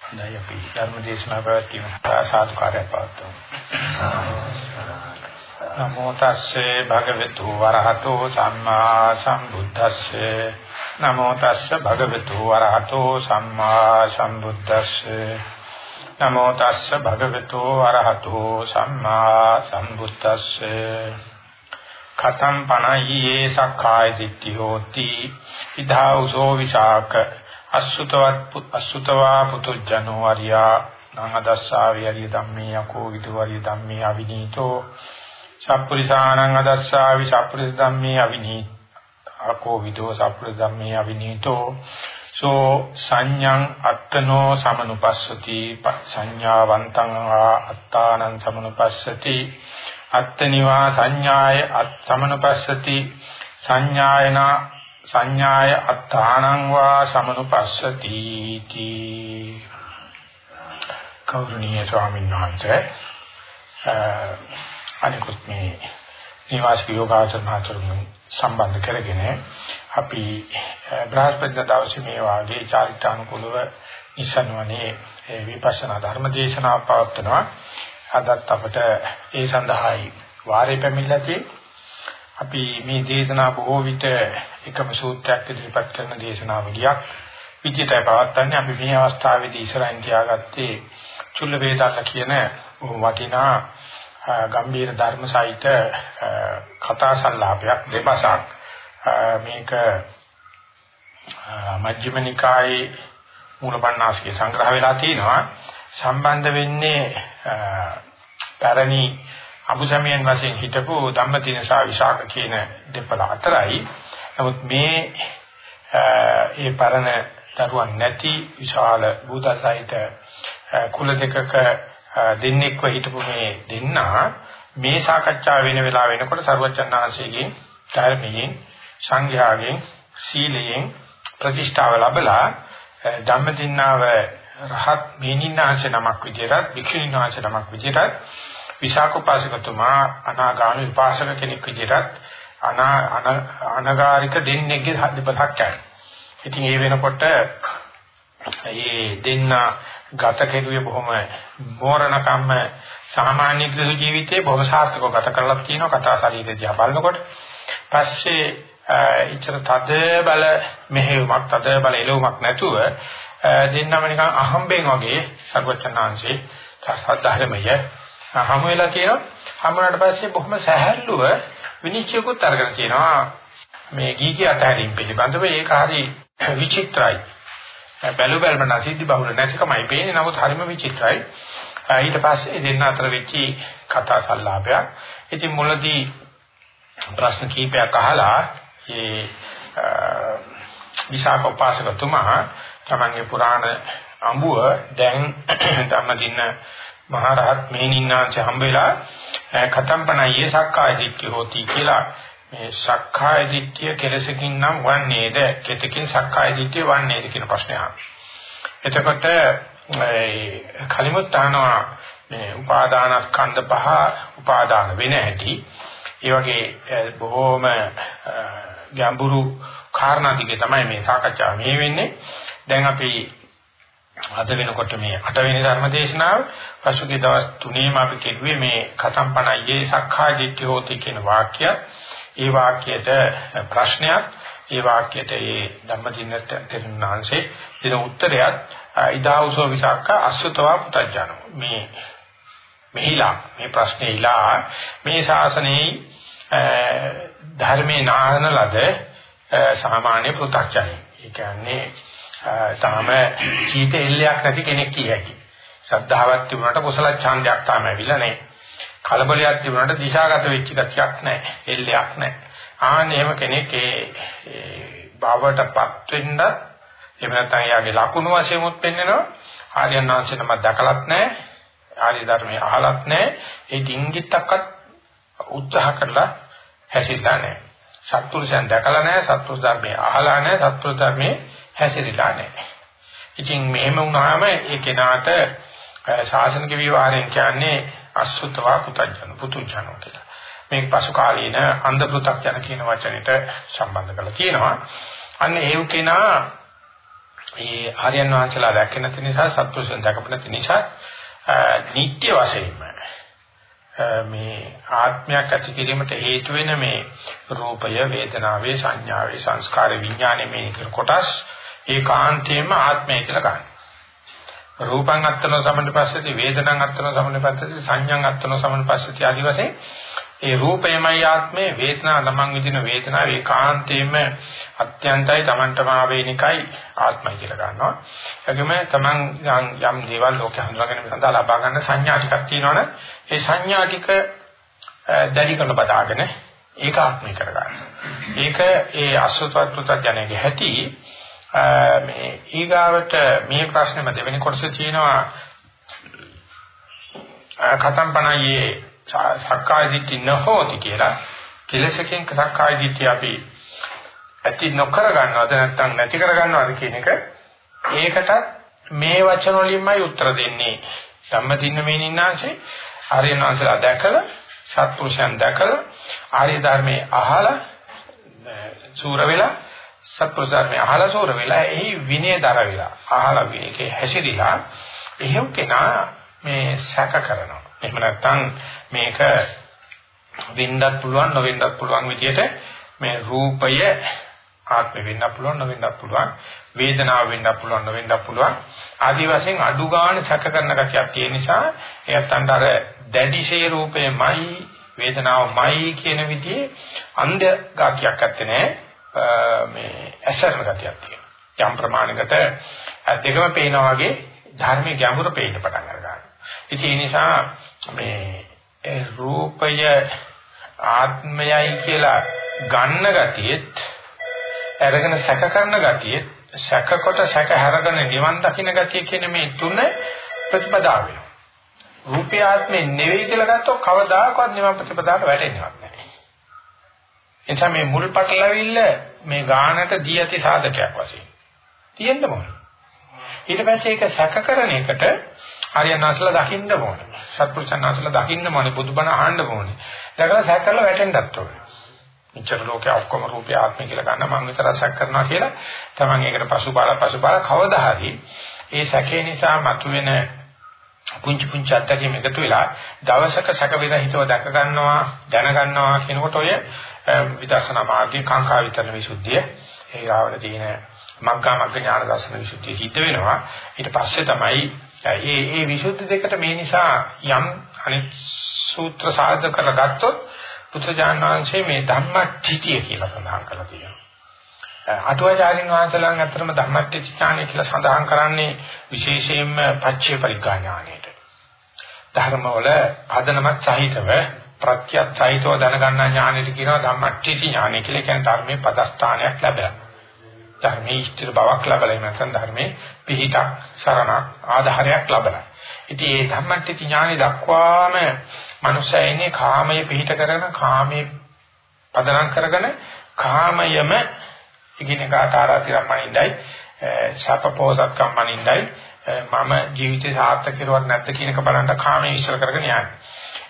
දැන් අපි ධර්ම දේශනා පැවැත්වීම සඳහා සාදුකාරයක් පවත්වමු. නමෝ තස්සේ භගවතු වරහතෝ සම්මා සම්බුද්දස්සේ. නමෝ තස්සේ භගවතු වරහතෝ සම්මා සම්බුද්දස්සේ. නමෝ තස්සේ භගවතු වරහතෝ සම්මා සම්බුද්දස්සේ. කතම් පනයියේ සක්කාය දිට්ඨි හෝති ඉදාඋසෝ විසාක අසුතවත් අසුතවා පුතුජනෝ වරියා නංගදස්සාවේ අරිය ධම්මේ යකෝ විදු වරිය ධම්මේ අවිනීතෝ සප්පුරිසානං අදස්සාවි සප්පුරිස ධම්මේ අවිනීත අකෝ විදෝ සප්පුරිස ධම්මේ අවිනීතෝ සෝ සංඤං අත්තනෝ සමනුපස්සති සංඥාවන්තං අත්තානං සමනුපස්සති අත්තනිවා සංඥාය සමනුපස්සති සංඥායනා සංඥාය අත්තානං වා සමනුපස්සති තී. කෞරුණීය ස්වාමීන් වහන්සේ අනිකුත් මේ නිවාසික යෝගාචරණාචරණ සම්බන්ධ කරගෙන අපි බ්‍රහස්පති දවසේ මේ වාගේ චාරිත්‍රානුකූලව ඉස්සන්වනේ විපස්සනා ධර්ම දේශනාව පවත්වනවා. අදත් අපට ඒ සඳහායි වාරේ පැමිණලා තියෙන්නේ. අපි මේ දේශනා බොහෝ විට එකම සූත්‍රයක් ඉදිරිපත් කරන දේශනාවලියක් විදිහටයි පවත්න්නේ අපි මේ අවස්ථාවේදී ඉස්සරහින් තියාගත්තේ චුල්ල වේදල්ල කියන වටිනා ගම්බීර ධර්ම සහිත කතා සංලාපයක් දෙපසක්. මේක මජ්ක්‍ධිම නිකායේ මූලපණ්ණාසිකේ සංග්‍රහ වෙලා තිනවා සම්බන්ධ වෙන්නේ පැරණි අභිසමයන් වශයෙන් හිටපු ධම්මදින සහ විශාක කියන දෙපළ අතරයි. නමුත් මේ ඒ පරණ දරුවන් නැති විශාල බුදසහිත කුල දෙකක දෙන්නෙක්ව හිටපු මේ දෙන්නා මේ සාකච්ඡා වෙන වෙලාව වෙනකොට සර්වචන්නාංශයෙන් ධර්මයෙන් සංඝයාගෙන් සීලයෙන් ප්‍රතිෂ්ඨාව ලැබලා ධම්මදින්නාව රහත් මේනින්නාංශ නමක් විදිහට භික්ෂුණීනාංශ නමක් විදිහට විසාකෝපාසකතුමා අනාගාමී විපාසක කෙනෙක් විදිහට අනා අනගාരിക දෙන්නෙක්ගේ දෙපතක් යයි. ඉතින් ඒ වෙනකොට මේ දෙන්න ගත කෙරුවේ බොහොම මෝරණකම්ම සාමාන්‍ය ගෘහ ජීවිතේ බොහොම සාර්ථකව ගත කරලා තියෙනවා කතා ශරීරය දිහා බලනකොට. පස්සේ ඉතර තද බල මෙහෙයුමක් තද බල එළවුමක් නැතුව දෙන්නම නිකන් අහම්බෙන් වගේ සර්වචනාංශේ සත්‍යධර්මය හමු වෙලා කියනවා. හමුනාට පස්සේ බොහොම සැහැල්ලුව විනිශ්චයකුත් අරගෙන කියනවා. මේ ගීකී අතහැරීම පිළිබඳව ඒක හරි විචිත්‍රයි. බැලු බැලම නැසිද්ධි බහුල නැතිකමයි පේන්නේ. නමුත් හරිම විචිත්‍රයි. ඊට පස්සේ දෙන්න අතර වෙච්චි කතා සංලාපයක් ඉතින් මුලදී ප්‍රශ්න කීපයක් අහලා මේ විශාඛ උපාසකතුමා තමන්ගේ පුරාණ අඹුව දැන් ධම්මදින්න මහරහත් මේනින්නාංශ හම්බෙලා කතම්පනයේ සක්කාය දිට්ඨිය හොති කියලා මේ සක්කාය දිට්ඨිය කෙලසකින් නම් වන්නේද කෙතකින් සක්කාය දිට්ඨිය වන්නේද කියන ප්‍රශ්නය අහනවා. එතකොට කලිමුත් අහනවා මේ උපාදානස්කන්ධ පහ උපාදාන වෙන හැටි ඒ වගේ බොහෝම ගැඹුරු කාරණා දිගේ තමයි මේ සාකච්ඡාව මේ වෙන්නේ. දැන් අපි අද වෙනකොට මේ අටවෙනි ධර්ම දේශනාව පසුගිය දවස් තුනේම අපි කෙරුවේ මේ කතම්පණයේ සක්ඛා දිට්ඨිය හොති කියන වාක්‍යය. ඒ වාක්‍යයට ප්‍රශ්නයක් ඒ වාක්‍යයට ඒ ධම්මදිනට තෙරුණාංශේ දෙන උත්තරයත් ඉදාවුසෝ විසක්ක අසුතවා පුතඥෝ මේ මෙහිලා මේ ප්‍රශ්නේ ඉලා මේ ශාසනයේ ධර්මේ නාන ලද සාමාන්‍ය පුතඥයි. ඒ කියන්නේ තාම කීත එල්ලයක් නැති කෙනෙක් කිය හැකියි. ශ්‍රද්ධාවක් තිබුණාට කුසල ඡන්දයක් තාම ඇවිල්ලා නැහැ. කලබලයක් තිබුණාට දිශාගත වෙච්ච ගතියක් නැහැ. එල්ලයක් නැහැ. ආන්න එහෙම කෙනෙක් ඒ භවයටපත් වෙන්න එහෙම නැත්නම් යාගේ ලකුණු වශයෙන් උත් පෙන්නනවා. ආර්යයන් වහන්සේ නම දැකලත් නැහැ. ආර්ය ධර්මයේ අහලත් නැහැ. ඒ ඩිංගිත්තක්වත් උත්සාහ කරලා හැසිරලා නැහැ. සත්පුරුෂයන් දැකලා නැහැ. සත්පුරුෂ ධර්මයේ අහලා නැහැ. සත්පුරුෂ ධර්මයේ හැසිරෙලා නැහැ. ඉතින් මෙහෙම වුණාම ඒ කෙනාට ශාසනික විවරයෙන් කියන්නේ අසුතවා පුතඥ පුතුජනෝ කියලා. මේක පසු කාලීන අන්ධ පෘථග්ජන කියන වචනෙට සම්බන්ධ කරලා තියෙනවා. අන්න ඒ කෙනා මේ ආර්යයන් වහන්සේලා දැක්ක නැති නිසා සත්පුරුෂයන් දැකපු නැති නිසා නිට්ටය වශයෙන්ම මේ ආත්මයක් ඇති කිරීමට හේතු වෙන මේ රූපය වේදනාවේ සංඥාවේ සංස්කාර විඥානයේ මේ කොටස් ඒකාන්තයෙන්ම ආත්මය කියලා ගන්න. රූපං අත්තන සමනුපස්සති වේදනං අත්තන සමනුපස්සති සංඥං අත්තන සමනුපස්සති ආදි වශයෙන් ඒ රූපයමයි ආත්මේ වේදනා තමන් විඳින වේදනාව ඒකාන්තයෙන්ම අත්‍යන්තයි තමන්ටම ආවේනිකයි ආත්මයි කියලා ගන්නවා. ඒකම තමන් යම් දේවල් ලෝකේ හඳුනාගෙන සඳහා ලබා ගන්න සංඥා ටිකක් තියෙනවනේ ඒ සංඥා ටික දැඩි කරන බදාගෙන ඒක ආත්මය කරගන්න. ඒක ඒ අසුතවත් පුතඥයේ හැටි මේ ඊගාවට මේ ප්‍රශ්නේම දෙවෙනි කොටසේ තියෙනවා. කතම්පණයේ සක්කාය දිට්ඨි නොහොති කියලා. කෙලසකින් සක්කාය දිට්ඨිය අපි ඇති නොකර ගන්නවද නැත්නම් නැති කර ගන්නවද කියන එක ඒකට මේ වචන වලින්මයි උත්තර දෙන්නේ. සම්මදින්න මේනින්නාංශේ ආර්යනාංශලා දැකලා සත්පුරුෂයන් දැකලා ආර්ය ධර්මයේ අහලා සූර වෙලා සත්පුරුෂ ධර්මයේ අහලා සූර වෙලා එහි විනයදර වෙලා අහලා විනයකේ හැසිරීලා එහෙම කෙනා මේ සැක කරනවා. එහෙම නැත්නම් මේක වෙන්නත් පුළුවන් නොවෙන්නත් පුළුවන් විදිහට මේ රූපය ආත්ම වෙන්න පුළුවන් නොවෙන්නත් පුළුවන්. වේදනාව වෙන්න පුළුවන් නොවෙන්නත් පුළුවන්. ආදි වශයෙන් අඩු ගන්න සැක කරන කතියක් තියෙන නිසා එයත් අnder දැඩිශේ රූපයමයි වේදනාවමයි කියන විදිහේ අන්ධ ගාකියක් ඇත්තේ නැහැ මේ ඇසරන ගතියක් තියෙනවා යම් ප්‍රමාණයකට දෙකම පේනා වගේ ධර්මයේ ගැඹුර පේන්න පටන් ගන්නවා ඉතින් ඒ නිසා මේ රූපය ආත්මයයි කියලා ගන්න ගතියෙත් අරගෙන සැක කරන ගතියෙත් සැක කොට සැක හැරගෙන නිවන් දකින්න ගතිය කියන මේ තුන ප්‍රතිපදාව වෙනවා. රූපය ආත්මේ නෙවෙයි කියලා ගත්තොත් කවදාකවත් නිවන් ප්‍රතිපදාවට වැටෙන්නේවත් නැහැ. එනිසා මේ මුල් පටලවිල්ල මේ ගානට දී ඇති සාධකයක් වශයෙන් තියෙන්න ඕන. ඊට පස්සේ ඒක සැක කරන එකට ආර්යනාසල දකින්න ඕනේ. සත්පුරුෂනාසල දකින්න ඕනේ. බුදුබණ අහන්න ඕනේ. දැකලා සැක කරලා වැටෙන්නත් ඕනේ. මෙච්චර ලෝකේ ඔක්කොම රූපය ආත්මය කියලා ගන්න මම විතර සැක කරනවා කියලා තමන් ඒකට පසුබාල පසුබාල කවදා හරි ඒ සැකේ නිසා මතුවෙන පුංචි පුංචි අත්දැකීම් එකතු වෙලා දවසක සැක වේදිතව දැක ගන්නවා දැන ගන්නවා කියනකොට ඔය විදර්ශනා මාර්ගයේ කාංකා විතරන විසුද්ධිය ඒ ගාවල තියෙන මග්ගා මග්ග ඥාන දර්ශන විසුද්ධිය හිත වෙනවා ඊට පස්සේ තමයි ඒ ඒ විසුද්ධි දෙකට මේ නිසා යම් අනිත් සූත්‍ර සාධක කරගත්තොත් පුත්‍රජාන වහන්සේ මේ ධම්මටිතිය කියලා සඳහන් කරලා තියෙනවා. අටුවාචාරින් වහන්සේලාන් අතරම ධම්මටිති ඥානය කියලා සඳහන් කරන්නේ විශේෂයෙන්ම පච්චේ පරිඥාණයට. ධර්මවල ආදනමත් සහිතව ප්‍රත්‍යත් සහිතව දැනගන්නා ඥානෙට කියනවා ධම්මටිති ඥානය කියලා. ඒ කියන්නේ ධර්මයේ පදස්ථානයක් ලැබෙනවා. ධර්මයේ ඉෂ්ඨ බවක් ලැබලා නැත්නම් ධර්මයේ පිහිටක් සරණක් ආධාරයක් ලැබලා. ඉතින් මේ ධම්මට්ටි ඥානෙ දක්වාම මනුස්සයන්නේ කාමයේ පිහිට කරගෙන කාමයේ පදනම් කරගෙන කාමයම ඉගිනකාතාරාතිරම්මනින්දයි සපපෝසක්කම් මනින්දයි මම ජීවිතේ සාර්ථක කරුවක් නැද්ද කියන එක බලන්න කාමයේ ඉස්සර කරගෙන යන්නේ.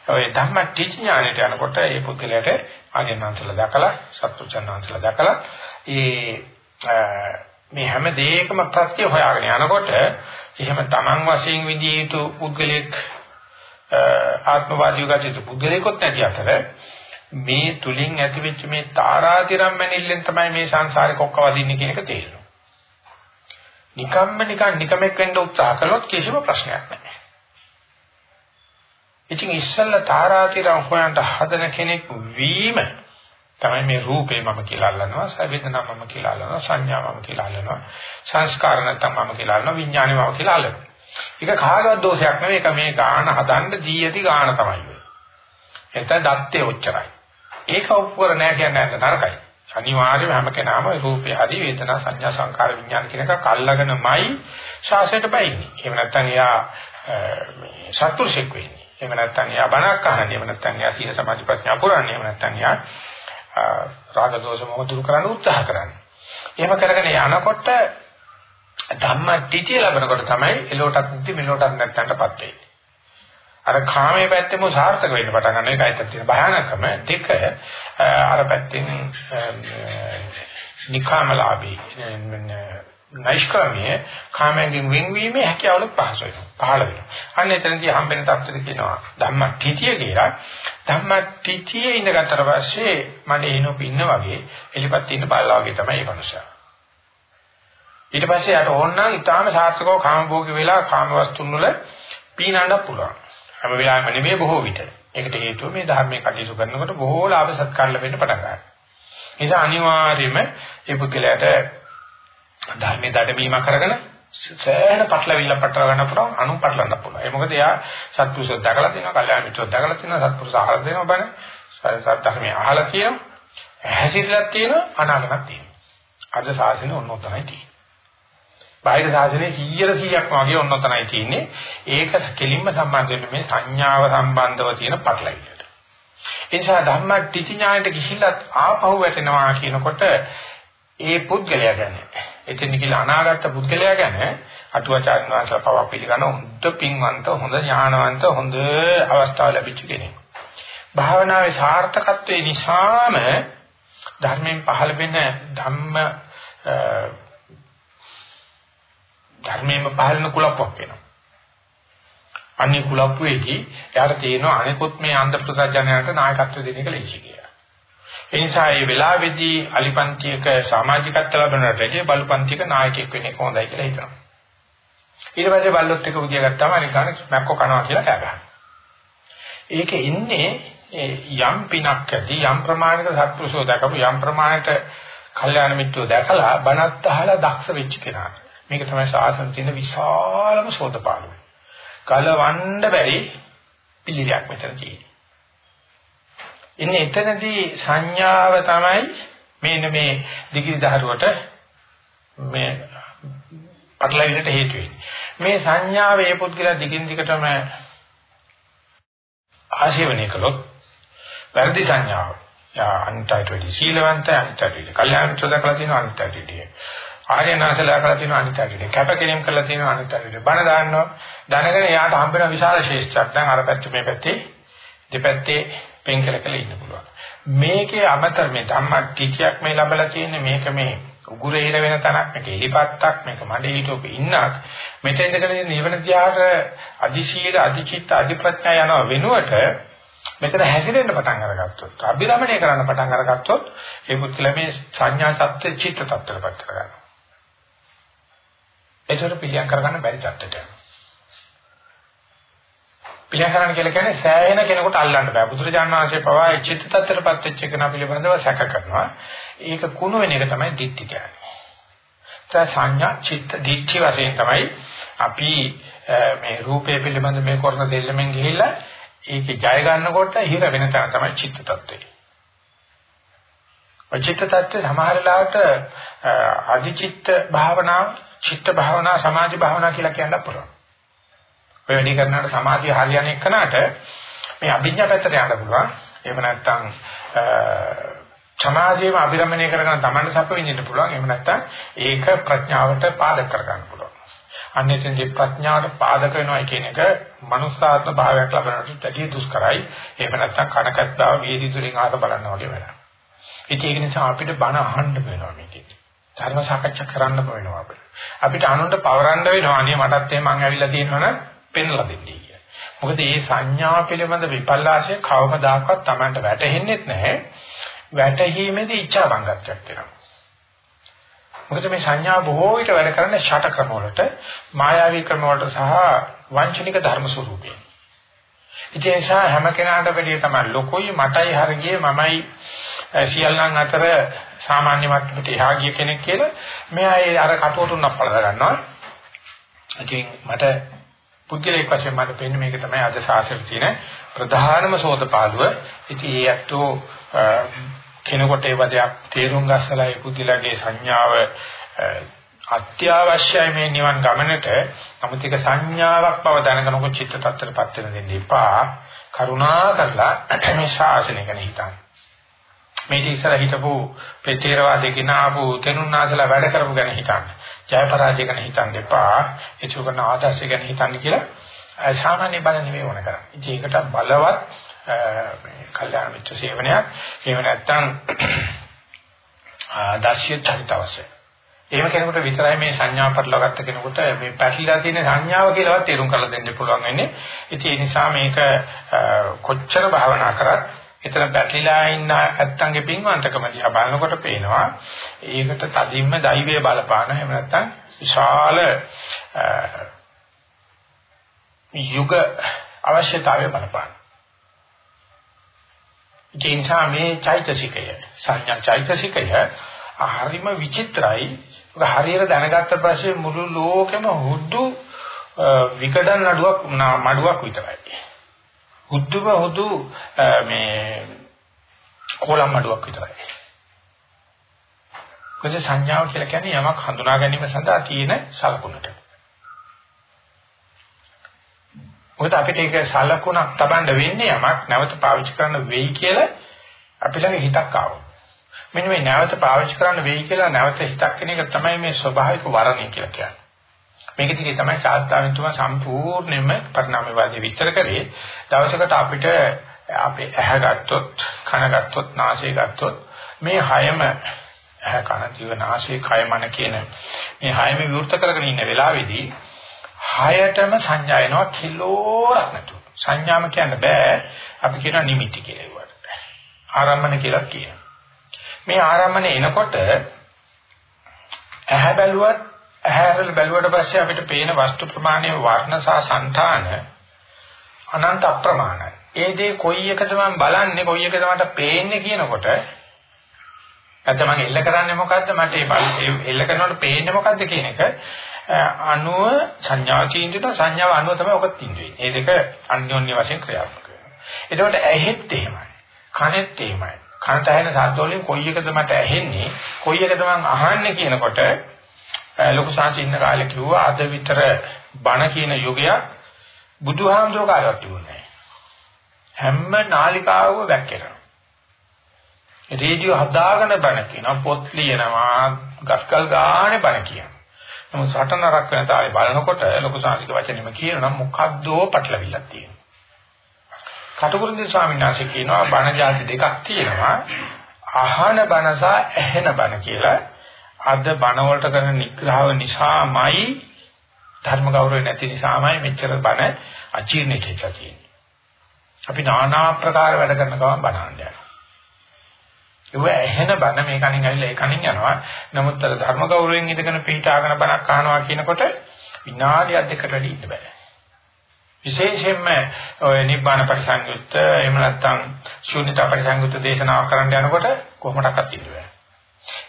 ඔය ධම්මට්ටි ඥානෙට යනකොට ඒ පුද්ගලයාට ආර්යනාන්සල දැකලා සත්‍වචනාන්සල දැකලා ඒ මේ හැම දෙයකම ප්‍රත්‍ය හොයාගෙන යනකොට එහෙම Taman වශයෙන් විදිය යුතු පුද්ගලෙක් ආත්මවාදී ගතිය පුද්ගලෙකොත් නැති අතර මේ තුලින් ඇතිවෙච්ච මේ තාරාතිරම් මැනිල්ලෙන් තමයි මේ සංසාරේ කොක්ක වදින්නේ කියන එක තේරෙනවා. නිකම්ම නිකන් නිකමෙක් වෙන්න උත්සාහ කළොත් කිසිම ප්‍රශ්නයක් නැහැ. ඉතින් ඉස්සල්ලා තාරාතිරම් හොයන්න හදන කෙනෙක් වීම තමයි මේ රූපේ මම කියලා අල්ලනවා, සවිදනා මම කියලා අල්ලනවා, සංඥා මම කියලා අල්ලනවා, සංස්කාර නැත්නම් මම කියලා අල්ලනවා, විඥානේ මම කියලා අල්ලනවා. ඒක කාගවත් දෝෂයක් නෙවෙයි. ඒක මේ ගාන හදන්න දී ඇති ගාන තමයි වෙන්නේ. එතන දත්තේ ඔච්චරයි. ඒක උපකර නැහැ කියන්නේ නරකයි. අනිවාර්යයෙන්ම හැම කෙනාම රූපේ හරි වේදනා සංඥා සංකාර විඥාන කියන එක කල්ලාගෙනමයි ශාසනයට බයින්නේ. එහෙම නැත්නම් එයා සත්පුරුෂෙක් වෙන්නේ. එහෙම නැත්නම් එයා බණක් අහන්නේ. එහෙම නැත්නම් එයා සීල සමාධි ප්‍රඥා පුරන්නේ. එහෙම නැත්නම් එයා රාග දෝෂ මොහ දුරු කරන්න උත්සාහ කරන්නේ. එහෙම කරගෙන යනකොට ධම්ම ටිටි ලැබනකොට තමයි එලොටත් නැති මෙලොටත් නැත්තන්ටපත් වෙන්නේ. අර කාමයේ පැත්තෙම සාර්ථක වෙන්න පටන් ගන්න එකයි තියෙන භයානකම දෙක අර පැත්තෙන් නිකාමලාභී නෛෂ්ක්‍රමයේ කාමයෙන් වෙන්වීමේ හැකියාවල පහස වෙනවා. පහළ වෙනවා. අන්න එතනදී හම්බෙන තත්ත්වෙට කියනවා ධම්මටිතිය කියලා. ධම්මටිතියේ ඉඳගත්තර පස්සේ මට එනොප ඉන්න වගේ එලිපත් ඉන්න බල්ලා වගේ තමයි මේ මනුස්සයා. ඊට පස්සේ යට ඕනනම් ඊටාම සාර්ථකව කාමභෝගී වෙලා කාම වස්තුන් වල පීනන්න පුළුවන්. හැම වෙලාවෙම නෙමෙයි බොහෝ විට. ඒකට හේතුව මේ ධර්මයේ කටයුතු කරනකොට බොහෝ ලාභ සත්කාර ලැබෙන්න පටන් ගන්නවා. ඒ නිසා අනිවාර්යයෙන්ම මේ පුද්ගලයාට ධර්මයේ දඩමීම කරගෙන සෑහෙන පටලවිල්ල පටල ගන්න පුළුවන් අනු පටලන්න පුළුවන්. ඒ මොකද එයා සත්පුරුෂය දැකලා තියෙනවා, කල්යාණ මිත්‍රය දැකලා තියෙනවා, සත්පුරුෂ අහලා දෙනවා බණ. සත්‍යධර්මයේ අහලා තියෙනවා, හැසිරලා තියෙනවා, අනාගතක් තියෙනවා. අද ශාසනය ඔන්නෝ තමයි තියෙන්නේ. බාහිර ශාසනයේ 100%ක්ම වගේ ඔන්න තමයි තියෙන්නේ. ඒක කෙලින්ම සම්බන්ධ වෙන්නේ මේ සංඥාව සම්බන්ධව තියෙන පටලවිල්ලට. ඒ නිසා ධම්මටිච ඥාණයට ගිහිල්ලා ආපහු වැටෙනවා කියනකොට ඒ පුද්ගලයා ගැන එතන කියලා අනාගත පුද්ගලයා ගැන අටුවාචාර්ය වහන්සේ පව පිළිගන්න හොඳ පින්වන්ත හොඳ ඥානවන්ත හොඳ අවස්ථාව ලැබිච්ච කෙනෙක්. භාවනාවේ සාර්ථකත්වයේ නිසාම ධර්මයෙන් පහළ වෙන ධම්ම ධර්මයෙන්ම පහළන කුලප්පක් වෙනවා. අනිත් කුලප්පුවේදී එයාට තියෙනවා අනිකුත් මේ අන්ධ ප්‍රසජනයන්ට නායකත්ව දෙන එක ලේසි කියලා. ඒ නිසා මේ වෙලාවේදී අලිපන්තියක සමාජිකත්ව ලැබෙනට වැඩිය බලපන්තියක නායකයෙක් වෙන්නේ කොහොඳයි කියලා හිතනවා. ඊට පස්සේ බල්ලොත් එක උදිය ගත්තාම අනිකාන මැක්කෝ කනවා කියලා කෑ ගහනවා. ඒක ඉන්නේ යම් පිනක් ඇති යම් ප්‍රමාණයක සත්පුරුෂෝ දැකපු යම් ප්‍රමාණයක කල්යාණ මිත්‍රෝ දැකලා බණත් අහලා දක්ෂ වෙච්ච කෙනාට. මේක තමයි සාසන තියෙන විශාලම සෝතපාලුව. කලවන්න බැරි පිළිලයක් මෙතන තියෙන්නේ. ඉන්නේ එතනදී සංඥාව තමයි මේන මේ දිගිරි දහරුවට මේ පටලවිලට හේතු වෙන්නේ. මේ සංඥාව ඒ පුද්ගලයා දිගින් දිගටම ආශේවනය කළොත් වැරදි සංඥාව. යා අන්තයට වෙඩි සීලවන්ත අන්තයට වෙඩි. කල්යාණ චෝදකලා තියෙන අන්තයට වෙඩි. ආර්යනාසලා කරලා තියෙන අනිත්‍යයට කැපකිරීම කරලා තියෙන අනිත්‍යයට බණ දාන්නවා දැනගෙන එයාට හම්බෙන විශාල ශේෂ්ඨයක් දැන් අර පැත්ත මේ පැත්තේ දෙපැත්තේ පෙන් කරකලා ඉන්න පුළුවන්. මේකේ අමතර මේ ධම්මටිකියක් මේ ලැබලා තියෙන්නේ. මේක මේ උගුරේ හිර වෙන තැනක් මේක එලිපත්තක් මේක මඩේ හිටෝක ඉන්නක්. මෙතෙන් ඉඳගෙන නිවන දිහාට අදිශීල අදිචිත්ත අදිප්‍රඥා යන වෙනුවට මෙතන හැසිරෙන්න පටන් අරගත්තොත් අභිරමණය කරන්න පටන් අරගත්තොත් ඒ පුත්ල මේ සංඥා සත්‍ය චිත්ත tattරපත් කරගන්නවා. ඒකට පිළියම් කරගන්න බැරි තත්ත්වයට යනවා. පිළියම් කරන්න කියලා කියන්නේ සෑහෙන කෙනෙකුට අල්ලන්න බෑ. බුදුරජාණන් වහන්සේ පවා ඒ චිත්ත tattරපත් වෙච්ච කෙනා පිළිබඳව සැක කරනවා. ඒක කුණු වෙන එක තමයි දික්ටි කියන්නේ. ඒ සංඥා චිත්ත දික්ටි වශයෙන් තමයි අපි මේ රූපය පිළිබඳ මේ කරන දෙල්ලෙන් ගිහිල්ලා ඒක ජය ගන්නකොට හිර වෙන තැන තමයි චිත්ත tattve. ඔය චිත්ත tattve සමහර ලාට අධිචිත්ත භාවනාව චිත්ත භාවනා සමාධි භාවනා කියලා කියන්න පුළුවන්. ඔය වැඩි කරනාට සමාධිය හරියන එකනට මේ අභිඥා පැත්තට යන්න පුළුවන්. එහෙම නැත්නම් සමාධියම අභිරමණය කරගෙන තමන්ට සප විඳින්න පුළුවන්. එහෙම නැත්නම් ඒක ප්‍රඥාවට පාදක කරගන්න පුළුවන්. අන්නේතෙන්දී ප්‍රඥාවට පාදක වෙනවා කියන එක මනුස්සාත්ම භාවයක් ලබනකොට ඇටි දුෂ්කරයි. එහෙම නැත්නම් කනකත්තාව වේදි තුලින් ආස බලන්න වගේ වැඩක්. ඒක නිසා අපිට බණ අහන්න වෙනවා මේකේ. ධර්ම සාකච්ඡා කරන්න වෙනවා අපිට. අපිට අනුන්ට පවරන්න වෙනවා. අනේ මටත් එහෙම මං ඇවිල්ලා තියෙනවනම් පෙන්ලා දෙන්නේ කියලා. මොකද මේ සංඥා පිළිබඳ විපල්ලාශය කවමදාකවත් Tamanට වැටහෙන්නේ නැහැ. වැටහීමේදී ඉච්ඡා බංගත්වයක් වෙනවා. මොකද මේ සංඥා බොහෝ විට වැඩ කරන්නේ ෂට ක්‍රම වලට, මායාවී ක්‍රම වලට සහ වංචනික ධර්ම ස්වරූපයෙන්. ඒ නිසා හැම කෙනාට වැඩිය තමයි ලොකුයි මටයි හරියේ මමයි සියල්ලන් අතර සාමාන්‍ය මට්ටමට එහා ගිය කෙනෙක් කියලා මෙයා ඒ අර කටවතුන්ක් පළද ගන්නවා. ඉතින් මට පුද්ගලික වශයෙන් මට පෙන්නේ මේක තමයි අද ශාස්ත්‍රයේ තියෙන ප්‍රධානම සෝතපාළුව. ඉතින් ඒ ඇත්තෝ කෙනෙකුට ඒ වදයක් තේරුම් ගස්සලා ඒ පුද්ගලගේ සංඥාව අත්‍යවශ්‍යයි මේ නිවන් ගමනට. නමුත් ඒක සංඥාවක් බව දැනගෙනකො චිත්ත tattරපත් වෙන දෙන්න එපා. කරුණා කරලා මේ ශාසනය ගැන හිතන්න. මේක ඉස්සර හිටපු පෙතේරවාදී කිනාපු තෙනුන්නාසලා වැඩ කරපු ගැන හිතන්න. ජයපරාජය ගැන හිතන්න එපා. ඒක කරන ආදර්ශය ගැන හිතන්න කියලා සාමාන්‍ය බල නෙමෙයි වුණ කරන්නේ. ඉතින් ඒකට බලවත් මේ කල්යාණ මිත්‍ර සේවනයක්. එහෙම නැත්නම් ආදර්ශය චරිත අවශ්‍යයි. එහෙම කෙනෙකුට විතරයි මේ සංඥාව පටලවාගත්ත කෙනෙකුට මේ පැටලිලා තියෙන සංඥාව කියලාවත් තේරුම් කරලා දෙන්න පුළුවන් වෙන්නේ. ඉතින් ඒ නිසා මේක කොච්චර භාවනා කරත් එතන පැටලිලා ඉන්න ඇත්තන්ගේ පින්වන්තකම දිහා බලනකොට පේනවා ඒකට තදින්ම දෛවයේ බලපාන එහෙම නැත්නම් විශාල යුග අවශ්‍යතාවය බලපාන. ඒ නිසා මේ චෛතසිකය සංඥා චෛතසිකය හරිම විචිත්‍රයි. හරියට දැනගත්ත පස්සේ මුළු ලෝකෙම හුදු විකඩන් නඩුවක් මඩුවක් විතරයි. හුදුම හුදු මේ කොලම් මඩුවක් විතරයි. කොහේ සංඥාව කියලා කියන්නේ යමක් හඳුනා ගැනීම සඳහා තියෙන සලකුණට. මොකද අපිට ඒක සලකුණක් තබන්න වෙන්නේ යමක් නැවත පාවිච්චි කරන්න වෙයි කියලා අපි ළඟ හිතක් ආවා. මෙන්න මේ නැවත පාවිච්චි කරන්න වෙයි කියලා නැවත හිතක් කෙන එක තමයි මේ ස්වභාවික වරණය කියලා කියන්නේ. මේක දිගේ තමයි ශාස්ත්‍රාවිතුමා සම්පූර්ණයෙන්ම පරිණාමවාදී විස්තර කරේ. දවසකට අපිට අපේ ඇහැ ගත්තොත්, කන ගත්තොත්, නාසය ගත්තොත් මේ හයම ඇහැ කන දිව නාසය කය මන කියන මේ හයම විවෘත කරගෙන ඉන්න වෙලාවේදී හයතම සංඥා එනවා කිලෝරක් නැතුව. සංඥාම කියන්න බෑ. අපි කියනවා නිමිති කියලා ඒවට. ආරම්මන කියලා කියනවා. මේ ආරම්මන එනකොට ඇහැ බැලුවත් ඇහැරල බැලුවට පස්සේ අපිට පේන වස්තු ප්‍රමාණය වර්ණ සහ సంతාන අනන්ත අප්‍රමාණයි. ඒ දේ කොයි එකද මම බලන්නේ කොයි එකද මට පේන්නේ කියනකොට නැත්නම් මම එල්ල කරන්නේ මොකද්ද මට ඒ එල්ල කරනකොට පේන්නේ මොකද්ද කියන එක අනුව සංඥා චින්තිත සංඥාව අනුව තමයි ඔක තින්නේ. මේ දෙක අන්‍යෝන්‍ය වශයෙන් ක්‍රියාත්මක වෙනවා. එතකොට ඇහෙත් එහෙමයි. කනෙත් එහෙමයි. කනට ඇහෙන ශබ්ද වලින් කොයි එකද මට ඇහෙන්නේ කොයි එකද මම අහන්නේ කියනකොට ලොකු සාංශ ඉන්න කාලේ කිව්වා අද විතර බණ කියන යුගයක් බුදුහාමුදුරුවෝ කාලයක් තිබුණේ හැම නාලිකාවක වැක්කෙනවා රේඩියෝ හදාගෙන බණ කියනවා පොත් ලියනවා ගස්කල් ගානේ බණ කියනවා නමුත් සටනරක් වෙන තාලේ බලනකොට ලොකු සාංශික වචනෙම කියනවා මොකද්දෝ පටලවිල්ලක් තියෙනවා කටුකුරුන්දී ස්වාමීන් වහන්සේ කියනවා බණ જાති දෙකක් තියෙනවා. අහන බණ සහ ඇහෙන බණ කියලා. අද බණ වලට කරන නිග්‍රහව නිසාමයි ධර්ම ගෞරවය නැති නිසාමයි මෙච්චර බණ අචීර්ණ කියලා තියෙන්නේ. අපි নানা ආකාර වැඩ කරන ගමන් බණ යනවා. ඒ ඇහෙන බණ මේ කණින් ඇවිල්ලා ඒ කණින් යනවා. නමුත් අර ධර්ම ගෞරවයෙන් ඉඳගෙන පිටාගෙන බණක් අහනවා කියනකොට විනාඩියක් දෙකට වැඩි ඉන්න බෑ. විශේෂයෙන්ම ඔය නිබ්බාන පරිසංයුත්ත එහෙම නැත්නම් ශූන්‍යතා පරිසංයුත්ත දේශනාව කරන්න යනකොට කොහොමඩක්වත් ඉන්නේ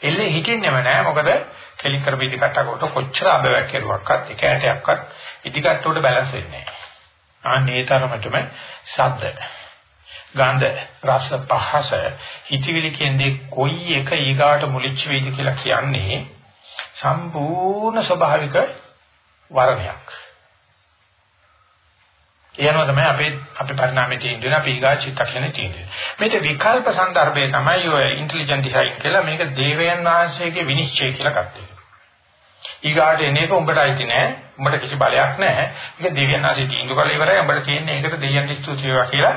එල්ලේ හිටින්නෙම නෑ. මොකද කෙලි කර පිටිකටකට කොච්චර අබවැක් කෙරුවක්වත් එක ඇටයක්වත් ඉදිකට්ටුවට බැලන්ස් වෙන්නේ නෑ. ආන්නේ තරමටම ශබ්ද ගන්ධ රස පහස හිතවිලි කියන්නේ කොයි එක ඊගාට මුලිච්ච වේද කියලා කියන්නේ සම්පූර්ණ ස්වභාවික වරණයක්. කියනවා තමයි අපේ අපේ පරිණාමයේ තියෙන දේ අපි ඊගා චිත්තක්ෂණේ තියෙන්නේ. මේක විකල්ප સંદર્ભයේ තමයි ඔය ඉන්ටෙලිජන්ට් ඩිසයින් කියලා මේක දේවයන් වහන්සේගේ විනිශ්චය කියලා ගත්තේ. ඊගාට එන එක උඹට අයිති නෑ. උඹට කිසි බලයක් නෑ. මේක දෙවියන් වහන්සේ තීන්දුව කරලා ඉවරයි. උඹට තියෙන්නේ ඒකට දෙවියන් ස්තුති වේවා කියලා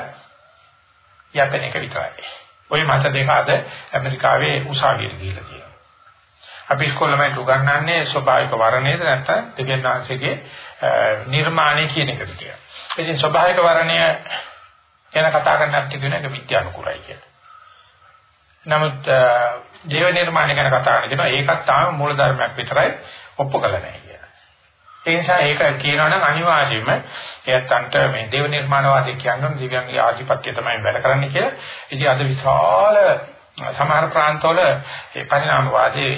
යැපෙන එක විතරයි. ওই මත දෙක අද ඇමරිකාවේ උසාවියට ගිහිල්ලා තියෙනවා. අපි ඉස්කෝලේ මම උගන්වන්නේ ස්වභාවික වර්ණයේද නැත්නම් දෙවියන් වහන්සේගේ නිර්මාණය කියන එකට කියලා. ඉතින් ස්වභාවික වර්ණය ගැන කතා කරන්නත් කියන එක විද්‍යානුකූලයි කියලා. නමුත් දේව නිර්මාණය ගැන කතා කරනවා ඒකත් තාම මූල ධර්මයක් විතරයි ඔප්පු කළ නැහැ කියලා. ඒ නිසා ඒක කියනවා නම් අනිවාර්යයෙන්ම එයත්න්ට මේ දේව නිර්මාණවාදී කියන්නේ දිව්‍යංගී ආධිපත්‍ය තමයි වැඩ කරන්නේ කියලා. ඉතින් අද විශාල සමහර ප්‍රාන්තවල ඒ පරිණාමවාදී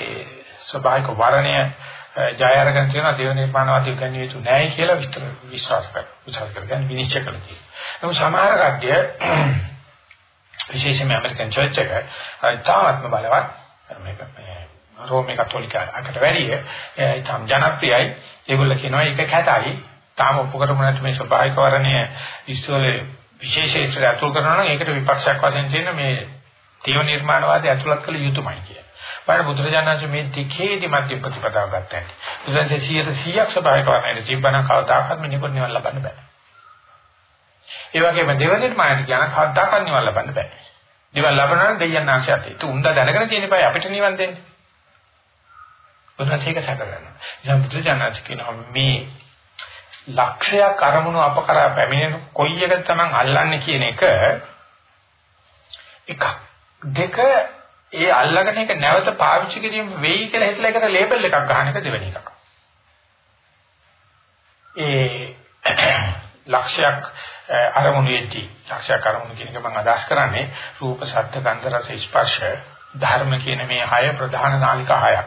ස්වභාවික වර්ණය ජය අරගෙන තියෙනවා දේව නිර්මාණවාදී ගන්නේ යුතු නැහැ කියලා විස්තර විශ්වාස කරනවා. විශ්වාස කරගෙන විනිශ්චය කළා තියෙනවා. නමුත් සමහර කඩිය විශේෂයෙන්ම ඇමරිකන් චර්ච් එක තාත්ම බලවත් මේක රෝමේ කතෝලික අකට වැඩිය ඊටම ජනප්‍රියයි. ඒගොල්ලෝ කියනවා ඒක කැතයි. තාම ඔප්පු කරමු නැත්නම් මේ ස්වභාවික වර්ණය ඉස්සෝලේ විශේෂීත්වය අතුල් කරනවා නම් ඒකට විපක්ෂයක් වශයෙන් තියෙන මේ දේව නිර්මාණවාදී අතුලත් කළ යුතුමයි කියලා. බලන්න බුදුරජාණන්සේ මේ දෙකේදී මධ්‍ය ප්‍රතිපදාව ගත්තා. බුදුන්සේ 100ක් ස්වභාවික වර්ණයට ජීවන කවදාකවත් මිනිකුත් නිවන් ලබන්න බෑ. ඒ වගේම දෙව නිර්මාණය කියන කවදාකවත් නිවන් ලබන්න බෑ. නිවන් ලබනවා නම් දෙයයන් ආශයත් ඒක උන්ද දැනගෙන තියෙන බෑ අපිට නිවන් දෙන්නේ. උන්වහන්සේ ඒක සැක කරනවා. ඉතින් බුදුජානක කියනවා මේ ලක්ෂයක් අරමුණු අප කරා පැමිණෙන කොයි එකද Taman අල්ලන්නේ කියන එක එකක් දෙක ඒ අල්ලගෙන එක නැවත පාවිච්චි කිරීම වෙයි කියලා හිතලා ඒකට ලේබල් එකක් ගන්න එක දෙවෙනි එකක්. ඒ ලක්ෂයක් අරමුණු වෙච්චි ලක්ෂයක් අරමුණු කියන එක මම අදහස් කරන්නේ රූප ශබ්ද ගන්ධ රස ස්පර්ශ ධර්ම කියන මේ හය ප්‍රධාන නාලිකා හයක්.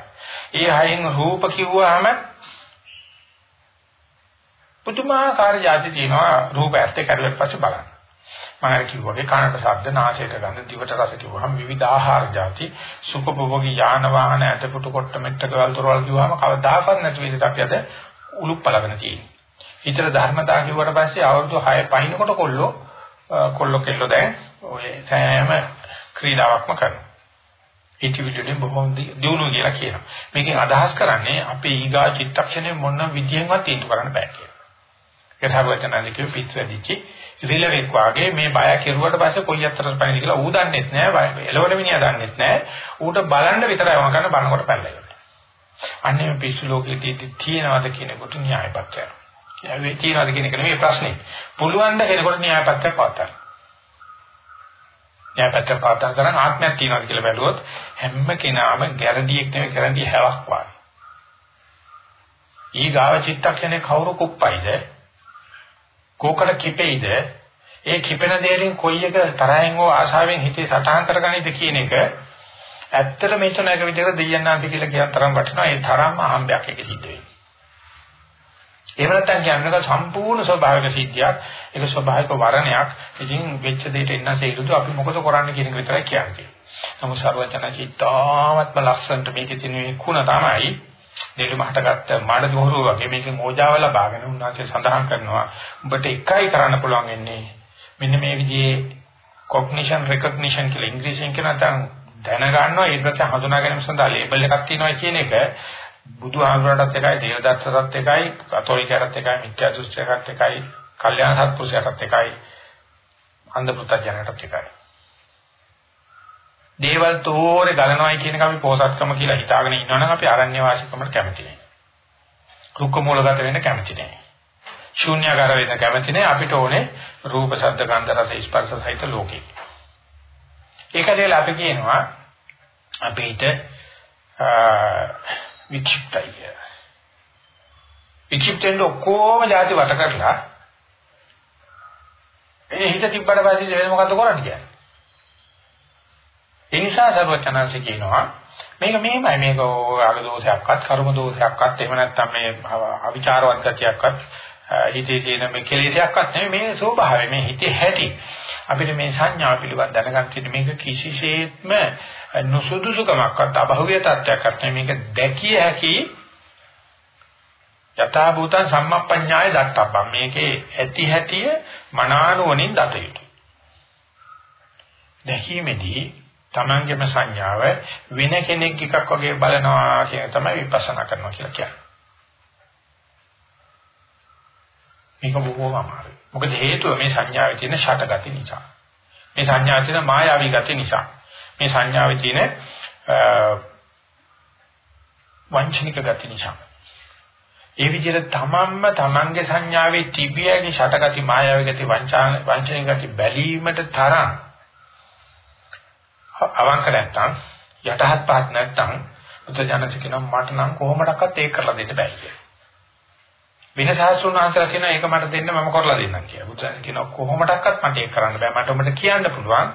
ඒ හයෙන් රූප කිව්වහම පුදුමාකාර જાති තියෙනවා රූප ඇත්තේ කරුවට පස්සේ බලන්න. මම කිව්වාගේ කනට ශබ්ද නාසයට ගඳ දිවට රස කිව්වහම විවිධ ආහාර જાති සුඛභෝගී යාන වාහන ඇටපුටු කොට මෙට්ට කවල් තොරවල් කිව්වහම කවදාකවත් නැති විදිහට අපි අද උලුප්පලගෙන තියෙනවා. හිතට ධර්මතා කිව්වට පස්සේ අවුරුදු 6 පහිනකොට කොල්ලෝ කොල්ලෝ කෙල්ලෝ දැන් ඔය සෑම ක්‍රීඩාවක්ම කරනවා. හිතවිලිවලින් බොහොම දියුණුව කියලා කියනවා. මේකෙන් අදහස් කරන්නේ අපේ ඊගා චිත්තක්ෂණය මොන විදියෙන්වත් තීන්දුව කරන්න බෑ කියලා. ඒක හරවචනාලිකේ පිට වැඩිචි රිලෙවෙක් වාගේ මේ බය කෙරුවට පස්සේ කොයි අතරට පැනද කියලා ඌ දන්නෙත් නෑ බය එළවන මිනිහා දන්නෙත් නෑ ඌට බලන්න විතරයි වම කරන බලනකොට පැනලා අන්නේ මේ පිස්සු ලෝකෙදී තියෙනවද කියනකොට න්‍යායපත්‍යය. ඒ තියෙනවද කියන එක නෙමෙයි ප්‍රශ්නේ. පුළුවන් ද කෙනෙකුට න්‍යායපත්‍ය පවත්වා න්‍යායපත්‍ය පවත්වා කරන් ආත්මයක් තියෙනවද කියලා බැලුවොත් හැම කෙනාම ගැරන්ඩියක් නෙමෙයි ගැරන්ඩි හැවක් වගේ. ඊ ගාව චිත්තක්ෂණේ කවුරු කුප්පයිද කෝකට කිපෙයිද? ඒ කිපෙන දෙයෙන් කොයි එක තරහෙන් හෝ ආශාවෙන් හිතේ සටහන් කරගන්නේද කියන එක ඇත්තට මෙතන එක විදිහට දෙයන්නාන්ති කියලා කියන තරම් වටිනවා. ඒ තරම්ම අහම්බයක් එක සිද්ධ වෙන්නේ. එහෙම නැත්නම් කියන්නේ සම්පූර්ණ ස්වභාවික සිද්ධියක්. ඒක ස්වභාවික වරණයක්. ඉතින් වෙච්ච දෙයට එන්නසේ ඉරුදු අපි මොකද කරන්නේ කියන එක විතරයි කියන්නේ. නමුත් සර්වඥා චිත්තාවත්ම ලස්සන්ට මේකේ තියෙන මේ කුණ තමයි දෙලු මහටගත්ත මාඩ දොහරුව වගේ මේකේ මෝජාව ලබාගෙන උන්වහන්සේ සඳහන් කරනවා. උඹට එකයි කරන්න පුළුවන් වෙන්නේ මෙන්න මේ විදිහේ cognition recognition කියලා ඉංග්‍රීසියෙන් කියන නැත්නම් දැන ගන්නවා ඊට පස්සේ හඳුනා ගැනීම සඳහා ලේබල් එකක් තියෙනවා කියන එක. බුදුහාමුදුරටත් එකයි දේවදත්තටත් එකයි කතෝලිකයටත් එකයි මිත්‍යා දෘෂ්ටියටත් එකයි කල්යාණ සත්පුරුෂයටත් එකයි අන්ධ පුත්‍ජනයටත් එකයි. දේවල් තෝරේ ගලනවායි කියන එක අපි පොසත්කම කියලා හිතාගෙන ඉන්නවනම් අපි අරණ්‍ය වාසිකමට කැමති නැහැ. රුක්ක මූලගත වෙන්න කැමති නැහැ. ශූන්‍යකාර වෙන්න කැමති නැහැ. අපිට ඕනේ රූප, ශබ්ද, ගන්ධ, රස, ස්පර්ශ සහිත ලෝකෙ. ඒකදේල අපි කියනවා අපිට වික්ෂිප්තය. වික්ෂිප්තෙන් ඔක්කොම જાති වට කරලා ඒ හිත තිබ්බට පස්සේ වෙන මොකද්ද කරන්නේ කියන්නේ? ඒ නිසා සර්වචනanse කියනවා මේක මෙහෙමයි මේක ආග දෝෂයක්වත් කර්ම දෝෂයක්වත් එහෙම නැත්නම් මේ අවිචාරවත් ගතියක්වත් හිතේ තියෙන මේ කෙලෙසයක්වත් නෙමෙයි මේ ස්වභාවය මේ හිතේ හැටි. අපිට මේ සංඥා පිළිබඳ දැනගන්න තියෙන මේක කිසිසේත්ම නුසුදුසුකමක්වත් අභෞවිය තත්ත්වයක්වත් නෙමෙයි. මේක දැකිය හැකි යථා භූතං සම්මප්පඤ්ඤාය දක්තබ්බම් මේකේ ඇති හැටිය මනානුවණින් දත යුතුයි. දැකීමේදී තමන්ගේම සංඥාව වෙන කෙනෙක් එකක් වගේ බලනවා කියන තමයි විපස්සනා කරනවා කියලා කියන්නේ. මේක බොහෝම අමාරුයි. මොකද හේතුව මේ සංඥාවේ තියෙන ෂටගති නිසා. මේ සංඥාවේ තියෙන මායාවී ගති නිසා. මේ සංඥාවේ තියෙන වංචනික ගති නිසා. ඒ විදිහට තමන්ම තමන්ගේ සංඥාවේ තිබියගේ ෂටගති මායාවී ගති වංචනික ගති බැලීමට තරම් අවංක නැත්තම් යටහත් පහත් නැත්තම් බුද්ධජනක කියනවා මට නම් කොහොමඩක්වත් ඒක කරලා දෙන්න බෑ කියලා. වෙන සාස්ත්‍රුණ ආන්සර කියනවා ඒක මට දෙන්න මම කරලා දෙන්නම් කියලා. බුද්ධජනක කියනවා කොහොමඩක්වත් මට ඒක කරන්න බෑ. මට උඹට කියන්න පුළුවන්.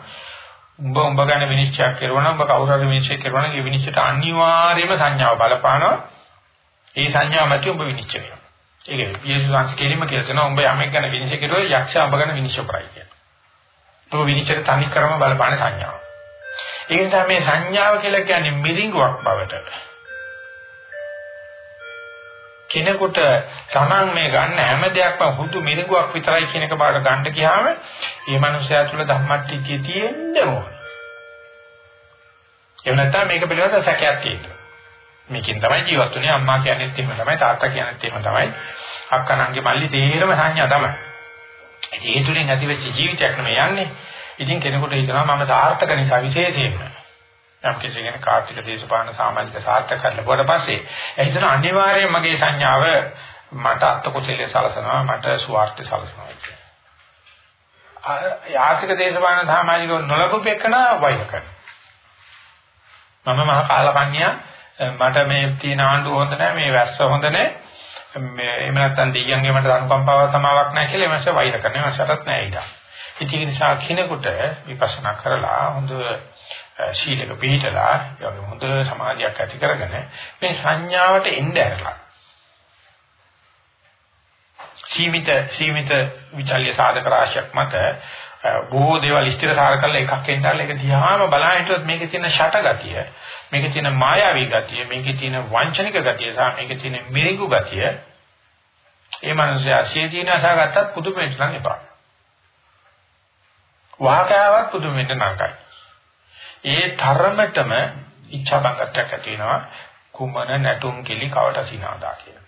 උඹ උඹ ගැන විනිශ්චය කරනවා නම් උඹ කවුරු හරි විනිශ්චය කරනවා නම් ඒ විනිශ්චයට අනිවාර්යයෙන්ම සංඥාව බලපානවා. ඒ සංඥාව මත උඹ විනිශ්චය වෙනවා. ඒක යේසුස් වහන්සේ කෙලින්ම කියලා තියෙනවා උඹ යමෙක් ගැන විනිශ්චය කරුවොත් යක්ෂයා උඹ ගැන විනිශ්චය කරයි කියලා. ඒක විනිශ්චයට තනි කරම බලපාන සංඥාව. ඒ නිසා මේ සංඥාව කියලා කියන්නේ මිරිඟුවක් බවට. කෙනෙකුට Taman මේ ගන්න හැම දෙයක්ම හුදු මිරිඟුවක් විතරයි කියන එක බාට ගන්න ගියාම මේ මනුස්සයා තුළ ධම්මට්ටිය තියෙන්නේ මොකද? එහෙම නැත්නම් මේක පිළිබඳව සැකයක් තියෙනවා. මේකෙන් තමයි ජීවත් වෙන්නේ අම්මා කියන්නේත් එහෙම තමයි තාත්තා කියන්නේත් එහෙම තමයි අක්කනන්ගේ මල්ලි තේරම සංඥා තමයි. ඒ තුලින් ඇතිවෙච්ච ජීවිතයක් නෙමෙයි යන්නේ. ඉතින් කෙනෙකුට හිතනවා මම සාර්ථක නිසා විශේෂයෙන්ම යම් කිසි කෙනෙක් කාර්තික දේශපාලන සමාජික සාර්ථක කරලුවාට පස්සේ එහිතන අනිවාර්යයෙන් මගේ සංඥාව මට අත්කුසලයේ සලසනවා මට සුවාර්ථය සලසනවා කියන්නේ. ආර්ථික දේශපාලන සමාජික නොලබුපෙකන වෛර කරනවා. මම මහා කාලකන්‍යා මට මේ තියෙන ආණ්ඩුව හොඳ නැහැ මේ වැස්ස හොඳ නැහැ මේ එහෙම නැත්නම් දෙයියන්ගේ මට අනුකම්පාව සමාවක් නැහැ කියලා එමස වෛර කරනවා එමසටත් නැහැ ඊට. ඉතින් ඒ නිසා කිනෙකුට විපස්සනා කරලා හොඳ ශීලක පිළිතලා යෝග හොඳ සමාධියක් ඇති කරගෙන මේ සංඥාවට එන්න ඇරලා. සීමිත සීමිත විචල්්‍ය සාධක රාශියක් මත බොහෝ දේවල් ස්ථිර සාර කරලා එකක් එන්නාල ඒක දිහාම බලන හිටියොත් මේකේ තියෙන ෂටගතිය මේකේ තියෙන මායාවී ගතිය මේකේ තියෙන වංචනික ගතිය සහ මේකේ තියෙන මිරිඟු ගතිය ඒ මනුස්සයා සියදීන අසගත්තත් පුදුමෙට නම් එපා. වාකාවක් පුදුමෙට නරකයි ඒ තරමටම ඉච්ඡා බංගත්වයක් ඇති වෙනවා කුමන නැටුම් කිලි කවට සිනාදා කියලා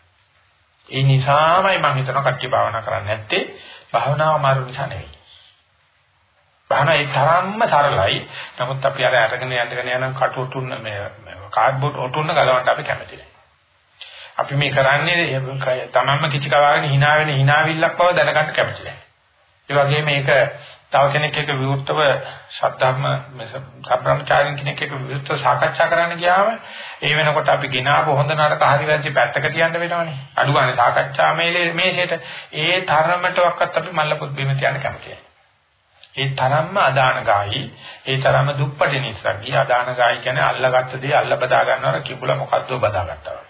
ඒ නිසාමයි මම හිතනවා කච්චි භාවනා කරන්නේ නැත්තේ භාවනාව මාරු නිසා නෙවෙයි බහන ඒ තරම්ම සරලයි. නමුත් අපි අර අරගෙන යන්න යන කටුතුන්න මේ කාඩ්බෝඩ් ඔටුන්න ගලවන්න අපි කැමති නැහැ. අපි මේ කරන්නේ තමන්ම කිචි කවාගෙන hina වෙන hinaවිල්ලක් බව දැනගන්න කැමති නැහැ. ඒ වගේම මේක තව කෙනෙක් එක්ක විවෘතව ශබ්දම්ම සම්බ්‍රාහ්මචාරින් කෙනෙක් එක්ක විවෘතව සාකච්ඡා කරන්න ගියාම ඒ වෙනකොට අපි ගినాපු හොඳ නරක හරි වැරදි පැත්තක තියන්න වෙනවනේ. අඩු ගන්න සාකච්ඡා මේලේ මේසෙට ඒ තරමටවත් අපි මල්ලපොත් බිම තියන්න කැමති නැහැ. ඒ තරම්ම අදානගායි ඒ තරම්ම දුප්පටි නිසා ගිය අදානගායි කියන්නේ අල්ලගත්ත දේ අල්ල බදා ගන්නවා කිඹුල මොකද්ද බදාගත්තා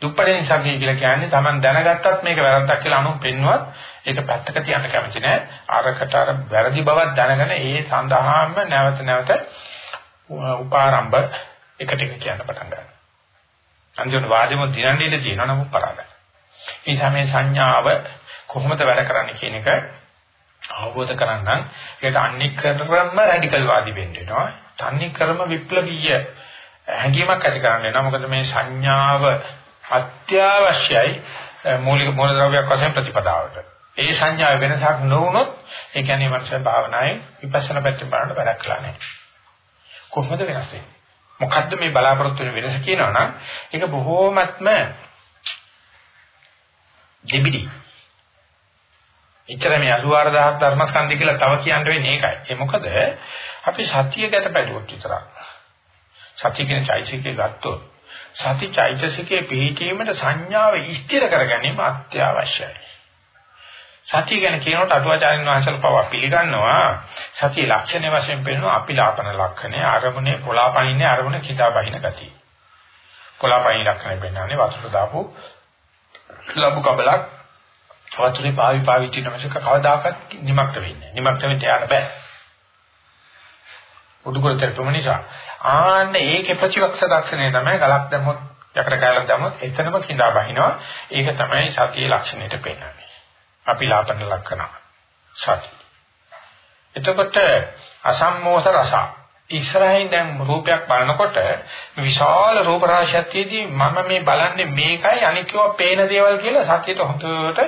වගේ දුප්පටි නිසා කියලා කියන්නේ Taman දැනගත්තත් මේක වැරද්දක් කියලා අනුන් පෙන්නුවත් ඒක පැත්තක තියන්න කැමති නෑ අරකට අර වැරදි බවක් දැනගෙන ඒ සඳහාම නැවත නැවත උපාරම්භ එකට එක කියන්න පටන් ගන්නවා අන්තිමට වාදෙම දිනන්නේ ඉඳී තියෙනවා නමුත් පරාදයි ඒ නිසා මේ සංඥාව කොහොමද වැඩ කරන්නේ කියන එක අවබෝධ කරගන්න ඒකට අනික්කරම රැඩිකල් වාදී වෙන්න වෙනවා. තනිකරම විප්ලවීය හැඟීමක් ඇති කරන්න වෙනවා. මොකද මේ සංඥාව අත්‍යවශ්‍යයි මූලික මූලද්‍රව්‍යයක් වශයෙන් ප්‍රතිපදාවට. ඒ සංඥාව වෙනසක් නොවුනොත් ඒ කියන්නේ මනස භාවනාවේ විපස්සනා පැත්තෙන් බලන්න වැඩක් කළා නෑ. කොහොමද වෙනස් වෙන්නේ? මොකද්ද මේ බලාපොරොත්තු වෙන වෙනස කියනවනම් ඒක බොහෝමත්ම දෙබිඩි එච්චර මේ 84000 ධර්මස්කන්ධය කියලා තව කියන්න වෙන්නේ ඒකයි. ඒ මොකද අපි සතිය ගැට බැලුවොත් විතරක්. සතිය කියන චෛතසිකේ ගත්තොත් සති චෛතසිකේ පිළිකීමට සංඥාව ස්ථිර කර ගැනීම අත්‍යවශ්‍යයි. සතිය ගැන කියනකොට අටුවාචාරින් වහන්සේලා පවා පිළිගන්නවා සතිය ලක්ෂණ වශයෙන් පෙන්නන අපිලාපන ලක්ෂණය අරමුණේ පොලාපනින්නේ අරමුණ කිදා බහින ගතිය. පොලාපනින් ලක්ෂණය පෙන්නන්නේ වතුර දාපු ලබු කබලක් වතුරේ පාවි පාවිච්චි නැමසක කවදාකවත් නිමක්ත වෙන්නේ නැහැ. නිමක්ත වෙන්න යාර බෑ. උඩුකොලතර තුම නිසා ආන්න ඒකේ ප්‍රතිවක්ෂ දක්ෂණය තමයි ගලක් දැම්මොත් යකඩ කැලක් දැම්මොත් එතනම කිඳා බහිනවා. ඒක තමයි සතියේ ලක්ෂණයට පෙන්නන්නේ. අපි ලාපන ලක්ෂණ සති. එතකොට අසම්මෝස රස ඉස්සරහින් දැන් රූපයක් බලනකොට විශාල රූප රාශියක්තියදී මම මේ බලන්නේ මේකයි අනිකව පේන දේවල් කියලා සතියට හොඳට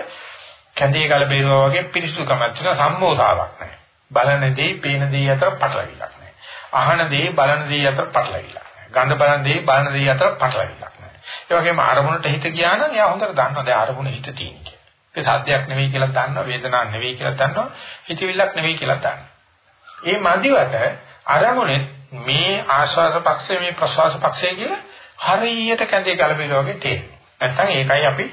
කැඳේ ගල බේරුවා වගේ පිරිසුදුකමක් තියෙන සම්මෝධාවක් නැහැ. බලන දේ, පේන දේ අතර පටලවිලක් නැහැ. අහන දේ, බලන දේ අතර පටලවිලක් නැහැ. ගඳ බලන දේ, බලන දේ අතර පටලවිලක් නැහැ. ඒ වගේම අරමුණට හිත ගියා නම් එයා හොඳට දන්නවා දැන් අරමුණ හිත තියෙන කියලා. ඒක සාධ්‍යයක් නෙවෙයි කියලා දන්නවා, වේදනාවක් නෙවෙයි කියලා දන්නවා, හිතවිල්ලක් නෙවෙයි කියලා දන්නවා. ඒ මදිවට අරමුණේ මේ ආස්වාද පක්ෂය මේ ප්‍රසවාස පක්ෂය කියලා හරියට කැඳේ ගල බේරුවා වගේ තේරෙනවා. නැත්තම් ඒකයි අපි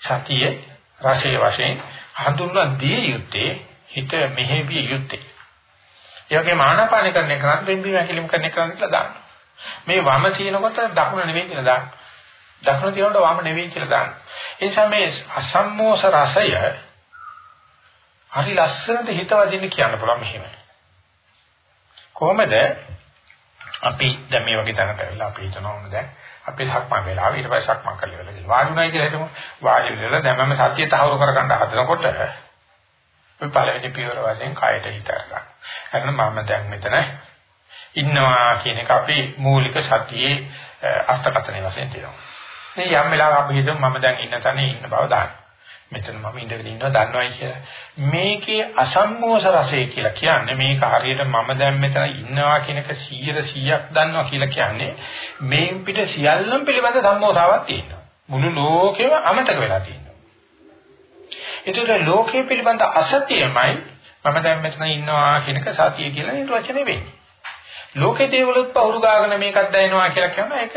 සතියේ රසයේ වශයෙන් හඳුන්වා දිය යුත්තේ හිත මෙහෙවිය යුත්තේ. ඒ වගේම ආනාපාන කරන එක නම් බිම්බි වැකිලිම කරන එක කියලා දාන්න. මේ වම තියෙනකොට දකුණ නෙවෙයි කියලා දාන්න. දකුණ තියෙනකොට වම නෙවෙයි කියලා දාන්න. ඒ නිසා මේ අසම්මෝස රසය හරි ලස්සනට හිත වදින්න කියන්න පුළුවන් මෙහෙම. කොහොමද අපි දැන් මේ වගේ තැනකට වෙලා අපි හිතනවා දැන් අපි සක්මන් වෙලාව ඊට පස්සේ සක්මන් කරලා ඉවරලා වාඩිුණයි කියලා හිතමු වාඩි වෙලා දැන් මම සතිය තහවුරු කරගන්න හදනකොට මේ පළවෙනි පියවර වශයෙන් කයට හිත ගන්න. එතන මම දැන් මෙතන ඉන්නවා කියන එක අපි මූලික සතියේ අර්ථකථනය වශයෙන් තියෙනවා. මේ යම් වෙලාවක අපි හිතමු මම දැන් ඉන්න තැනේ ඉන්න බව දාන්න. මෙතන මම ඉඳගෙන ඉන්නවා දන්නවයි කියලා. මේකේ අසම්මෝස රසය කියලා කියන්නේ මේක හරියට මම දැන් මෙතන ඉන්නවා කියන එක 100%ක් දන්නවා කියලා කියන්නේ මේ පිට සියල්ලම පිළිබඳ සම්මෝසාවක් තියෙනවා. මුළු ලෝකෙම අමතක වෙලා තියෙනවා. ඒතර ලෝකයේ පිළිබඳ අසතියමයි මම දැන් මෙතන ඉන්නවා කියන එක සතිය කියලා නිර්වචනය වෙන්නේ. ලෝකේ දේවලුත් පහුරු ගාගෙන මේකක් දැනෙනවා කියලා කියනවා ඒක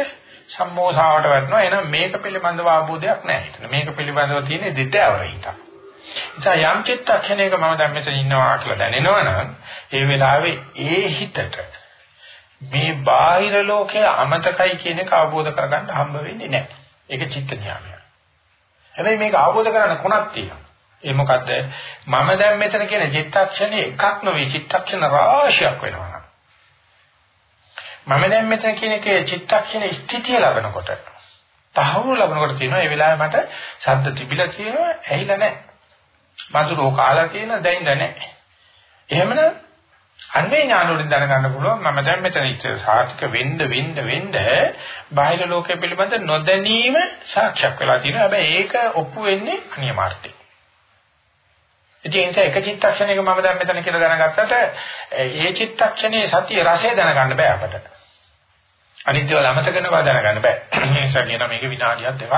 සම්මෝසාවට වැටෙනවා. එහෙනම් මේක පිළිබඳව අවබෝධයක් නැහැ. එතන මේක පිළිබඳව තියෙන දෙතෑවර හිතක්. නිසා යම් චිත්තක්ෂණයක මම දැන් මෙතන ඉන්නවා කියලා දැනෙනවනම් ඒ වෙලාවේ ඒ හිතට මේ බාහිර ලෝකයේ අමතකයි කියන එක අවබෝධ කරගන්න හම්බ වෙන්නේ නැහැ. ඒක චිත්ත ඥානය. හැබැයි මේක අවබෝධ කරගන්න කොනක් තියෙනවා. ඒ මොකද්ද? මම දැන් මෙතන කියන චිත්තක්ෂණේ එකක් නෙවෙයි චිත්තක්ෂණ රාශියක් වෙනවා. මම දැන් මෙතන කියන එකේ චිත්තක්ෂණ ස්ථිතිය ලබනකොට තහවුරු ලබනකොට තියෙනවා. ඒ වෙලාවේ මට ශබ්ද තිබිලා තියෙනවා ඇහිලා නැහැ. මధుරෝ කාලා තියෙන දැයින්ද නැහැ. එහෙමනම් අන්නේ ඥාන වලින් දැනගන්න පුළුවන් මම දැන් මෙතන ඉස්සර සාතික වෙන්න වෙන්න වෙන්න බාහිර ලෝකයේ පිළිබඳ නොදැනීම සාක්ෂාත් වෙලා තියෙනවා. හැබැයි ඒක ඔප්පු වෙන්නේ අනියමාර්ථයි ඉතින් ඒක එක චිත්තක්ෂණයක මම දැන් මෙතන කියලා දැනගත්තට ඒ චිත්තක්ෂණයේ සතිය රසය දැනගන්න බෑ අපට අනිත් දේවල් අමතක කරන බව දැනගන්න බෑ. ඒ නිසා කියන මේක විනාඩියක් දෙකක්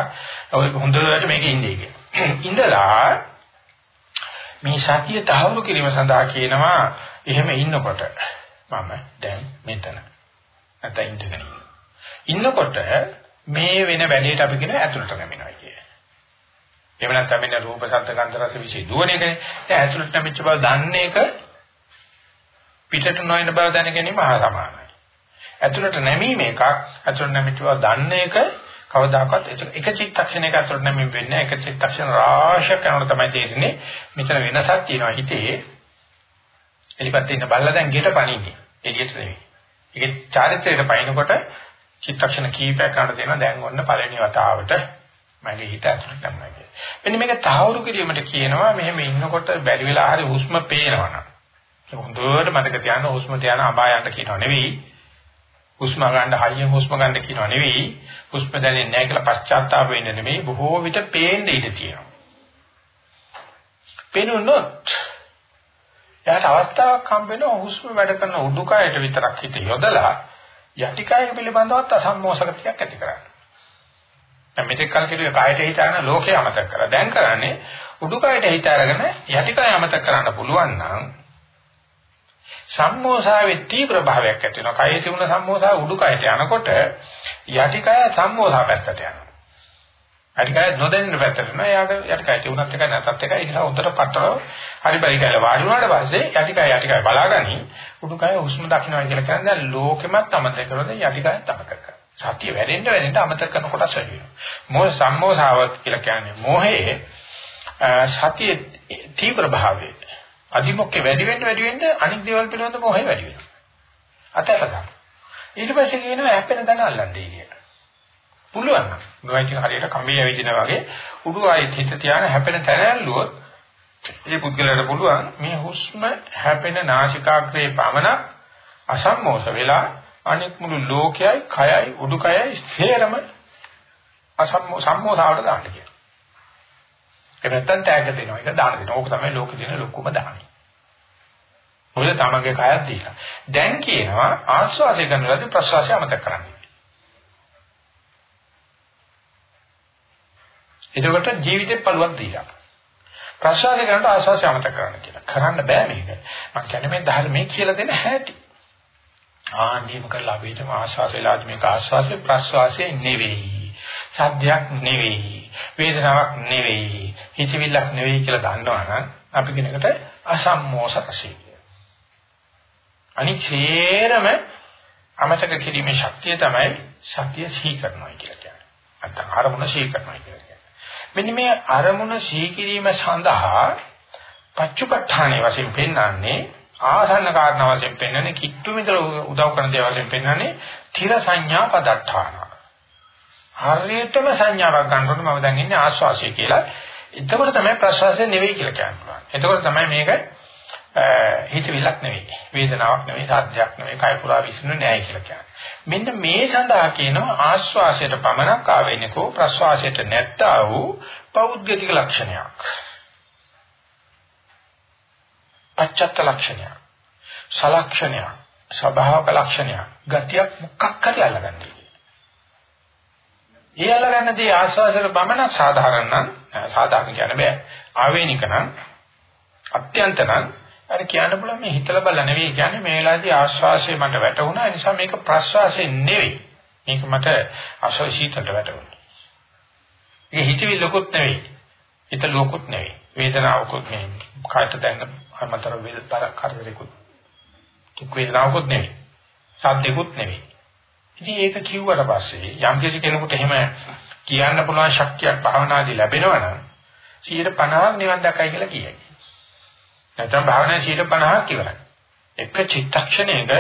ඔය හොඳට මේකේ ඉන්නේ කියලා. ඉඳලා මේ සතිය තහවුරු කිරීම සඳහා කියනවා එහෙම ඉන්නකොට මම දැන් මෙතන නැත්නම් ඉඳගෙන ඉන්නකොට මේ වෙන වැඩේට අපි කියන ඇතුළට නැමිනවා කිය. එහෙම නැත්නම් මෙන්න රූප ශබ්ද ගන්ධ රස විශේෂ දුවන එකනේ. දැන් ඇතුළට නැමිච්ච බව දන්නේ එක පිටට නොයන බව දැන ගැනීම හා සමානයි. ඇතුළට නැමීම එකක් ඇතුළට නැමිටව දන්න එක කවදාකවත් එක චිත්තක්ෂණයක ඇතුළට නැමීම වෙන්නේ එක චිත්තක්ෂණ රාශියක් යනකොට තමයි තේරෙන්නේ මෙතන වෙනසක් තියෙනවා හිතේ. එලිපත් ඉන්න බල්ලා දැන් ගෙට පණින්නේ. එළියට නෙවෙයි ඒකේ චාරිත්‍රයට පයින්නකොට චිත්තක්ෂණ කීපයක් ගන්න දෙනවා දැන් ඔන්න පළවෙනි වතාවට මගේ හිත ඇතුළට ගන්නවා කියන්නේ මෙන්න මේක තහවුරු කිරීමට කියනවා මෙහෙම ඉන්නකොට බැරි වෙලා හරි හුස්ම පේනවනම් හොඳට මතක තියාගන්න හුස්ම තියාන අපායන්ට කියනවා නෙවෙයි. හුස්ම ගන්න හයියෙන් හුස්ම ගන්න කියනවා නෙවෙයි. හුස්ම දැනෙන්නේ නැහැ කියලා පශ්චාත්තාප වෙන්න නෙමෙයි. බොහෝ විට පේන්න ඉඩ තියෙනවා. පේනුනොත් එයාට අවස්ථාවක් හම්බ වෙනවා හුස්ම වැඩ කරන උඩුකයට විතරක් හිත යොදලා යටිකය පිළිබඳවත් අසම්මෝසකතියක් ඇති කරගන්න. දැන් මෙතෙක් කල් කිව්වේ කායට හිතාන ලෝකේ අමතක කරා. දැන් කරන්නේ උඩුකයට හිත අරගෙන යටිකය අමතක කරන්න පුළුවන් නම් සම්මෝසාවේ තීව්‍ර භාවයක් ඇති වෙනවා. කයේ තිබුණ සම්මෝසාව උඩුකයට යනකොට යටිකය සම්මෝසාව පැත්තට යනවා. යටිකය නොදැනෙන පැත්තට යනවා. එයාට යටිකය තිබුණත් එකයි නැතත් එකයි. ඒ නිසා උඩට පටලව හරි පරිකල වාඩි වුණාට පස්සේ යටිකය යටිකය බලාගනි. උඩුකය හුස්ම දකින්නවා කියලා කියන්නේ දැන් ලෝකෙමත් අමතක කරනද යටිකයත් අමතක කරනවා. සතිය වැඩෙන්න වැඩෙන්න අමතක කරන කොටස් වැඩි වෙනවා. මොහ සම්මෝසාව කියලා කියන්නේ මොහේ සතිය තීව්‍ර භාවයේ අදිමොක්කේ වැඩි වෙන්න වැඩි වෙන්න අනික් දේවල් පිළිබඳ මොහේ වැඩි වෙනවා. අතට ගන්න. ඊට පස්සේ කියනවා හැපෙන තැන අල්ලන්නේ කියලා. පුළුවන් නම් නොයිචින හරියට කම්බිය ඇවිදිනා වගේ උඩු ආයෙත් හිත තියාන හැපෙන තැන ඇල්ලුවොත් ඒ පුද්ගලයාට පුළුවන් මේ හුස්ම හැපෙන නාසිකාග්‍රේ පමණ අසම්මෝෂ වෙලා අනෙක් මුළු ලෝකයයි කයයි උඩුකයයි ස්ථේරම අසම්මෝෂාවට දාන්න කියලා. ඒක නැත්තම් ටැග් දෙනවා. ඒක දාන දෙනවා. ඕක තමයි ලෝකේ තියෙන ලොකුම දාන. මොකද තමන්ගේ කයත් දීලා. දැන් කියනවා ආස්වාසය කරනවාදී ප්‍රසවාසය අමතක කරන්න. එතකොට ජීවිතේ පළුවක් දීලා. ප්‍රසවාසය කරනකොට ආස්වාසය අමතක කරන්න කියලා. කරන්න බෑ මේක. මම කියන්නේ මේ ධර්මයේ කියලා දෙන හැටි. ආන්නේම කරලා අපිට ආස්වාසයලාද මේක ආස්වාසය ප්‍රසවාසය නෙවෙයි. සද්දයක් නෙවෙයි. වේදනාවක් නෙවෙයි. හිතවිල්ලක් නෙවෙයි කියලා දන්නවනම් අපි කෙනෙකුට අසම්මෝසකසී අනිත් හේරම අමතක කිරීමේ ශක්තිය තමයි සතිය සිහි කරනවා කියලා කියන්නේ. නැත්නම් අරමුණ සිහි කරනවා කියලා කියන්නේ. මෙන්න මේ අරමුණ සිහි කිරීම සඳහා පච්චුපට්ඨානේ වශයෙන් පෙන්වන්නේ ආසන්න කාරණා වශයෙන් පෙන්වන්නේ කිට්ටු මිතර උදව් කරන දේවල් වශයෙන් පෙන්වන්නේ තිර සංඥා පදට්ඨාන. හරියටම සංඥාවක් ගන්නකොට මම දැන් ඉන්නේ ආස්වාසිය කියලා. එතකොට තමයි ප්‍රසවාසය නෙවෙයි කියලා කියන්න එතකොට තමයි මේක හිතවිලක් නෙවෙයි. වේදනාවක් නෙවෙයි, සාධ්‍යයක් නෙවෙයි, කය පුරා විසිරුනේ නැහැ කියලා කියන්නේ. මෙන්න මේ සඳහා කියනවා ආශ්වාසයට පමණක් ආවෙන්නකෝ ප්‍රශ්වාසයට නැත්තා වූ පෞද්ගලික ලක්ෂණයක්. පච්චත්ත ලක්ෂණයක්. සලක්ෂණයක්. ස්වභාවක ලක්ෂණයක්. ගතියක් මොකක් හරි අල්ලගන්නේ. ඒ අල්ලගන්න දේ ආස්වාසයට බමන සාධාරණ නම් සාධාරණ කියන්නේ බෑ. ආවේනික නම් අත්‍යන්ත නම් අර කියන්න පුළුවන් මේ හිතලා බලලා නෙවෙයි කියන්නේ මේ වෙලාවේදී ආශ්වාසය මට වැටුණා ඒ නිසා මේක ප්‍රශ්වාසය නෙවෙයි මේක මට ආශ්වාසීතට වැටුණා ඒක හිතවිල්ලකුත් නෙවෙයි හිත ලෝකුත් නෙවෙයි වේදනාවකුත් නෙවෙයි කායට දැනෙන අමතර වේදතර කරදරයකුත් දුක් වේදනාවකුත් නෙවෙයි සාධ්‍යකුත් නෙවෙයි ඉතින් ඒක කිව්වට පස්සේ යම් කෙනෙකුට එහෙම කියන්න පුළුවන් ශක්තියක් භාවනාදී ලැබෙනවා නම් 150ක් නිවන් දක්යි කියලා කියයි නැත්නම් භාවනා 150ක් ඉවරයි. එක චිත්තක්ෂණයක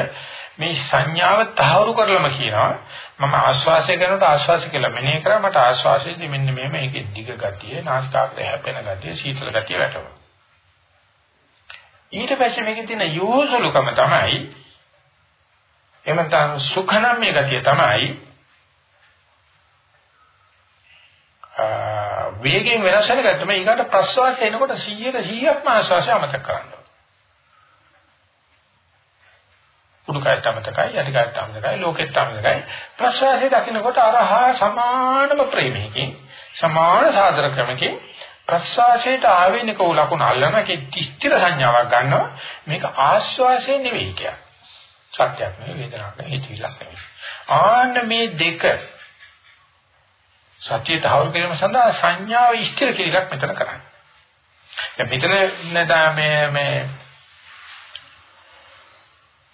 මේ සංඥාව තහවුරු කරලම කියනවා මම ආශ්වාසය කරනකොට ආශ්වාසය කියලා මෙනෙහි කරා මට ආශ්වාසයේදී මෙන්න මෙහෙම ඒකේ දිග ගතිය නාසිකාග්‍රය හැපෙන ගතිය සීතල ගතිය වැටෙනවා. ඊට පස්සේ මේකේ තියෙන යෝසලුකම තමයි එහෙම නැත්නම් සුඛනම්ය ගතිය තමයි වේගයෙන් වෙනස් වෙන ගැටම ඊකට ප්‍රශ්වාසය එනකොට 100ට 100ක්ම ආශ්වාසය අමතක කරනවා. උඩුකයට අමතකයි, යටිකයට අමතකයි, ලෝකෙට අමතකයි. ප්‍රශ්වාසය දකින්නකොට අරහා සමානම ප්‍රේමයකින්, සමාන සාදර ක්‍රමකින් ප්‍රශ්වාසයට ආවේනික වූ ලකුණ අල්ලන කිස්තිර සංඥාවක් ගන්නවා. මේක ආශ්වාසය නෙවෙයි කියන්නේ. සත්‍යයක් නෙවෙයි වේදනාවක් නෙවෙයි හිතවිල්ලක් නෙවෙයි. ආන්න මේ දෙක සතිය තහවුරු කිරීම සඳහා සංඥාව ඉස්තිර කිරීමක් මෙතන කරන්නේ. දැන් මෙතන නේද මේ මේ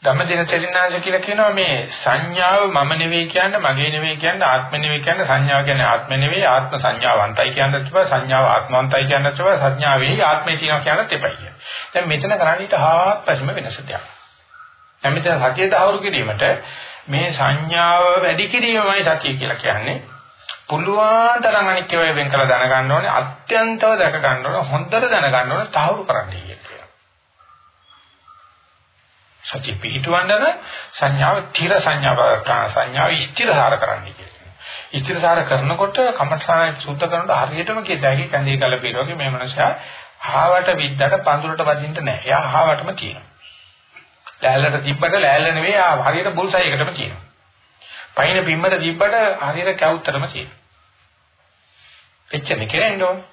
ධම්මදින තෙලිනාංශ කියලා කියනවා මේ සංඥාව මම නෙවෙයි කියන්නේ මගේ නෙවෙයි කියන්නේ ආත්ම නෙවෙයි කියන්නේ සංඥාව කියන්නේ ආත්ම නෙවෙයි ආත්ම සංඥාවන්තයි කියන්නත් එපා සංඥාව ආත්මවන්තයි කියන්නත් එපා සංඥාවේ ආත්මය තියෙනවා කියන්නත් එපා කියන. දැන් මෙතන කරන්නේ ඊට හාත්පසම වෙනස දෙයක්. දැන් මෙතන සතිය දහවුරු කිරීමට මේ සංඥාව වැඩි කිරීමමයි සතිය කියලා කියන්නේ. පුළුවන් තරම් අනික් ඒවා වෙන් කළ දැනගන්න ඕනේ අත්‍යන්තව දැක ගන්න ඕනේ හොඳට දැනගන්න ඕනේ තහවුරු කරන්න කියලා. සත්‍ය පිටවන්නන සංඥාව තිර සංඥාව සංඥාව ස්ථිරසාර කරන්න කියලා. ස්ථිරසාර කරනකොට කමඨාන සුද්ධ කරනකොට හරියටම කියතයි කැඳේ කල පිරෝගේ මේ මනසා හාවට විද්දට පඳුරට වදින්න නැහැ. එයා හාවටම කියනවා. ලෑල්ලට තිබ්බට ලෑල්ල නෙවෙයි ආ හරියට බුල්සයි එකටම කියනවා. පයින් පිම්මට තිබ්බට හරියට කැවුත්තරම කියනවා. එච්චරනේ කරන්න ඕනේ.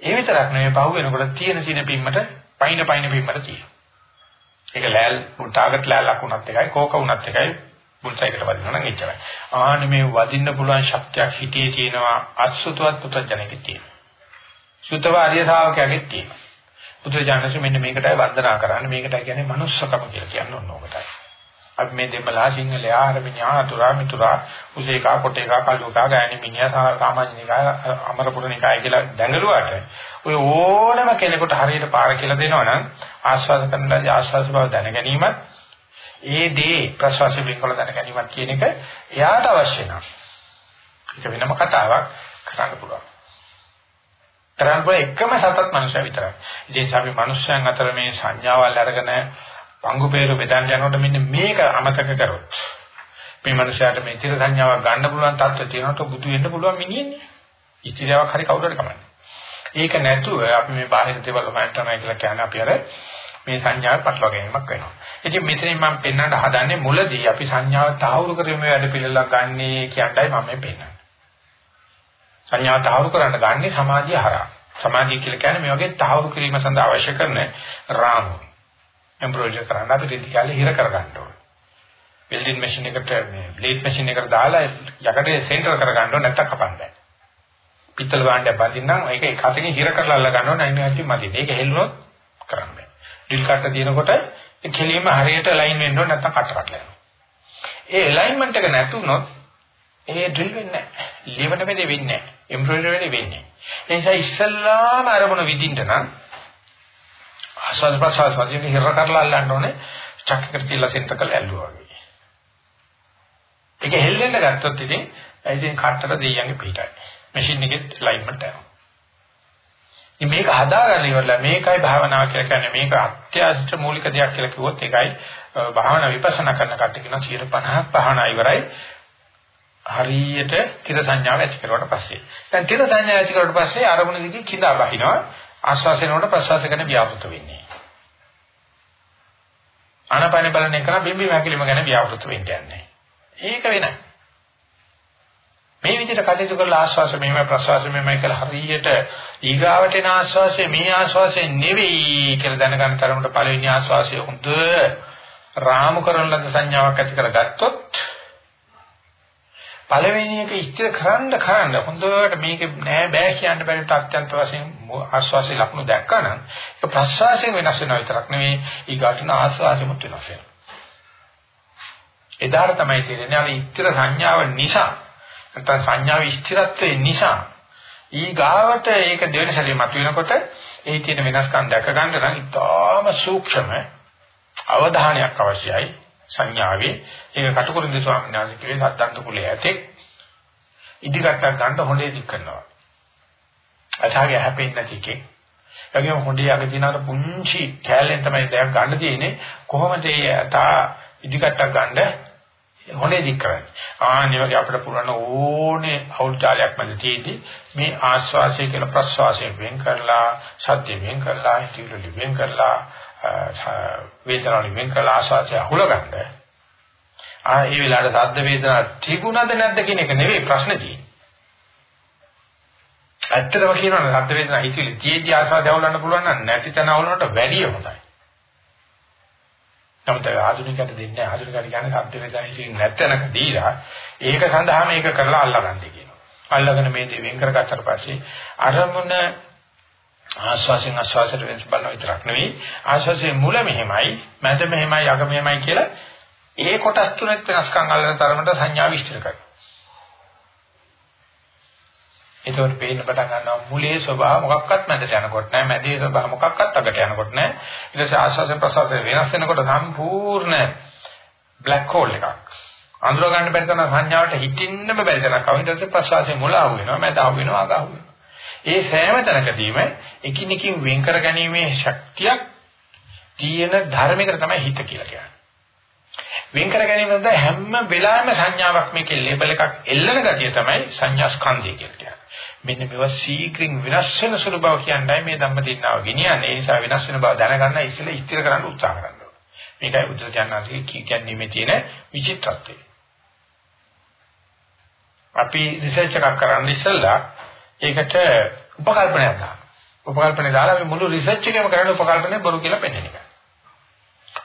ඒ විතරක් නෙවෙයි පහු වෙනකොට තියෙන සින පිම්මට පයින් පයින් පිම්මට තියෙනවා. ඒක ලෑල් ටාගට් ලෑල්ලක් වුණත් එකයි කෝක වුණත් එකයි බුල්සයිකට වදිනවා නම් එච්චරයි. ආන්න මේ වදින්න පුළුවන් ශක්තියක් හිතේ තියෙනවා අසුතවත් පුතජනෙක තියෙනවා. සුතව ආර්ය ශාවකයෙක් තියෙනවා. පුතජනස මෙන්න මේකටයි වන්දනා කරන්නේ මේකටයි කියන්නේ manussකම කියලා කියන්නේ ඕන ඔකටයි. අපි මේ දෙමළා සිංහලයා අර මිනිහා අතුරා මිතුරා උසේකා කොටේකා කල්ුකා ගෑණි මිනිහා සාමාන්‍යනිකා අමරපුරනිකාය කියලා දැඟලුවාට ඔය ඕනම කෙනෙකුට හරියට පාර කියලා දෙනවනම් ආස්වාද කරනදී ආස්වාද බව දැන ගැනීමත් ඒ දේ ප්‍රසවාස පිටකල දැන ගැනීමත් කියන එක එයාට අවශ්‍ය නැහැ. ඒක වෙනම කතාවක් කරන්න පුළුවන්. කරන්න පුළුවන් එකම සතත් මනුෂ්‍ය විතරයි. ඉතින් අපි මනුෂ්‍යයන් අතර මේ සංඥාවල් අරගෙන පංගු peeru බෙදන්න යනකොට මෙන්න මේක අමතක කරොත් මේ මනුස්සයාට මේ චිර සංඥාවක් ගන්න පුළුවන් තත්ත්වය තියෙනකොට බුදු වෙන්න පුළුවන් මිනිහන්නේ. ඉතිරියාවක් හරි කවුරුහරි කමන්නේ. ඒක නැතුව අපි මේ බාහිර දේවල් හොයන්න තමයි කියලා කියන්නේ අපි අර මේ සංඥාව පටලවා ගැනීමක් වෙනවා. ඉතින් මෙතනින් මම පෙන්වන්න හදන්නේ මුලදී අපි සංඥාව තාවුරු කිරීමේ වැඩ පිළිලක් ගන්නේ කියන්නයි මම මේ පෙන්නන්නේ. සංඥාව තාවුරු කරන්න ගන්නේ සමාධිය හරහා. සමාධිය කියලා කියන්නේ මේ වගේ තාවුරු කිරීම සඳහා අවශ්‍ය කරන රාමු. එම්බ්‍රොයිඩරි කරන්න අපි රෙදි කැලේ හිර කරගන්න ඕනේ. වෙල්ඩින් මැෂින් එකට මේ බ්ලේඩ් මැෂින් එකට දාලා යකඩේ සෙන්ටර් කරගන්න ඕනේ නැත්තම් කපන්න බෑ. පිත්තල භාණ්ඩයක් බඳින්නම් ඒක එක අතකින් හිර කරලා අල්ල ගන්න ඕනේ අයින් නැති මදි. ඒක හෙල්ලුනොත් කරන්න බෑ. ඩ්‍රිල් කට්ට දිනකොට ඒ කෙලින්ම හරියට ලයින් වෙන්න ඕනේ නැත්තම් කට කඩලා යනවා. ඒ ඇලයින්මන්ට් එක නැතුනොත් ඒ ඩ්‍රිල් වෙන්නේ නැහැ. ලිවන වෙලේ වෙන්නේ නැහැ. එම්බ්‍රොයිඩරි වෙලේ වෙන්නේ. ඒ නිසා ඉස්සල්ලාම අරමුණ විදින්න නම් ආස්වාද ප්‍රසවාස වශයෙන් හිර කරලා අල්ලන්න ඕනේ චක්‍රකට තියලා සෙන්ටර් කරලා ඇල්ලුවා වගේ. ඒක හෙල්ලෙන්න ගත්තොත් ඉතින් ඉතින් කට්ටට දෙයියන්ගේ පිටයි. මැෂින් එකේ ඇලයින්මන්ට් යනවා. ඉතින් මේක හදාගන්න ඉවරලා මේකයි භාවනාව කියලා කියන්නේ මේක අත්‍යවශ්‍ය මූලික දෙයක් කියලා කිව්වොත් ඒකයි භාවනා විපස්සනා කරන කට්ටිය කියන 50ක් භාවනා ඉවරයි. හරියට තිර සංඥාව ඇති කරුවාට පස්සේ. දැන් තිර සංඥාව ඇති කරුවාට පස්සේ අරමුණ දිගේ කිඳා බහිනවා ආස්වාසයෙන්වට ප්‍රසවාසය ගැන ව්‍යාපෘත වෙන්නේ. ආනපන බලන එක බිම්බි වැකිලිම ගැන ව්‍යාපෘත වෙන්නේ නැහැ. ඒක වෙනයි. මේ විදිහට කටයුතු කරලා ආස්වාස මෙහෙම ප්‍රසවාස මෙහෙමයි කියලා හරියට ඊගාවට එන ආස්වාසය මේ ආස්වාසය නෙවෙයි කියලා දැනගන්න තරමට පළවෙනි ආස්වාසය හොඳ රාමු කරන ලද සංඥාවක් ඇති කරගත්තොත් පළවෙනි එක ඉස්තර කරන්න කරන්න හොඳට මේක නෑ බෑ කියන්න බැරි තත්ත්වයන්ත වශයෙන් ආස්වාසේ ලක්ෂණ දැක්කනම් ඒක ප්‍රසවාසයෙන් වෙනස් වෙනවා විතරක් නෙවෙයි ඊගාටන ආස්වාසෙමුත් වෙනස් වෙනවා. එදාට තමයි තේරෙන්නේ අර ඉස්තර සංඥාව නිසා නැත්නම් සංඥාවේ ස්ථිරත්වයේ නිසා ඊගාවට ඒක දෙවෙනි සැරේ මතුවෙනකොට ඒ තියෙන වෙනස්කම් දැක ගන්න නම් ඉතාම සූක්ෂම අවධානයක් අවශ්‍යයි. සංඥාවේ. ඒක කටුකුරුන්ද ස්වාමීන් වහන්සේ කිව්වේ සද්දන්ත කුලයේ ඇතෙක් ඉදිකටක් ගන්න හොඳේ දික් කරනවා. අසහාගේ හැපෙන්නේ නැති එකේ. එගේම හොඳේ අග දිනාර පුංචි කැලෙන් තමයි දැන් ගන්න තියෙන්නේ. කොහොමද ඒ තා ඉදිකටක් ගන්න හොනේ දික් කරන්නේ. ආන්නේ වගේ අපිට පුරන ඕනේ අවුල්ජාලයක් මැද තියෙදි මේ ආස්වාසය කියලා ප්‍රස්වාසය වෙන් කරලා සත්‍ය වෙන් කරලා හිතවිලි වෙන් කරලා වේදනාවලින් වෙන් කරලා ආස්වාසය අහුලගන්න. ආ ඒ වෙලාවට සද්ද වේදනා තිබුණද නැද්ද කියන එක නෙවෙයි ප්‍රශ්නේ තියෙන්නේ. ඇත්තටම කියනවනේ සද්ද වේදනා හිතවිලි තියෙද්දි ආස්වාසය අහුලන්න පුළුවන් නම් නැති තැන අහුලනට වැඩිය හොඳයි. නමුත් ආධුනිකයට දෙන්නේ ආධුනිකයට කියන්නේ ශබ්ද වේදනයිසින් නැත්නම්ක දීලා ඒක සඳහා මේක කරලා අල්ලගන්න කියනවා. අල්ලගෙන මේ දේ වෙන් කරගත්තට පස්සේ අරමුණ ආස්වාසෙන් ආස්වාසයට වෙනස් බලන විතරක් නෙවෙයි. ආස්වාසයේ මුල මෙහෙමයි මැද මෙහෙමයි අග මෙහෙමයි කියලා ඒ කොටස් තුනෙත් වෙනස්කම් අල්ලන තරමට සංඥා විස්තර කරනවා. ඒකෝට පේන්න පටන් ගන්නවා මුලේ ස්වභාව මොකක්වත් මැදට යනකොට නැහැ මැදේ ස්වභාව මොකක්වත් අගට යනකොට නැහැ. ඊට පස්සේ ආස්වාස ප්‍රසවාස වෙනස් වෙනකොට සම්පූර්ණ බ්ලැක් හෝල් එකක්. අඳුර ගන්න බැරි තරම් සංඥාවට හිටින්නම බැරි තරම් කවිදට ප්‍රසවාසයේ මුල ආව වෙනවා මැද ආව වෙනවා අග ආව වෙනවා ඒ සෑම තැනකදීම එකිනෙකින් වෙන් කර ගැනීමේ ශක්තියක් තියෙන ධර්මයකට තමයි හිත කියලා කියන්නේ වෙන් කර ගැනීමෙන්ද හැම වෙලාවෙම සංඥාවක් මේකේ ලේබල් එකක් එල්ලන ගතිය තමයි සංඥා ස්කන්ධය කියලා කියන්නේ. මෙන්න මේවා ශීඝ්‍රින් වෙනස් වෙන සුළු බව කියන්නයි මේ ධම්මදින්නාව ගෙනියන්නේ. ඒ නිසා වෙනස් වෙන බව දැනගන්න ඉස්සෙල්ලා ස්ථිර කරන්න උත්සාහ කරන්න ඕනේ. මේකයි බුද්ධ ඥානසික කියන්නේ මේ තියෙන විචිත්‍රත්වය. අපි රිසර්ච් එකක් කරන්න ඉස්සෙල්ලා ඒකට උපකල්පනයක් දානවා. උපකල්පනේ දාලා මේ මුළු රිසර්ච් එකේම කරන්නේ උපකල්පනේ බොරු කියලා පෙන්වන එක.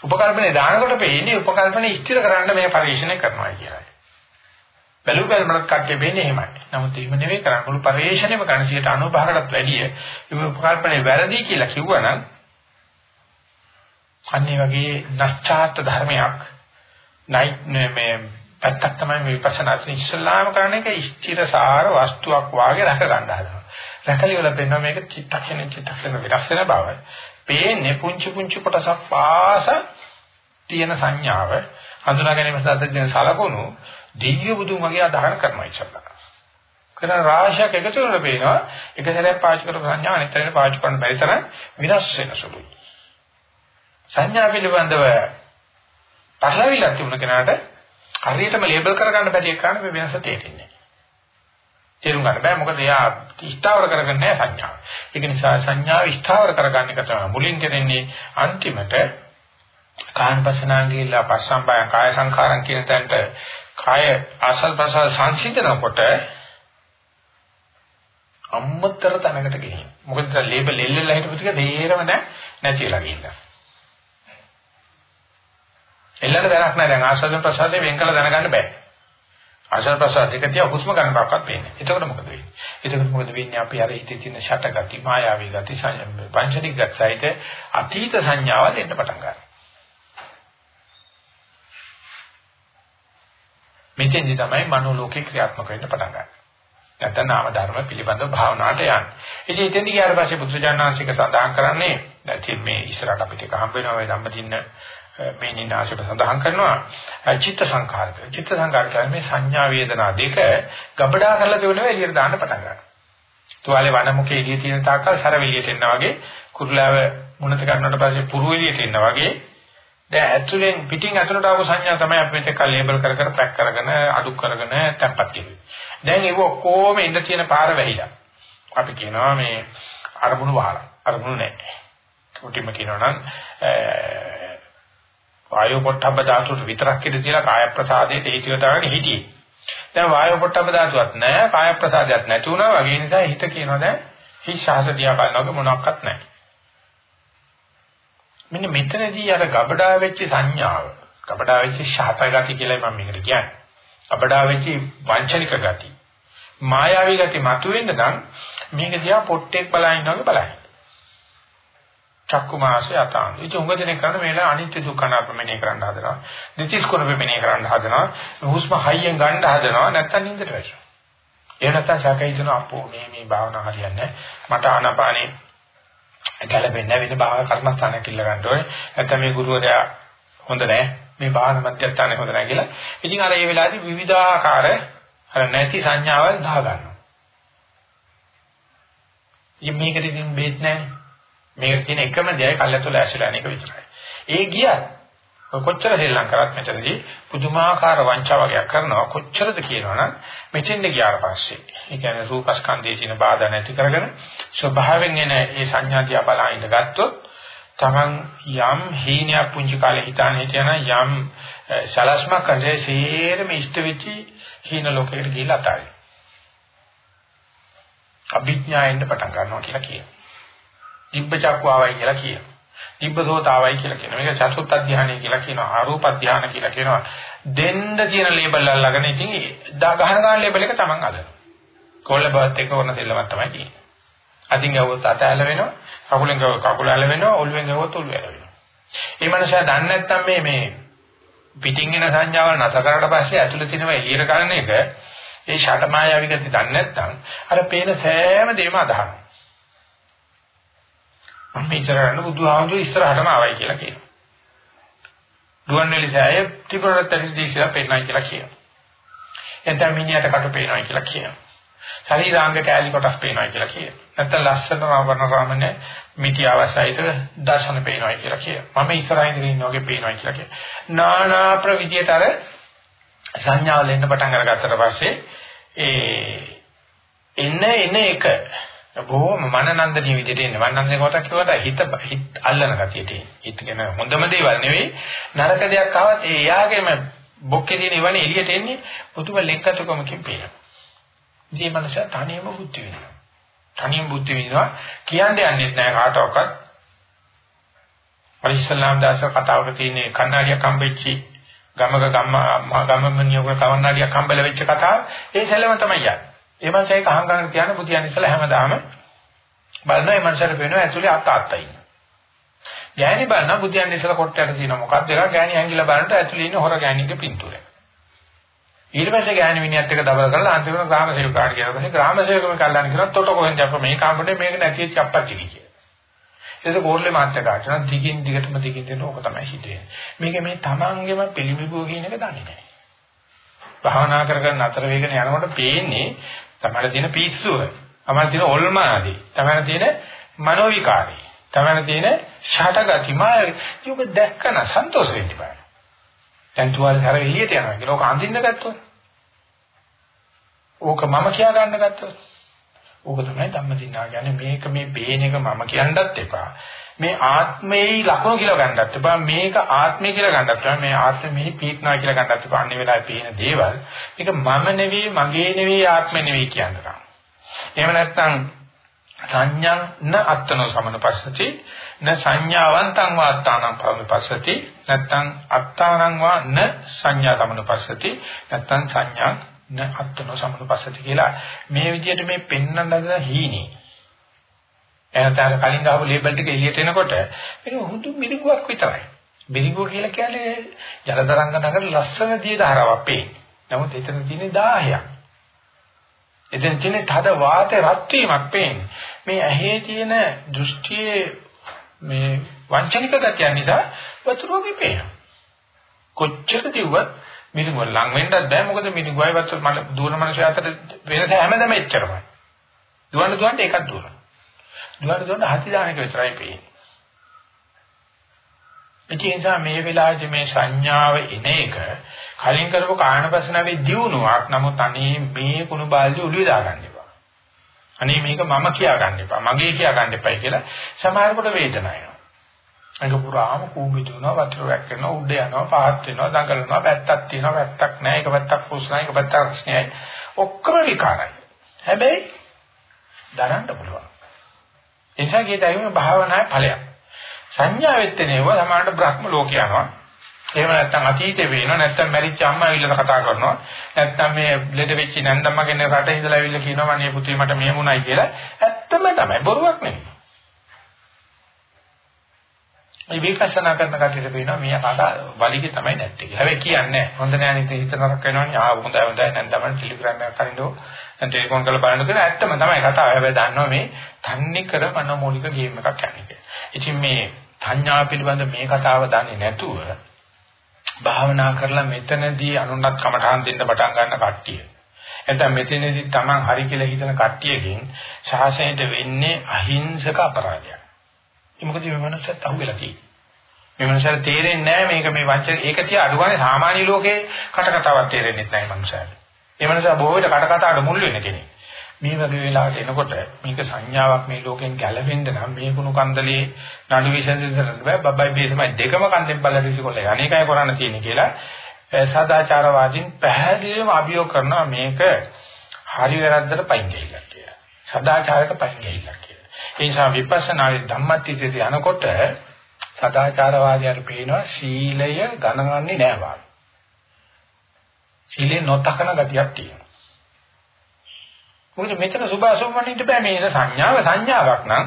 උපකල්පනේ දානකොට පෙන්නේ උපකල්පනේ ස්ථිර කරන්න මේ පරිශීලනය කරනවා කියලා. බැලු බැලමකට කට්ටිය වෙන්නේ එහෙමයි. නමුත් එහෙම නෙවෙයි කරන්නේ. මුළු පරිශ්‍රණයම ගන්න 95කටත් වැඩිය මේ උපකල්පනේ වැරදි කියලා කිව්වනම් අන්නේ වගේ නැස්චාත් ධර්මයක් නයි මේ පැත්තක් තමයි මේ විපස්සනා ඉස්ලාම කරන එක ස්ථිරසාර වස්තුවක් වාගේ රැක ගන්න හදනවා. රැකලි වල පෙන්න මේක චිත්තක්ෂණ චිත්තක්ෂණ වෙනස් වෙන බව. පේන්නේ පුංචි පුංචි කොටසක් පාස තියෙන සංඥාව හඳුනා ගැනීම සඳහා සලකුණු දිව්‍ය බුදුන් වගේ අදහන කරනවා ඉස්සල්ලා. කරන රාශියක් එකතු වෙලා පේනවා එක සැරයක් පාවිච්චි කරපු සංඥා අනිත් සැරේ පාවිච්චි කරන්න බැරි තරම් විනාශ වෙන සුළුයි. සංඥා පිළිබඳව පහළවිලා තිබුණ කෙනාට හරියටම ලේබල් කරගන්න බැරි එක කාරණේ මේ වෙනස තේරෙන්නේ. තේරුම් ගන්න බෑ මොකද එයා ස්ථාවර කරගන්නේ නැහැ සංඥාව. ඒක නිසා සංඥාව ස්ථාවර කරගන්න එක තමයි මුලින් කරන්නේ අන්තිමට කායපසනාන් ගිහිල්ලා පස්සම්බයං කාය සංඛාරම් කියන තැනට කාය ආසල් ප්‍රසාර සංසිඳනකොට අම්මතර තැනකට ගෙනියන. මොකද ලේබල් එල්ලලා හිටපු ටික තේරෙම නැහැ නැතිලා ගිහිල්ලා. එල්ලන්න දැනක් නැහැ දැන් ආසල් ප්‍රසාරේ වෙන් කළ දැනගන්න බෑ. ආසල් ප්‍රසාර දෙක තියා හුස්ම ගන්න බක්වත් වෙන්නේ. එතකොට මොකද වෙන්නේ? එතකොට මොකද වෙන්නේ අපි අර හිතේ තියෙන ෂටගති මායාවී ගති පංචනික ගතිසයිත අතීත සංඥාවල් එන්න පටන් ගන්නවා. මෙතෙන්දි තමයි මනෝ ලෝකේ ක්‍රියාත්මක වෙන්න පටන් ගන්නේ. නැත්නම් නාම ධර්ම පිළිබඳව භාවනාවට යන්නේ. ඉතින් එතෙන්දි ගියාට පස්සේ බුදුජානනාංශික සඳහන් කරන්නේ දැන් මේ ඉස්සරහට අපිට එක හම්බ වෙනවා මේ ධම්මදින්න මේ නිනාශයට සඳහන් කරනවා චිත්ත සංඛාරක. චිත්ත සංඛාරක මේ සංඥා වේදනා දෙක ගබඩා කරලා දෙවන එළියට දාන්න පටන් ගන්නවා. තුවාලේ වනමුකේ එළිය තියෙන තාක්කල් සර එළියට එනවා වගේ කුරුලාව මුණත ගන්නකොට පස්සේ පුරු එළියට එනවා වගේ දැන් ඇතුලෙන් පිටින් ඇතුලට ආපු සංඥා තමයි අපි මෙතෙක් කල් ලේබල් කර කර පැක් කරගෙන අඩු කරගෙන තැම්පත් කෙරුවේ. දැන් ඒක ඔක්කොම ඉඳ තියෙන පාර වැහිලා. අපි කියනවා මේ අරමුණු වහලා. අරමුණු නැහැ. කොටිම කියනවා නම් වායෝ පොට්ටබ්බ ධාතුවට විතරක් ඉඳ තියලා කාය ප්‍රසාදයට හේතුව දාගෙන හිටියේ. දැන් වායෝ පොට්ටබ්බ ධාතුවක් නැහැ, කාය ප්‍රසාදයක් නැති වුණා වගේ නිසා හිත කියනවා දැන් හිස් ශාස දිහා බලනකොට මොනවත් නැහැ. මෙන්න මෙතනදී අර ගබඩා වෙච්ච සංඥාව, ගබඩා වෙච්ච ශාතගති කියලා මම මේකට කියන්නේ. ගබඩා වෙච්ච වංචනික ගති. මායාවී ගති මතුවෙන්න නම් මේක දිහා පොට්ටෙක් බලන වගේ බලන්න. චක්කු මාසය අතාන. ඒක උඟ දෙනෙක් කරන මේලා අනිත්‍ය දුක්ඛ අනාත්මනේ කරන්න හදනවා. දිටිස් කුණ වෙමනේ කරන්න හදනවා. හුස්ම හයියෙන් ගන්න හදනවා නැත්තම් නින්දට වැටෙනවා. එහෙම නැත්තම් සාකයි දෙන අපෝ මේ මේ භාවනා හරියන්නේ මට ආනාපානේ ගැළපෙන්නේ වෙන භාවනා කර්මස්ථානයක් ඉල්ල ගන්න ඕනේ. නැත්නම් මේ ගුරුවරයා හොඳ නැහැ. මේ භාවනා මධ්‍යස්ථානේ හොඳ නැහැ කියලා. ඉතින් අර ඒ වෙලාවේදී විවිධාකාර අර නැති සංඥාවල් දා ගන්නවා. ඉතින් මේකට ඉතින් බේත් නැහැ. මේක තියෙන එකම දෙයයි කල්යතුල ඇසලා අනේක විතරයි. ඒ ගියත් කොච්චර හෙල්ලම් කරත් මෙතනදී පුදුමාකාර වංචාවයක් කරනවා. කොච්චරද කියනවනම් මෙතෙන්ද ගියාට පස්සේ. ඒ කියන්නේ රූපස්කන්ධයේ තියෙන බාධා නැති කරගෙන ස්වභාවයෙන් එන ඒ සංඥා දිහා බලන ගත්තොත් තමන් යම් හීනයක් පුංචි කාලේ හිතාන හිටියන යම් සලස්මක් කරේ සේරම ඉෂ්ට වෙච්චි හීන ලෝකයකට ගිහිල්ලා අතාරින්. අභිඥායෙන්ද පටන් ගන්නවා කියලා කියනවා. දිබ්බ චක්වාවයි කියලා කියනවා. දිබ්බ සෝතාවයි කියලා කියනවා. මේක චතුත් අධ්‍යානය කියලා කියනවා. ආරූප අධ්‍යාන කියලා කියනවා. දෙන්න තියෙන ලේබල් අල්ලගෙන ඉතින් දා ගහන ගන්න ලේබල් එක Taman අදනවා. කොල්ල බවත් එක වුණ දෙල්ලමක් තමයි තියෙන්නේ. අදින් ගවුවොත් අත ඇල වෙනවා. කකුලෙන් ගවුවොත් කකුල ඇල වෙනවා. ඔළුවෙන් ගවුවොත් ඔළුව ඇල වෙනවා. මේ මනුස්සයා දන්නේ නැත්තම් මේ මේ පිටින් එන සංඥාවල් නැතර කරලා පස්සේ ඇතුළේ තියෙනවා එළියට කරන එක ඒ ෂටමායාවි ගති දන්නේ නැත්තම් අර පේන සෑම දෙයක්ම අදහනවා. මම ඉස්සරහට බුදුහාමුදුරු ඉස්සරහටම ආවයි කියලා කියනවා. දුවන්නේලි සෑය ත්‍රිපුරත් ඇතිදීලා පේනයි කියලා කියනවා. එතන මිනිහට කට පේනයි කියලා කියනවා. ශරීරාංග කැලි කොටස් පේනයි කියලා කියනවා. නැත්නම් ලස්සන වර්ණ රාමනේ මිටි අවශ්‍යයිත දර්ශන පේනයි කියලා කියනවා. මම ඉස්සරහින් ඉන්න වගේ පේනයි කියලා කියනවා. නානා ප්‍රවිදියතර සංඥාවල එන්න පටන් අරගත්තට පස්සේ ඒ එන එන එක බොහොම මනනන්දනීය විදිහට එන්නේ. මනනන්දනීය කොට කිව්වට හිත හිත අල්ලන ගතියට එන්නේ. හිත කියන හොඳම දේවල් නෙවෙයි නරක දෙයක් ආවත් ඒ යාගෙම බොක්කේ තියෙන ඉවනේ එළියට එන්නේ පුදුම ලෙක්කතුකමකින් පේනවා. මේ මනස තනියම බුද්ධි වෙනවා. තනියම බුද්ධි වෙනවා කියන්නේ යන්නේ නැහැ කාටවත්. පරිස්සල්ලාම් දාස කතාවක තියෙන කන්නාඩියක් හම්බෙච්චි ගමක ගම්ම ගම්මනියක කවන්නාඩියක් හම්බෙලා වෙච්ච කතාව ඒ සැලම තමයි යන්නේ. ඒ මනස ඒක අහංකාරට තියන බුදියන් ඉස්සලා හැමදාම බලනවා මේ මනසට පේනවා ඇතුලේ අත අත්තයි. ගෑණි බලනවා බුදියන් ඉස්සලා කොට්ටයට තියෙන මොකක්ද ඒක ගෑණි ඇඟිල්ල බලනට ඇතුලේ ඉන්න හොර ගෑණිගේ පින්තූරය. ඊට පස්සේ ගෑණි මිනිහත් එක්ක දබල කරලා අන්තිමට ග්‍රාම සේවකාට කියනවා. පස්සේ ග්‍රාම සේවකම කල්ලාන කරා තොට කොහෙන්ද අප මේ කාමරේ මේක නැති වෙච්ච අප්පච්චි කියලා. ඒක කෝල්ලේ මාත්‍ය කාටන දිගින් දිගටම දිගින් දෙන ඕක තමයි හිතේ. මේක මේ තමන්ගේම පිළිඹුව කියන එක දන්නේ නැහැ. භාවනා කරගෙන අතර වේගන යනකොට පේන්නේ තමයි තියෙන පිස්සුව. තමයි තියෙන ඔල්මාදී. තමයි තියෙන මනෝ විකාරී. තමයි තියෙන ෂටගති මාය. යෝග දැක්කන සන්තෝෂ වෙන්න බෑ. දැන් තුවාල හැර එළියට යනවා කියලා ඕක අඳින්න ගත්තොත්. ඕක මම කියා ගන්න ගත්තොත්. ඕක තමයි ධම්මදින්නා කියන්නේ මේක මේ බේන එක මම කියන්නත් එපා. මේ ආත්මයේ ලක්ෂණ කියලා ගන්නත් එපා. මේක ආත්මය කියලා ගන්නත් එපා. මේ ආත්මෙ මෙහි පීක්නා කියලා ගන්නත් එපා. අන්නේ වෙලාවේ පේන දේවල් මේක මම නෙවෙයි, මගේ නෙවෙයි, ආත්මෙ නෙවෙයි කියනවා. එහෙම නැත්නම් සංඥං න අත්තනෝ සමනපස්සති න සංඥාවන්තං වාත්තානං පවනපස්සති නැත්නම් අත්තානං වා න සංඥා සමනපස්සති නැත්නම් සංඥා න අත්තනෝ සමනපස්සති කියලා මේ විදිහට මේ පෙන්වන්න ලද හීනේ එහෙනම් කලින් ගහපු ලේබල් ටික එළියට එනකොට මේක හුදු මිරිඟුවක් විතරයි. මිරිඟුව කියලා කියන්නේ ජලතරංග නගර ලස්සන දිය ධාරාවක් පේන්නේ. නමුත් එතන තියෙන්නේ 10ක්. එතන තියෙන්නේ තද වාතේ රත් වීමක් පේන්නේ. මේ ඇහි තියෙන දෘෂ්ටියේ මේ වංචනික ගතිය නිසා වතුර වගේ පේනවා. කොච්චර දිව්වත් මිරිඟුව ලඟ වෙන්නත් බෑ මොකද මිරිඟුවයි වතුර මල දුවන මනුස්සය අතර වෙනස හැමදම එච්චරමයි. දුවන දුවන්ට එකක් දුවනවා. දුවන දුවන හති දාන එක විතරයි පේන්නේ. ඒ නිසා මේ වෙලාවේදී මේ සංඥාව එන එක කලින් කරපු කායනපසනාවේ දියුණුවක්. නමුත් අනේ මේ කුණු බාල්දිය උඩු දාගන්න එපා. අනේ මේක මම කියා ගන්න එපා. මගේ කියා ගන්න එපා කියලා සමහරකට වේදනාවක්. ඒක පුරාම කූඹි දුනවා වතුර වැක්කෙනවා උඩ යනවා පහත් වෙනවා දඟලනවා පැත්තක් තියෙනවා පැත්තක් නැහැ එක පැත්තක් පුස්නයි එක පැත්තක් රස්නයි ඔක්කොම විකාරයි. හැබැයි දරන්න පුළුවන්. එනිසා කීයදයිම භාවනාවේ ඵලයක්. සංඥාවෙත් නේව සමානට බ්‍රහ්ම ලෝක යනවා. එහෙම නැත්නම් අතීතේ වෙනවා නැත්නම් මැරිච්ච අම්මා ඇවිල්ලා කතා කරනවා. නැත්නම් මේ ලෙඩ වෙච්ච නැන්දම්මගෙන රට ඉඳලා ඇවිල්ලා කියනවා මගේ පුතේ මට මෙහෙමුණයි කියලා. ඇත්තම තමයි. බොරුවක් නෙමෙයි. මේ විකසනා කරන කටියට පේනවා මේ කතා වලිගේ තමයි නැත්තේ කියලා. හැබැයි කියන්නේ හොඳ නෑ නේද හිත නරක වෙනවනේ. ආ හොඳයි හොඳයි නැන් තමයි ටෙලිග්‍රෑම් එකක් අරින්නෝ. දැන් ටෙලිෆෝන් කරලා බලන්න කියලා ඇත්තම තමයි කතාව. හැබැයි දන්නවා මේ තන්නේ කර මනෝමූලික ගේම් එකක් යන්නේ. ඉතින් මේ සංඥා පිළිබඳ මේ කතාව දන්නේ නැතුව භාවනා කරලා මෙතනදී අනුන්වත් කමටහන් දෙන්න පටන් ගන්න කට්ටිය. එතන මෙතනදී Taman හරි කියලා හිතන කට්ටියකින් ශාසනයට වෙන්නේ අහිංසක අපරාධයක්. ඒ මොකද මේ මනසත් අහුවෙලා තියෙන්නේ. මේ මනසට තේරෙන්නේ නැහැ මේක මේ වංචන ඒක තියා අඩුවනේ සාමාන්‍ය ලෝකේ කට කතාවක් තේරෙන්නේ නැහැ මනසට. ඒ මනස බොහෝ විට කට කතාවට මුල් වෙන කෙනෙක්. මේ වගේ වෙලාවට එනකොට මේක සංඥාවක් මේ ලෝකෙන් ගැලවෙන්න නම් මේ කුණු කන්දලේ නඩු විසඳන්න බෑ බබයි බේ තමයි දෙකම කන්දෙන් බලලා විසිකොල්ල අනේකයි කරන්න තියෙන්නේ කියලා සදාචාරවාදීන් පැහැදිලිවම අභියෝග කරනවා මේක හරි වැරද්දට පයින් ගිහිල්ලා කියලා. සදාචාරයට පයින් ගිහිල්ලා කියලා. ඒ නිසා විපස්සනාවේ ධම්මටිචිතේ යනකොට සදාචාරවාදයට පේනවා සීලය ගණනන්නේ නෑ වාගේ. සීලේ නොතකන ගතියක් තියෙනවා. මොකද මෙතන සුභාසෝමනින්ට බෑ මේ සංඥාව සංඥාවක් නම්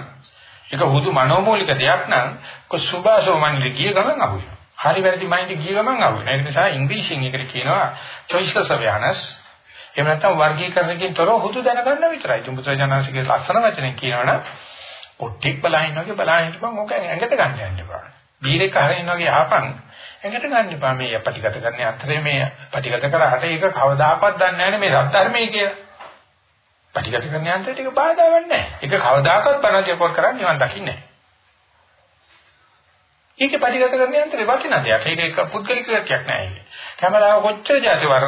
ඒක හුදු මනෝමූලික දෙයක් නම් කො සුභාසෝමනින්ට ගිය ගමන් අහුවෙනවා. හරි වැරදි මයින්ඩ් ගිය ගමන් අහුවෙනවා. ඒ නිසා ඉංග්‍රීසියෙන් එකට කියනවා choiceless awareness. එහෙම නැත්නම් වර්ගීකරණකින් තොරව හුදු දැනගන්න විතරයි. තුඹුත්‍රාජනසිකේ ලස්සන වචනෙන් කියනවනම් කොට්ටික් බලහින්න වගේ බලහින්න බං ඕක ඇඟට ගන්න යන්න එපා. බීරෙක් අරින්න වගේ ආපන් ඇඟට ගන්න එපා. මේ අපටිගත කරන්නේ අතරේ මේ පටිගත කරාට ඒක කවදාකවත් දන්නේ නැහැ මේ ධර්මයේ කියලා. පටිගත කරන යන්ත්‍රයට ඒක බාධාවක් නැහැ. ඒක කවදාකවත් පරාජය පොර කරන්නේ නිවන් දකින්නේ නැහැ. ඒක පටිගත කරන යන්ත්‍රේ වටින දෙයක්. ඒක එක පුද්ගලික දෙයක් නෑ ඒක. කැමරාව කොච්චර જાති වර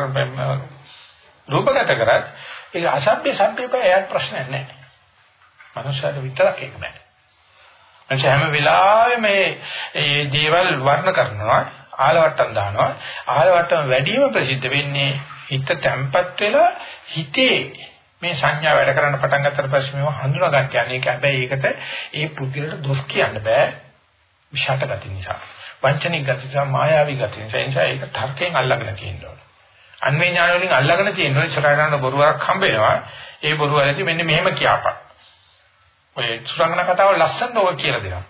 රූපගත කරත් ඒක අසභ්‍ය සම්පේපය එයාට ප්‍රශ්නයක් නෑ. මනුෂ්‍යයට විතරක් ඒක බෑ. එනිසා හැම වෙලාවෙම මේ මේ දේවල් වර්ණ කරනවා ආලවට්ටම් දානවා. ආලවට්ටම් වැඩිම ප්‍රසිද්ධ වෙන්නේ හිත තැම්පත් වෙලා හිතේ මේ සංඥා වැඩ කරන්න පටන් ගත්තට පස්සේ මේව හඳුනා ගන්න කියන්නේ ඒක. හැබැයි ඒකට ඒ පුද්ගලට දොස් කියන්න බෑ. විෂාට ගති නිසා. වංචනික ගති නිසා මායාවී ගති නිසා. ඒ නිසා ඒක තර්කයෙන් අල්ලගෙන තියෙනවා අන්වේ ඥාන වලින් අල්ලගෙන තියෙනවා ඉස්සරහට යන බොරුවක් හම්බ වෙනවා. ඒ බොරුව ඇති මෙන්න මෙහෙම කියපන්. ඔය සුරංගන කතාව ලස්සනට ඔය කියලා දෙනවා.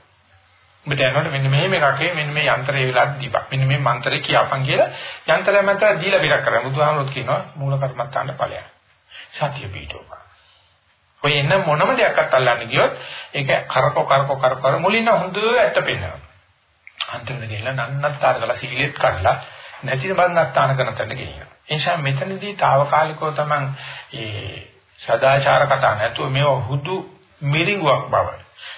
ඔබ දැනනකොට මෙන්න මෙහෙම එකකේ මෙන්න මේ යන්ත්‍රය වෙලා දීපක්. මෙන්න මේ මන්ත්‍රය කියපන් කියලා යන්ත්‍රය මත දීලා විරක් කරා. බුදුහාමුදුරුවෝ කියනවා මූල කර්මත්තාන්න ඵලයක්. සතිය පිටෝප. ඔය එන්න මොනම දෙයක්වත් අල්ලන්න ගියොත් ඒක කරකෝ කරකෝ කරකෝ මුලින්ම හොඳ ඇත්ත පෙන්වනවා. අන්තිමට ගිහලා නන්නත්තර කරලා සීලෙත් කඩලා නැති බන්නාස්ථාන කරන තැනට ගෙනියනවා. ඒ නිසා මෙතනදී తాවකාලිකව තමයි ඒ සදාචාර කතා නැතුව මේව හුදු මිරිඟුවක් බව.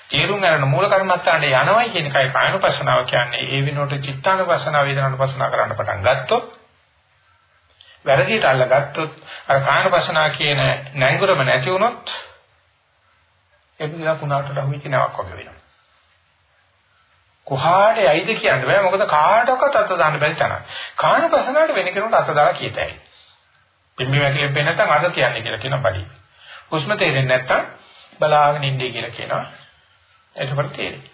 තේරුම් ගන්න මූල කර්මස්ථානයේ යනවයි කියන එකයි කායනුපස්සනාව කියන්නේ. ඒ වෙනුවට චිත්තානුපස්සනාව වේදනානුපස්සනාව කරන්න පටන් ගත්තොත් වැරදියට අල්ලගත්තොත් අර කායනුපස්සනාව කියන නැංගුරම නැති වුණොත් ඒක දිහා පුනාට අහුවෙච්ච නැවක් වගේ වෙනවා. කොහාට යයිද කියන්න බෑ මොකද කාටවත් අත දාන්න බැරි තරම්. කායනුපස්සනාවට වෙන කෙනෙකුට අත දාලා කියතයි. පිම්බි වැකිලෙන් පෙන්න නැත්නම් අද කියන්නේ කියලා කියන බඩි. හුස්ම තේරෙන්නේ නැත්නම් බලාගෙන ඉන්නේ කියලා කියනවා. එතකොට තේරෙයි.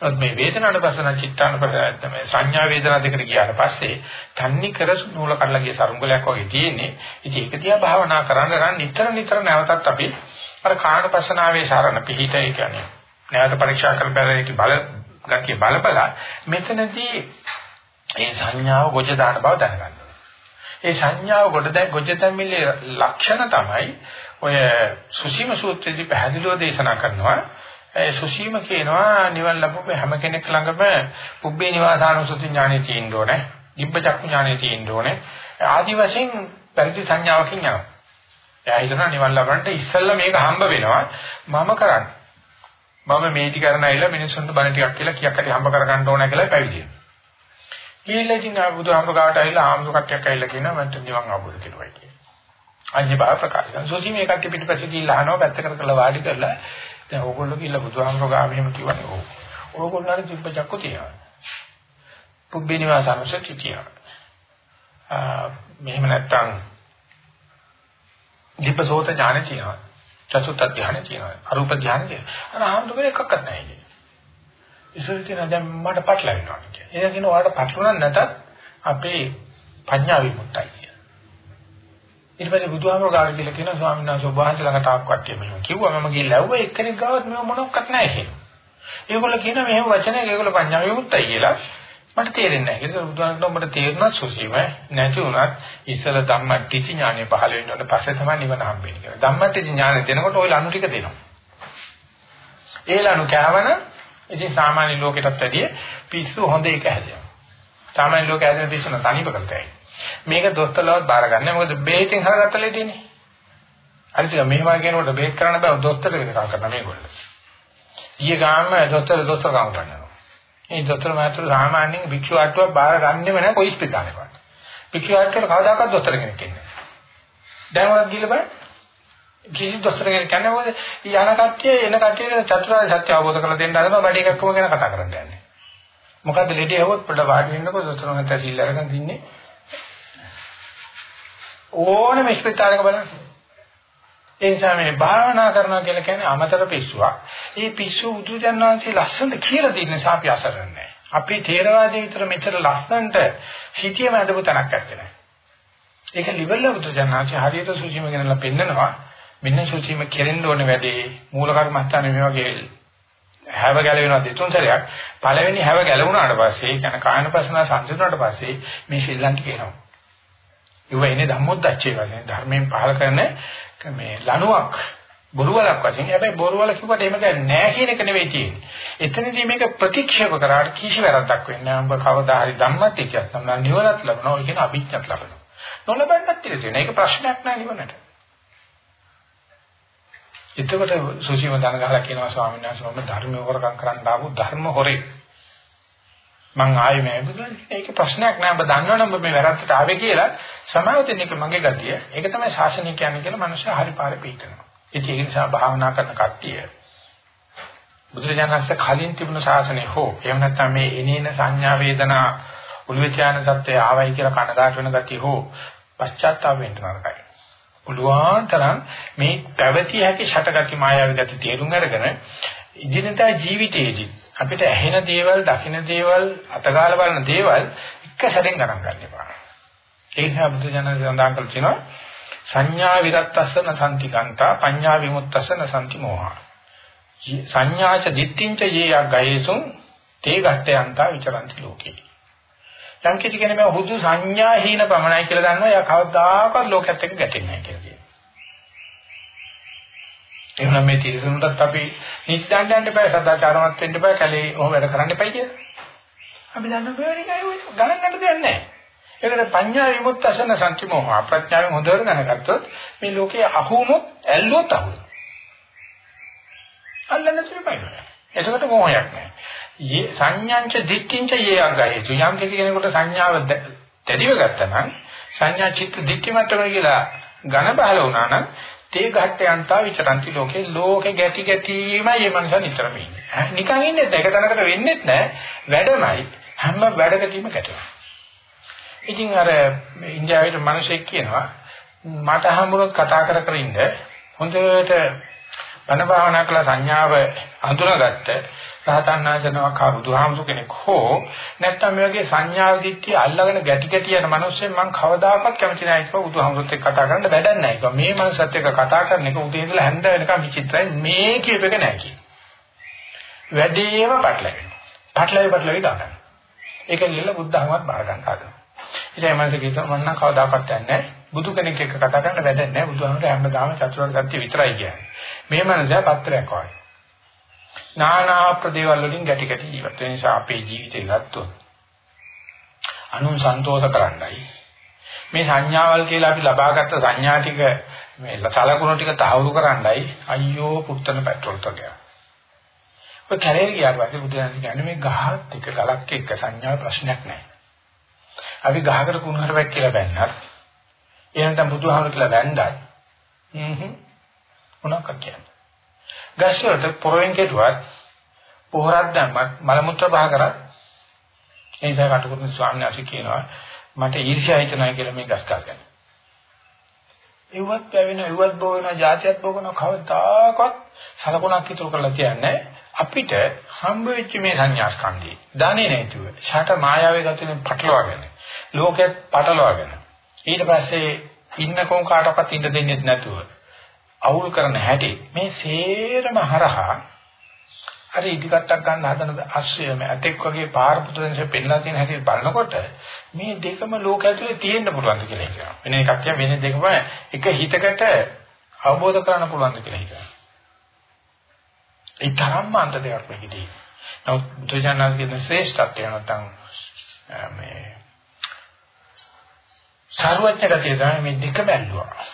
නමුත් මේ වේදනාවට පස්සන චිත්තානුපස්සන තමයි සංඥා වේදනා දෙකට ගියාට පස්සේ තන්නි කර නූල කඩලා ගිය සරුංගලයක් වගේ තියෙන්නේ. ඉතින් ඒක දිහා භාවනා කරන්න නම් නිතර නිතර නැවතත් අපි අර කාණපස්සනාවේ සරණ පිහිටයි කියන්නේ. නැවත පරීක්ෂා කරපෑරේක බල ගතිය බලපලා මෙතනදී ඒ සංඥාව ගොජ දාන බව දැනගන්න. ඒ සංඥාව ගොඩ දැන් ගොජ දැමීමේ ලක්ෂණ තමයි ඔය සුසීම සූත්‍රයේදී පැහැදිලිව දේශනා කරනවා ඒ සුසීම කියනවා නිවන් ලැබුව හැම කෙනෙක් ළඟම පුබ්බේ නිවාසානුසුති ඥානෙ තියෙන්න ඕනේ. දිබ්බ චක්කු ඥානෙ තියෙන්න ඕනේ. ආදි වශයෙන් පරිදි සංඥාවකින් යනවා. එයා හිතනවා නිවන් ලබන්නට ඉස්සෙල්ලා මේක හම්බ වෙනවා. මම කරන්නේ. මම මේ ටික කරන අයලා මිනිස්සුන්ට බණ ටිකක් කියලා කියක් හරි හම්බ කරගන්න ඕන කියලා පැවිදි වෙනවා. ගිහිල්ලා ඉතින් බුදුහාමුදුර කාට ඇවිල්ලා ආමුදු කට්ටියක් ඇවිල්ලා කියනවා මන්ට නිවන් අවබෝධ කෙරුවයි කියලා. අඤ්ඤ භාව ප්‍රකාශ කරනවා. සෝසි මේ කට්ටිය පිටිපස්සේ ගිහිල්ලා අහනවා පැත්තකට කරලා වාඩි කරලා දැන් ඕගොල්ලෝ ගිහිල්ලා බුදුහාමුදුර ගාව මෙහෙම කිව්වනේ ඕ. ඕගොල්ලන්ට තිබ්බ චක්කු තියෙනවා. පුබ්බේ නිවාසනසති තියෙනවා. මෙහෙම නැත්තම් දීපසෝත ඥාන තියෙනවා. චතුත් ධානය තියෙනවා. අරූප ධානය තියෙනවා. අර ආමුදුර එකක්වත් නැහැ කියන්නේ. ඉස්සර කියන දැන් මට පටලැවෙනවා කියන්නේ. ඒක කියන ඔයාලට පටලුණා නැතත් අපේ පඤ්ඤා විමුක්තයි කිය. ඊට පස්සේ බුදුහාමර ගාව කියලා කියන ස්වාමීන් වහන්සේ ඔබ වහන්සේ ළඟට ආක් කට්ටිය මෙහෙම කිව්වා මම ගිහිල්ලා ඇව්වා එක්කෙනෙක් ගාවත් මේව මොනක්වත් නැහැ කියලා. ඒගොල්ලෝ කියන මෙහෙම වචනයක් ඒගොල්ලෝ පඤ්ඤා විමුක්තයි කියලා. මට තේරෙන්නේ නැහැ. ඒක බුදුහාමර උඹට තේරුණා සුසීම නැති වුණත් ඉස්සල ධම්මටිච ඥානෙ පහළ වෙන්න ඕනේ පස්සේ තමයි නිවන හම්බෙන්නේ කියලා. ධම්මටිච ඥානෙ දෙනකොට ওই ලනු ටික දෙනවා. ඒ ලනු කෑවන ඉතින් සාමාන්‍ය ලෝකෙටත් වැඩිය පිස්සු හොඳ එක හැදෙනවා. සාමාන්‍ය ලෝකෙ හැදෙන පිස්සු නම් තනිව කරතයි. මේක දොස්තරලවත් බාරගන්නේ මොකද බෙහෙතින් හරගත්ත ලෙඩේනේ. අනිත් එක මෙහෙම කියනකොට බෙහෙත් කරන්න බෑ දොස්තර වෙනකම් කරන මේගොල්ලෝ. ඊයේ ගාම දොස්තර දොස්තර කම් කරනවා. මේ දොස්තර මාත්‍ර සාමාන්‍යයෙන් භික්ෂු ආට්ටුවක් බාරගන්නේම නැහැ කොයි ස්පිතාලේවත්. භික්ෂු ආට්ටුවට කවදාකවත් දොස්තර කෙනෙක් ඉන්නේ නැහැ. දැන් වරක් ගිහලා බලන්න කිසි දොස්තර කෙනෙක් කියන්නේ මොකද යන කට්ටිය එන කට්ටියට චතුරාර්ය සත්‍ය අවබෝධ කරලා දෙන්න හදනවා බඩ එකක්ම ගැන කතා කරන්න යන්නේ. මොකද්ද ලෙඩේ හවොත් පොඩ වාඩි වෙන්නකො දොස්තර මහත්තයා සිල් අරගෙන තින්නේ ඕනෙම ස්පිතාලයක බලන්න. ඒ නිසා මේ භාවනා කරනවා කියලා කියන්නේ අමතර පිස්සුවක්. මේ පිස්සු උතුජන්වන්සේ ලස්සනට කියලා දෙන්න නිසා අපි අසරන්නේ අපි තේරවාදයේ විතර මෙච්චර ලස්සනට සිටියම අදපු තැනක් නැත්තේ. ඒක liverල උතුජන්වන්සේ හරියට සුචිම ගැනලා පෙන්නනවා. මෙන්න සුචිම කෙරෙන්න ඕනේ වැඩේ මූල කර්මස්ථානේ මේ වගේ හැව ගැලවෙනවා දෙතුන් සැරයක් පළවෙනි හැව ගැලවුණාට පස්සේ කියන කායන ප්‍රශ්න සංසිඳුණාට පස්සේ මේ ශ්‍රී ලංකාව කියනවා. ඒව එන්නේ ධම්මොද්දච්චේ වශයෙන් ධර්මයෙන් පහල කරන මේ ලණුවක් බොරුවලක් වශයෙන් හැබැයි බොරුවල කිව්වට එහෙම කියන්නේ නැහැ කියන එක නෙවෙයි තියෙන්නේ. එතනදී මේක ප්‍රතික්ෂේප කරාට කිසි වැරද්දක් වෙන්නේ නැහැ. ඔබ කවදා හරි ධම්මත් එක්කත් තමයි නිවනත් ලබනවා. ඒ කියන්නේ අභිඥත් ලබනවා. නොලබන්නත් තියෙන. ඒක ප්‍රශ්නයක් නෑ නිවනට. එතකොට සුසීම දන ගහලා කියනවා ස්වාමීන් වහන්සේ මම ධර්ම හොරකම් කරන්න ආපු ධර්ම හොරේ. මං ආයේ මේ බුදුන් ඒක ප්‍රශ්නයක් නෑ ඔබ දන්නවනම් ඔබ මේ වැරද්දට ආවේ කියලා සමාවෙතින් එක මගේ ගතිය. ඒක තමයි ශාසනය කියන්නේ කියලා මනුස්සය හරි පාරේ පිටනවා. ඉතින් ඒ නිසා භාවනා කරන කට්ටිය බුදුරජාණන්සේ කලින් තිබුණු ශාසනය හෝ එහෙම නැත්නම් මේ එනේන සංඥා වේදනා උල්විචාන සත්‍යය ආවයි කියලා කනගාට වෙන ගතිය හෝ පශ්චාත්තාප වෙන්න නරකයි. පුළුවන් තරම් මේ පැවතිය හැකි ෂටගති මායාවී ගති තේරුම් අරගෙන ඉදිනදා ජීවිතයේදී අපිට ඇහෙන දේවල්, දකින දේවල්, අතගාල බලන දේවල් එක සැරෙන් ගණන් ගන්න එපා. ඒ නිසා බුදු ජනක සඳහන් කළ තියෙනවා සංඥා විරත්තස්සන සම්තිකාන්තා පඤ්ඤා විමුක්තස්සන සම්ති මොහා. සංඥාච දිට්ඨිංච යේ යග්ගයේසුං තේ ගැට්ටයන්තා විචරಂತಿ ලෝකේ. යම් කිසි කෙනෙක් මේ හුදු සංඥා හීන පමණයි කියලා දන්නවා එයා කවදාකවත් ලෝකයක් එක්ක ගැටෙන්නේ නැහැ කියලා කියනවා. එහෙනම් මේ තීරසුන්ටත් අපි නිස්සාරන්න යන්න බෑ සදාචාරවත් වෙන්න බෑ කැලේ ඔහොම වැඩ කරන්න එපයි කියලා. අපි දන්න බෑනිකයි ගණන් ගන්න දෙයක් නැහැ. ඒකට පඤ්ඤා විමුක්තසන සංචිමෝහ ප්‍රඥාවෙන් හොඳට දැනගත්තොත් මේ ලෝකයේ අහුමුත් ඇල්ලුවත් අහුන. අල්ලන්න තියෙන්නේ. එතකොට මොහයක් නැහැ. යේ සංඥාංච දික්කින්ච යේ අග්ගහේතු යම් කෙනෙකුට සංඥාව දැඩිව ගත්තා නම් සංඥා චිත්ත දික්කි මට්ටම කියලා ඝන බහල වුණා නම් තේ ඝට්ටයන්තා විචරಂತಿ ලෝකේ ලෝකේ ගැටි ගැටිමයි මේ මනස නිතරම ඉන්නේ. නිකන් ඉන්නේ නැහැ. එක තැනකට වෙන්නේ නැහැ. වැඩමයි. හැම වැඩකදීම ගැටෙනවා. ඉතින් අර ඉන්දියාවේ මිනිහෙක් කියනවා මට හම්බුනොත් කතා කර කර ඉන්න හොඳට බණ භාවනා කළ සංඥාව අඳුනගත්ත රහතන් වහන්සේනමක් ආ බුදුහාමුදුර කෙනෙක් හෝ නැත්නම් මේ වගේ සංඥා දිට්ඨිය අල්ලගෙන ගැටි ගැටි යන මිනිස්සෙන් මම කවදාකවත් කැමති නැහැ ඒක බුදුහාමුදුරත් එක්ක කතා කරන්න වැඩක් නැහැ ඒක මේ මනසත් එක්ක කතා කරන එක උදේ ඉඳලා හැන්ද වෙනකම් විචිත්‍රයි මේ කියප එක නැහැ කිය. වැඩිම පටලැවෙනවා. පටලැවි පටලැවි ගන්න. ඒක නිල බුද්ධහමත් බාර ගන්න හදනවා. ඉතින් මනස කියනවා මම නම් කවදාකවත් යන්නේ බුදු කෙනෙක් එක්ක කතා කරන්න වැඩක් නැහැ බුදුහාමුදුර හැමදාම චතුරාර්ය සත්‍ය විතරයි කියන්නේ. මේ මනස පත්‍රයක් වගේ. නානා ප්‍රදේවල් වලින් ගැටි ගැටි ජීවත් වෙන නිසා අපේ ජීවිතේ ගත්තොත් අනුන් සන්තෝෂ කරන්නයි මේ සංඥාවල් කියලා අපි ලබාගත්ත සංඥා ටික මේ සලකුණු ටික තහවුරු කරන්නයි අයියෝ පුත්තන පෙට්‍රල් තෝගය. ඔය කැලේ ගියාට පස්සේ බුදුන් කියන්නේ මේ ගහත් එක ගලක් එක්ක සංඥා ප්‍රශ්නයක් නැහැ. අපි ගහකට කුණහරපැක් කියලා බැන්නත් එහෙනම් බුදුහාමුදුර කියලා වැන්දයි. හ්ම් මොනවක් කියන්නේ. ගස් වලට පොරෙන් කෙරුවත් පොහොරක් දැම්මත් මල මුත්‍ර පහ කරත් ඒ නිසා කටුකුරුන් ස්වාමීන් වහන්සේ කියනවා මට ඊර්ෂ්‍යා හිතනවා කියලා මේ ගස් කාගෙන. ඒවත් පැවෙන, ඒවත් බෝ වෙන, જાතියත් බෝ කරන කවදාකවත් සලකුණක් ඉතුරු කරලා කියන්නේ අපිට හම්බ වෙච්ච මේ සංඥා ස්කන්ධේ දන්නේ නැතුව ඡට මායාවේ ගතියෙන් පටලවාගෙන ලෝකෙත් පටලවාගෙන ඊට පස්සේ ඉන්නකෝ කාටවත් ඉන්න දෙන්නේ නැතුව අවුල් කරන හැටි මේ සේරම හරහා අර ඉදිකටක් ගන්න හදන අශ්‍රයම ඇතෙක් වගේ පාර පුදුරෙන්සේ පෙන්නලා තියෙන හැටි බලනකොට මේ දෙකම ලෝක ඇතුලේ තියෙන්න පුළුවන්ද කියලා හිතනවා. වෙන එකක් කිය වෙන දෙකම එක හිතකට අවබෝධ කරගන්න පුළුවන්ද කියලා හිතනවා. ඒ තරම්ම අන්ත දෙයක් මේකදී. නමුත් බුදුජානකගේ ශ්‍රේෂ්ඨත්වය නැත්නම් මේ සර්වඥකතිය තමයි මේ දෙක බැලුවා.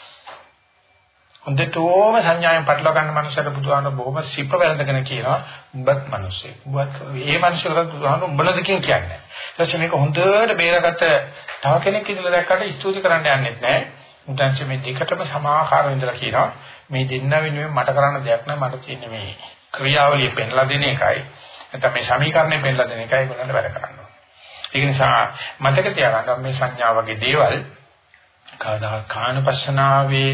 හොඳටම සංඥාවෙන් පටලවා ගන්න මනුස්සයට බුදුහාම බොහොම සිප වැළඳගෙන කියනවා උඹත් මිනිස්සෙක්. උඹත් මේ මිනිස්සුන්ට බුදුහාම උඹලදකින් කියන්නේ. ඊට මේක හොඳට බේරගත්ත තව කෙනෙක් ඉඳලා දැක්කට ස්තුති කරන්න යන්නෙත් නැහැ. උන්වහන්සේ මේ දෙකටම සමාකාර වෙඳලා කියනවා මේ දෙන්න වෙනුවෙන් මට කරන්න දෙයක් නැහැ මට තියෙන්නේ මේ ක්‍රියාවලිය පෙන්ලා දෙන එකයි. නැත්නම් මේ සමීකරණය පෙන්ලා දෙන එකයි ඒගොල්ලන්ට වැඩ කරන්න ඕනේ. ඒක නිසා මතක තියාගන්න මේ සංඥා වගේ දේවල් කවදා කානපස්සනාවේ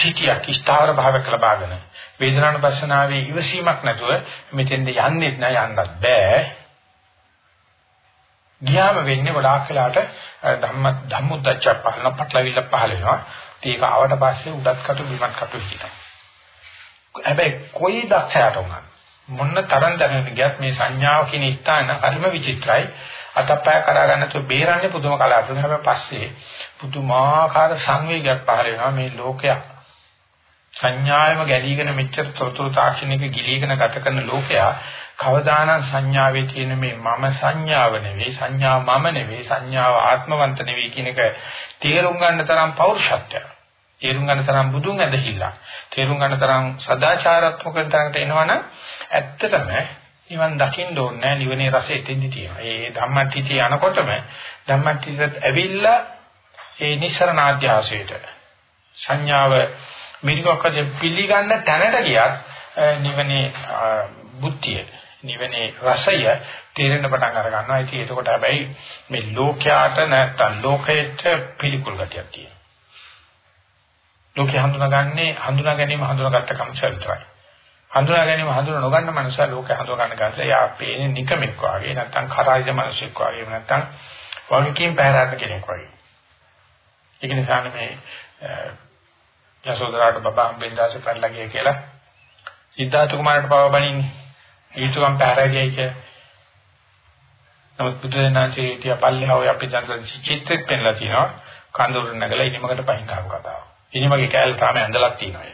තිටියක් ස්ථාවර භාවයක් ලබාගෙන වේදනානුපස්සනාවේ ඉවසීමක් නැතුව මෙතෙන්ද යන්නේ නැහැ යන්නත් බෑ. ගියාම වෙන්නේ ගොඩාක් වෙලාට ධම්ම ධම්මුද්දච්ච පහළ පටලවිල්ල පහළ වෙනවා. ඒක ආවට පස්සේ උඩත් කටු බිමත් කටු හිටිනවා. හැබැයි කොයි දක්ෂයට උනත් මොන්න තරම් දැනගෙන ගියත් මේ සංඥාව කියන ස්ථාන හරිම විචිත්‍රයි. අතපය කරා ගන්න තු බේරන්නේ පුදුම කලාතුරකින් හැබැයි පස්සේ පුදුමාකාර සංවේගයක් පහළ වෙනවා මේ ලෝකයක් සංඥාවෙම ගැලීගෙන මෙච්චර තොරතුරු තාක්ෂණික ගිලීගෙන ගත කරන ලෝකයා කවදානම් සංඥාවේ තියෙන මේ මම සංඥාව නෙවෙයි සංඥාව මම නෙවෙයි සංඥාව ආත්මවන්ත නෙවෙයි කියන එක තේරුම් ගන්න තරම් පෞරුෂත්වයක් තේරුම් ගන්න තරම් බුදුන් ඇදහිලා තේරුම් ගන්න තරම් සදාචාරාත්මක තැනකට එනවනම් ඇත්තටම නිවන් දකින්න ඕනේ නිවනේ රසය එතෙන්දි තියෙනවා. ඒ ධම්මටිටි යනකොටම ධම්මටිටත් ඇවිල්ලා ඒ නිසරණාධ්‍යාසයට සංඥාව මිනිකක්කද පිළිගන්න තැනට ගියත් නිවනේ බුද්ධිය නිවනේ රසය තේරෙන්න පටන් අර ගන්නවා. ඉතින් ඒකකොට හැබැයි මේ ලෝකයට නැත්තම් ලෝකයට පිළිකුල් ගතියක් තියෙනවා. ලෝකේ හඳුනාගන්නේ හඳුනා ගැනීම හඳුනාගත්ත කමචල් විතරයි. හඳුනා ගැනීම හඳුනා නොගන්න මනුස්සය ලෝකේ හඳුනා ගන්න ගන්න යා පේන්නේ නිකමෙක් වගේ නැත්තම් කරායිද මිනිසෙක් වගේ නැත්තම් වගකීම් පැහැරන්න කෙනෙක් වගේ. ඒක නිසා මේ යසෝදරාට බබා හම්බෙන්දාස පැනලා ගිය කියලා සිද්ධාර්ථ කුමාරට පව බණින්නේ. ඊටුම් පැහැරගියයි කිය. නමුත් බුදුරජාණන්සේ කිය පල්ලෙහා ඔය අපි දැන් චිත්තෙත් පෙන්ලා තියෙනවා. කඳුරු නැගලා ඉනිමකට පහින් ආපු කතාව. ඉනිමගේ කෑල්ල තාම ඇඳලක් තියෙනවා.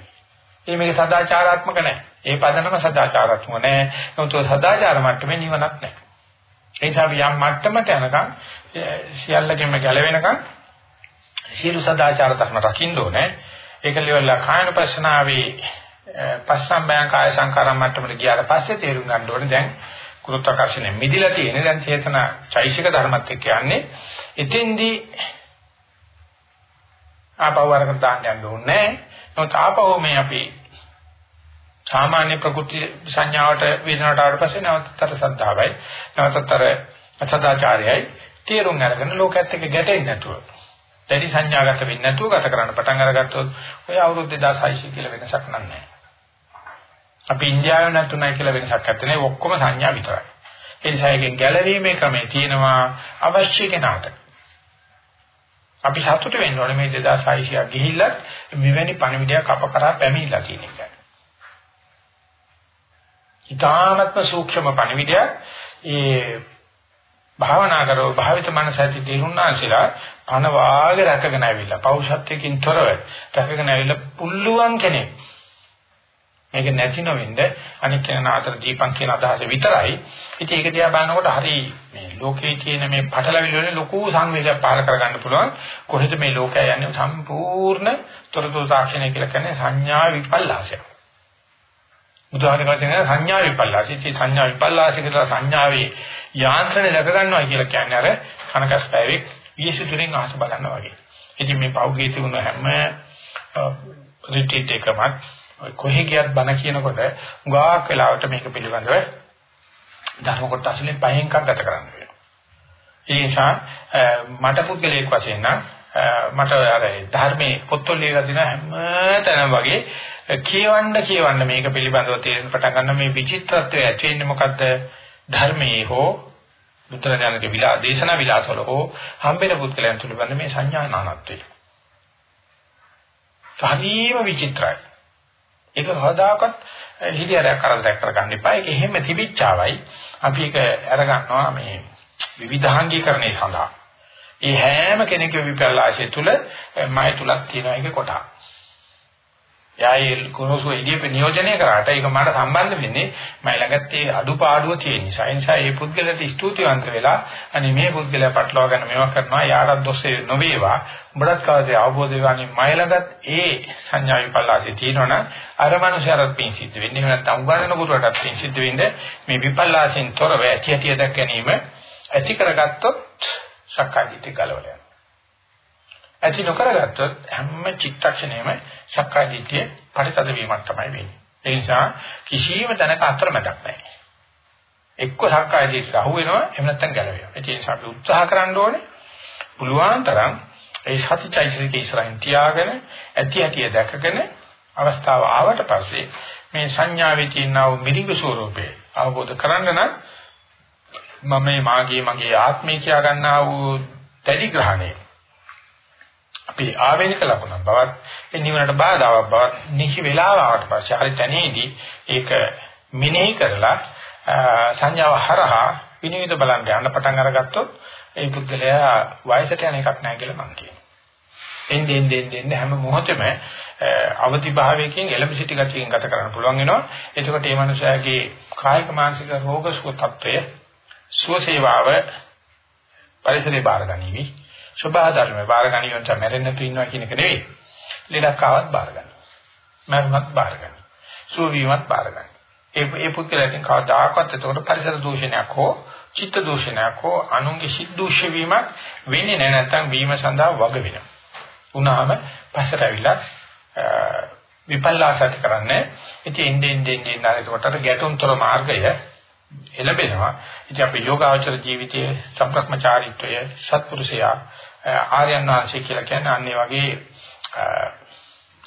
ඒ මේක සදාචාරාත්මක නැහැ. ඒ පදනම සදාචාරාත්මක නැහැ. නමුත් සදාචාර මට්ටමේ නිවනක් නැහැ. ඒ නිසා යම් මට්ටමට යනකම් සියල්ලකෙම ගැලවෙනකම් සියලු සදාචාර ධර්ම රකින්න ඕනේ. ඒක ලෙවලා කායන ප්‍රශ්නාවේ පස්සම්බයං කාය සංකාරම් මට්ටමට ගියාට පස්සේ තේරුම් ගන්න ඕනේ. දැන් කුරුත්වාකර්ෂණය මිදිලා තියෙන දැන් චේතන චෛසික ධර්මත් එක්ක යන්නේ. එතෙන්දී ආපහු අරකට දාන්න යන්න ඕනේ නමුත් ආපහු මේ අපි සාමාන්‍ය ප්‍රකෘති සංඥාවට වේදනාවට ආවට පස්සේ නැවතතර සද්ධාවයි නැවතතර සදාචාරයයි තේරුම් අරගෙන ලෝකයේත් එක්ක ගැටෙන්නේ නැතුව. දැඩි සංඥාගත වෙන්නේ නැතුව ගත කරන්න පටන් අරගත්තොත් ඔය අවුරුදු 2600 කියලා වෙනසක් නැහැ. අපි ඉන්දියාවේ නැතුණයි කියලා වෙනසක් නැත්තේ ඔක්කොම සංඥා විතරයි. ඒ නිසා එකෙන් ගැලවීමේ ක්‍රමය තියෙනවා අවශ්‍ය කෙනාට. අපි සතුට වෙන්න ඕනේ මේ 2600 ගිහිල්ලා මෙවැනි පණිවිඩයක් අප කරා පැමිණිලා කියන එක. ඊටාත්ම සූක්ෂම පණිවිඩයක් ඒ භාවනා කරව භාවිත මනස ඇති දිනුනාසිලා අනවාගේ රැකගෙන ඇවිල්ලා පෞෂත්වයෙන් තොරව රැකගෙන ඇවිල්ලා පුල්ලුවන් කෙනෙක්. මේක නැති නොවෙන්න අනික් කෙනා අතර දීපං කියන අදහස විතරයි. ඉතින් ඒක දිහා බලනකොට හරි මේ ලෝකේ තියෙන මේ පටලවිලි වල ලොකු සංවේගයක් පහල කරගන්න පුළුවන්. කොහෙද මේ ලෝකය යන්නේ? සම්පූර්ණ තොරතුරු තාක්ෂණය කියලා කියන්නේ සංඥා විපල්ලාසයක්. බුදුහාමර කියන සංඥා විපල්ලාසය. ඉතින් සංඥා විපල්ලාසය කියලා සංඥාවේ යාන්ත්‍රණය දැක ගන්නවා කියලා කියන්නේ අර කනකස් පැවෙක් විශේෂතුලින් අහස බලනවා වගේ. ඉතින් මේ පෞගේ තිබුණ හැම රිට්‍රීට් එකමත් කොහෙ ගියත් බණ කියනකොට ගාක් වෙලාවට මේක පිළිබඳව ධර්ම කොටස් වලින් පහෙන් එකක් ගත කරන්න වෙනවා. ඒ නිසා මට පුද්ගලයෙක් වශයෙන් නම් මට අර ධර්මයේ පොත්වල ලියලා තියෙන හැම තැනම වගේ කියවන්න කියවන්න මේක පිළිබඳව තේරෙන පටන් ගන්න මේ විචිත්‍රත්වය ඇති වෙන්නේ මොකද්ද ධර්මයේ හෝ බුදුරජාණන්ගේ විලා දේශනා විලාසවල හෝ හම්බෙන පුද්ගලයන් තුළ බඳ මේ සංඥා නානත්වය. සාදීව විචිත්‍රයි. ඒක කවදාකවත් හිතියරයක් කරදරයක් කරගන්න එපා. ඒක එහෙම තිබිච්චාවයි අපි ඒක අරගන්නවා මේ විවිධාංගීකරණය සඳහා. ඒ හැම කෙනෙකුගේ විපල්ලාශය තුල මය තුලක් තියෙන එක කොටා. යායේ කොනසෝ ඉදිරියට නියෝජනය කරාට ඒක මට සම්බන්ධ වෙන්නේ මම ළඟත් ඒ අඩුපාඩුව තියෙන නිසා. ඒ නිසා මේ පුද්ගලයාට ස්තුතිවන්ත වෙලා අනේ මේ පුද්ගලයා පටලවා ගන්න මේවා කරනවා යාරක් දොස්සේ නොවේවා. උඹට කවදේ අවබෝධ වෙගන්නේ මම ළඟත් ඒ සංඥා විපල්ලාසේ තියෙනවනම් අර මනුෂයාට පින් සිද්ධ වෙන්නේ නැත්නම් උගන්නන ගුරුවරට පින් සිද්ධ වෙන්නේ මේ විපල්ලාසෙන් තොරව ඇති ඇති දැක ගැනීම ඇති කරගත්තොත් සක්කාදිට්ඨිය ගලවලා යනවා. ඇති නොකරගත්තොත් හැම චිත්තක්ෂණයම සක්කාදිට්ඨිය පරිසද වීමක් තමයි වෙන්නේ. ඒ නිසා කිසියම් තැනක අතරමැදක් නැහැ. එක්ක සක්කාදිට්ඨිය අහු වෙනවා එහෙම නැත්නම් ගැලවෙනවා. ඒ නිසා අපි උත්සාහ කරන්න ඕනේ පුළුවන් තරම් ඒ සතිචෛතසිකේ ඉස්සරහින් තියාගෙන ඇති ඇති දැකගෙන අවස්ථාව ආවට පස්සේ මේ සංඥාවේ තියෙනා වූ මිරිඟු ස්වરૂපය අවබෝධ කරගන්න නම් මම මේ මාගේ මගේ ආත්මය කියා ගන්නා වූ තැඩි ග්‍රහණය අපි ආවේනික ලකුණක් බවත් ඒ නිවනට බාධාවක් බවත් නිහි වෙලාව ආවට පස්සේ හරි තැනේදී ඒක මිනෙහි කරලා සංඥාව හරහා විනිවිද බලන්න යන්න පටන් අරගත්තොත් ඒ පුද්ගලයා වයසට යන එකක් නැහැ කියලා මම කියනවා. එන්නේ එන්නේ එන්නේ හැම මොහොතෙම අවදි භාවයකින් එළඹ සිටි ගතියකින් ගත කරන්න පුළුවන් වෙනවා. එතකොට මේ මනුස්සයාගේ කායික මානසික රෝග සුව තත්ත්වය සුවසේවාව පරිසරේ බාරගනිවි. සබහා ධර්මේ බාරගනිවි නම් මැරෙන්න තු ඉන්නවා කියන එක නෙවෙයි. ලෙඩක් ආවත් බාරගන්න. මරණත් බාරගන්න. සුවවීමත් බාරගන්න. ඒ ඒ පුද්ගලයන් කවදාකවත් එතකොට පරිසර දූෂණයක් හෝ චිත්ත දූෂණයක් හෝ අනුන්ගේ සිත් දූෂ්‍ය වීමක් වෙන්නේ නැහැ නැත්නම් වීම සඳහා වග වෙනවා. උනාම පස්සට ඇවිල්ලා විපල්ලාසත් කරන්නේ. ඉතින් එන්නේ එන්නේ එන්නේ නැරෙකට ගැටුම්තර මාර්ගය එළබෙනවා. ඉතින් අපේ යෝගාචර ජීවිතයේ සම්ප්‍රක්‍මචාරීත්වය සත්පුරුෂයා ආර්යයන් වහන්සේ කියලා කියන්නේ අන්නේ වගේ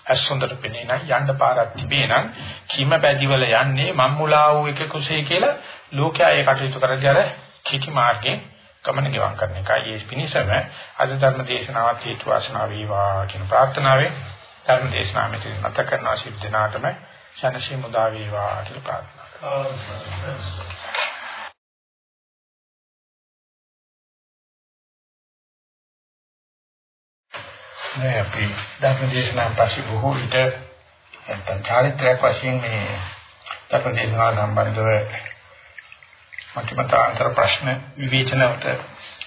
අසොන්දර පෙනේ නම් යන්න පාරක් තිබේ නම් කිම පැදිවල යන්නේ මම්මුලා වූ එක කුසේ කියලා ලෝකයා ඒ කටයුතු කරගෙන අර කිකි මාර්ගයෙන් ගමන ගෙවම් කරන එකයි ඒ පිණිසම අද ධර්ම දේශනාවත් හේතු වාසනා වේවා කියන ප්‍රාර්ථනාවෙන් ධර්ම දේශනාව මෙතන නැත කරනවා සිද්ධ දනාටම ශනසි මුදා වේවා කියලා ප්‍රාර්ථනා නෑ අපි ධර්ම දේශනාව පස්සේ බොහෝ විට නැත්නම් චාරිත්‍රාක් වශයෙන් මේ ධර්ම දේශනාව සම්බන්ධව මතිමතාන්තර ප්‍රශ්න විවේචනවට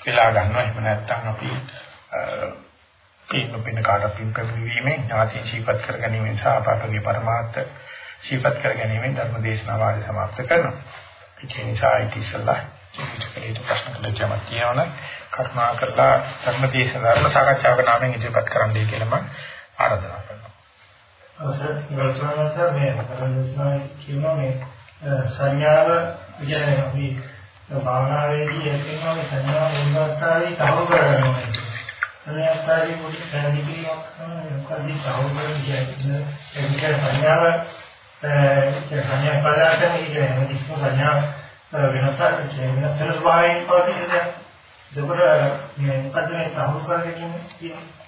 වෙලා ගන්නවා. එහෙම නැත්නම් අපි පින්න පින්න කාට පින් පැමිණීමේ ඥාති ශීපත් කර ගැනීම සහ අපගේ පරමාර්ථ ශීපත් කර ගැනීමෙන් ධර්ම දේශනාව ආදී සමාප්ත කරනවා. ඒ නිසා ඒක ඉස්සල්ලා ජීවිතේ ප්‍රශ්න කළේම තියෙනවනේ කරුණා කරලා ධර්ම දේශන ධර්ම සාකච්ඡාවක නාමයෙන් ඉදිරිපත් කරන්නයි කියලා මම ආරාධනා කරනවා. අවසර ගල්සනස මේ ධර්ම දේශනාවේ කියනවා මේ සංඥාව කියන්නේ අපි භාවනාවේදී එකිනෙකා මේ සංඥාව මුලස්ථාවේ තහවුරු කරගන්නවා. අනේ අත්තාවේ පොඩි පැහැදිලි කිරීමක් කරනවා මොකද තහවුරු කරන්නේ කියන්නේ සංඥාව ඒ සංඥා පදාර්ථ කියන්නේ හැමතිස්සම සංඥා වෙනසක් වෙනස් වෙන ස්වභාවයෙන් පවතින දෙයක්. ඒකට මේ මොකද මේ තහවුරු කරගෙන කියන්නේ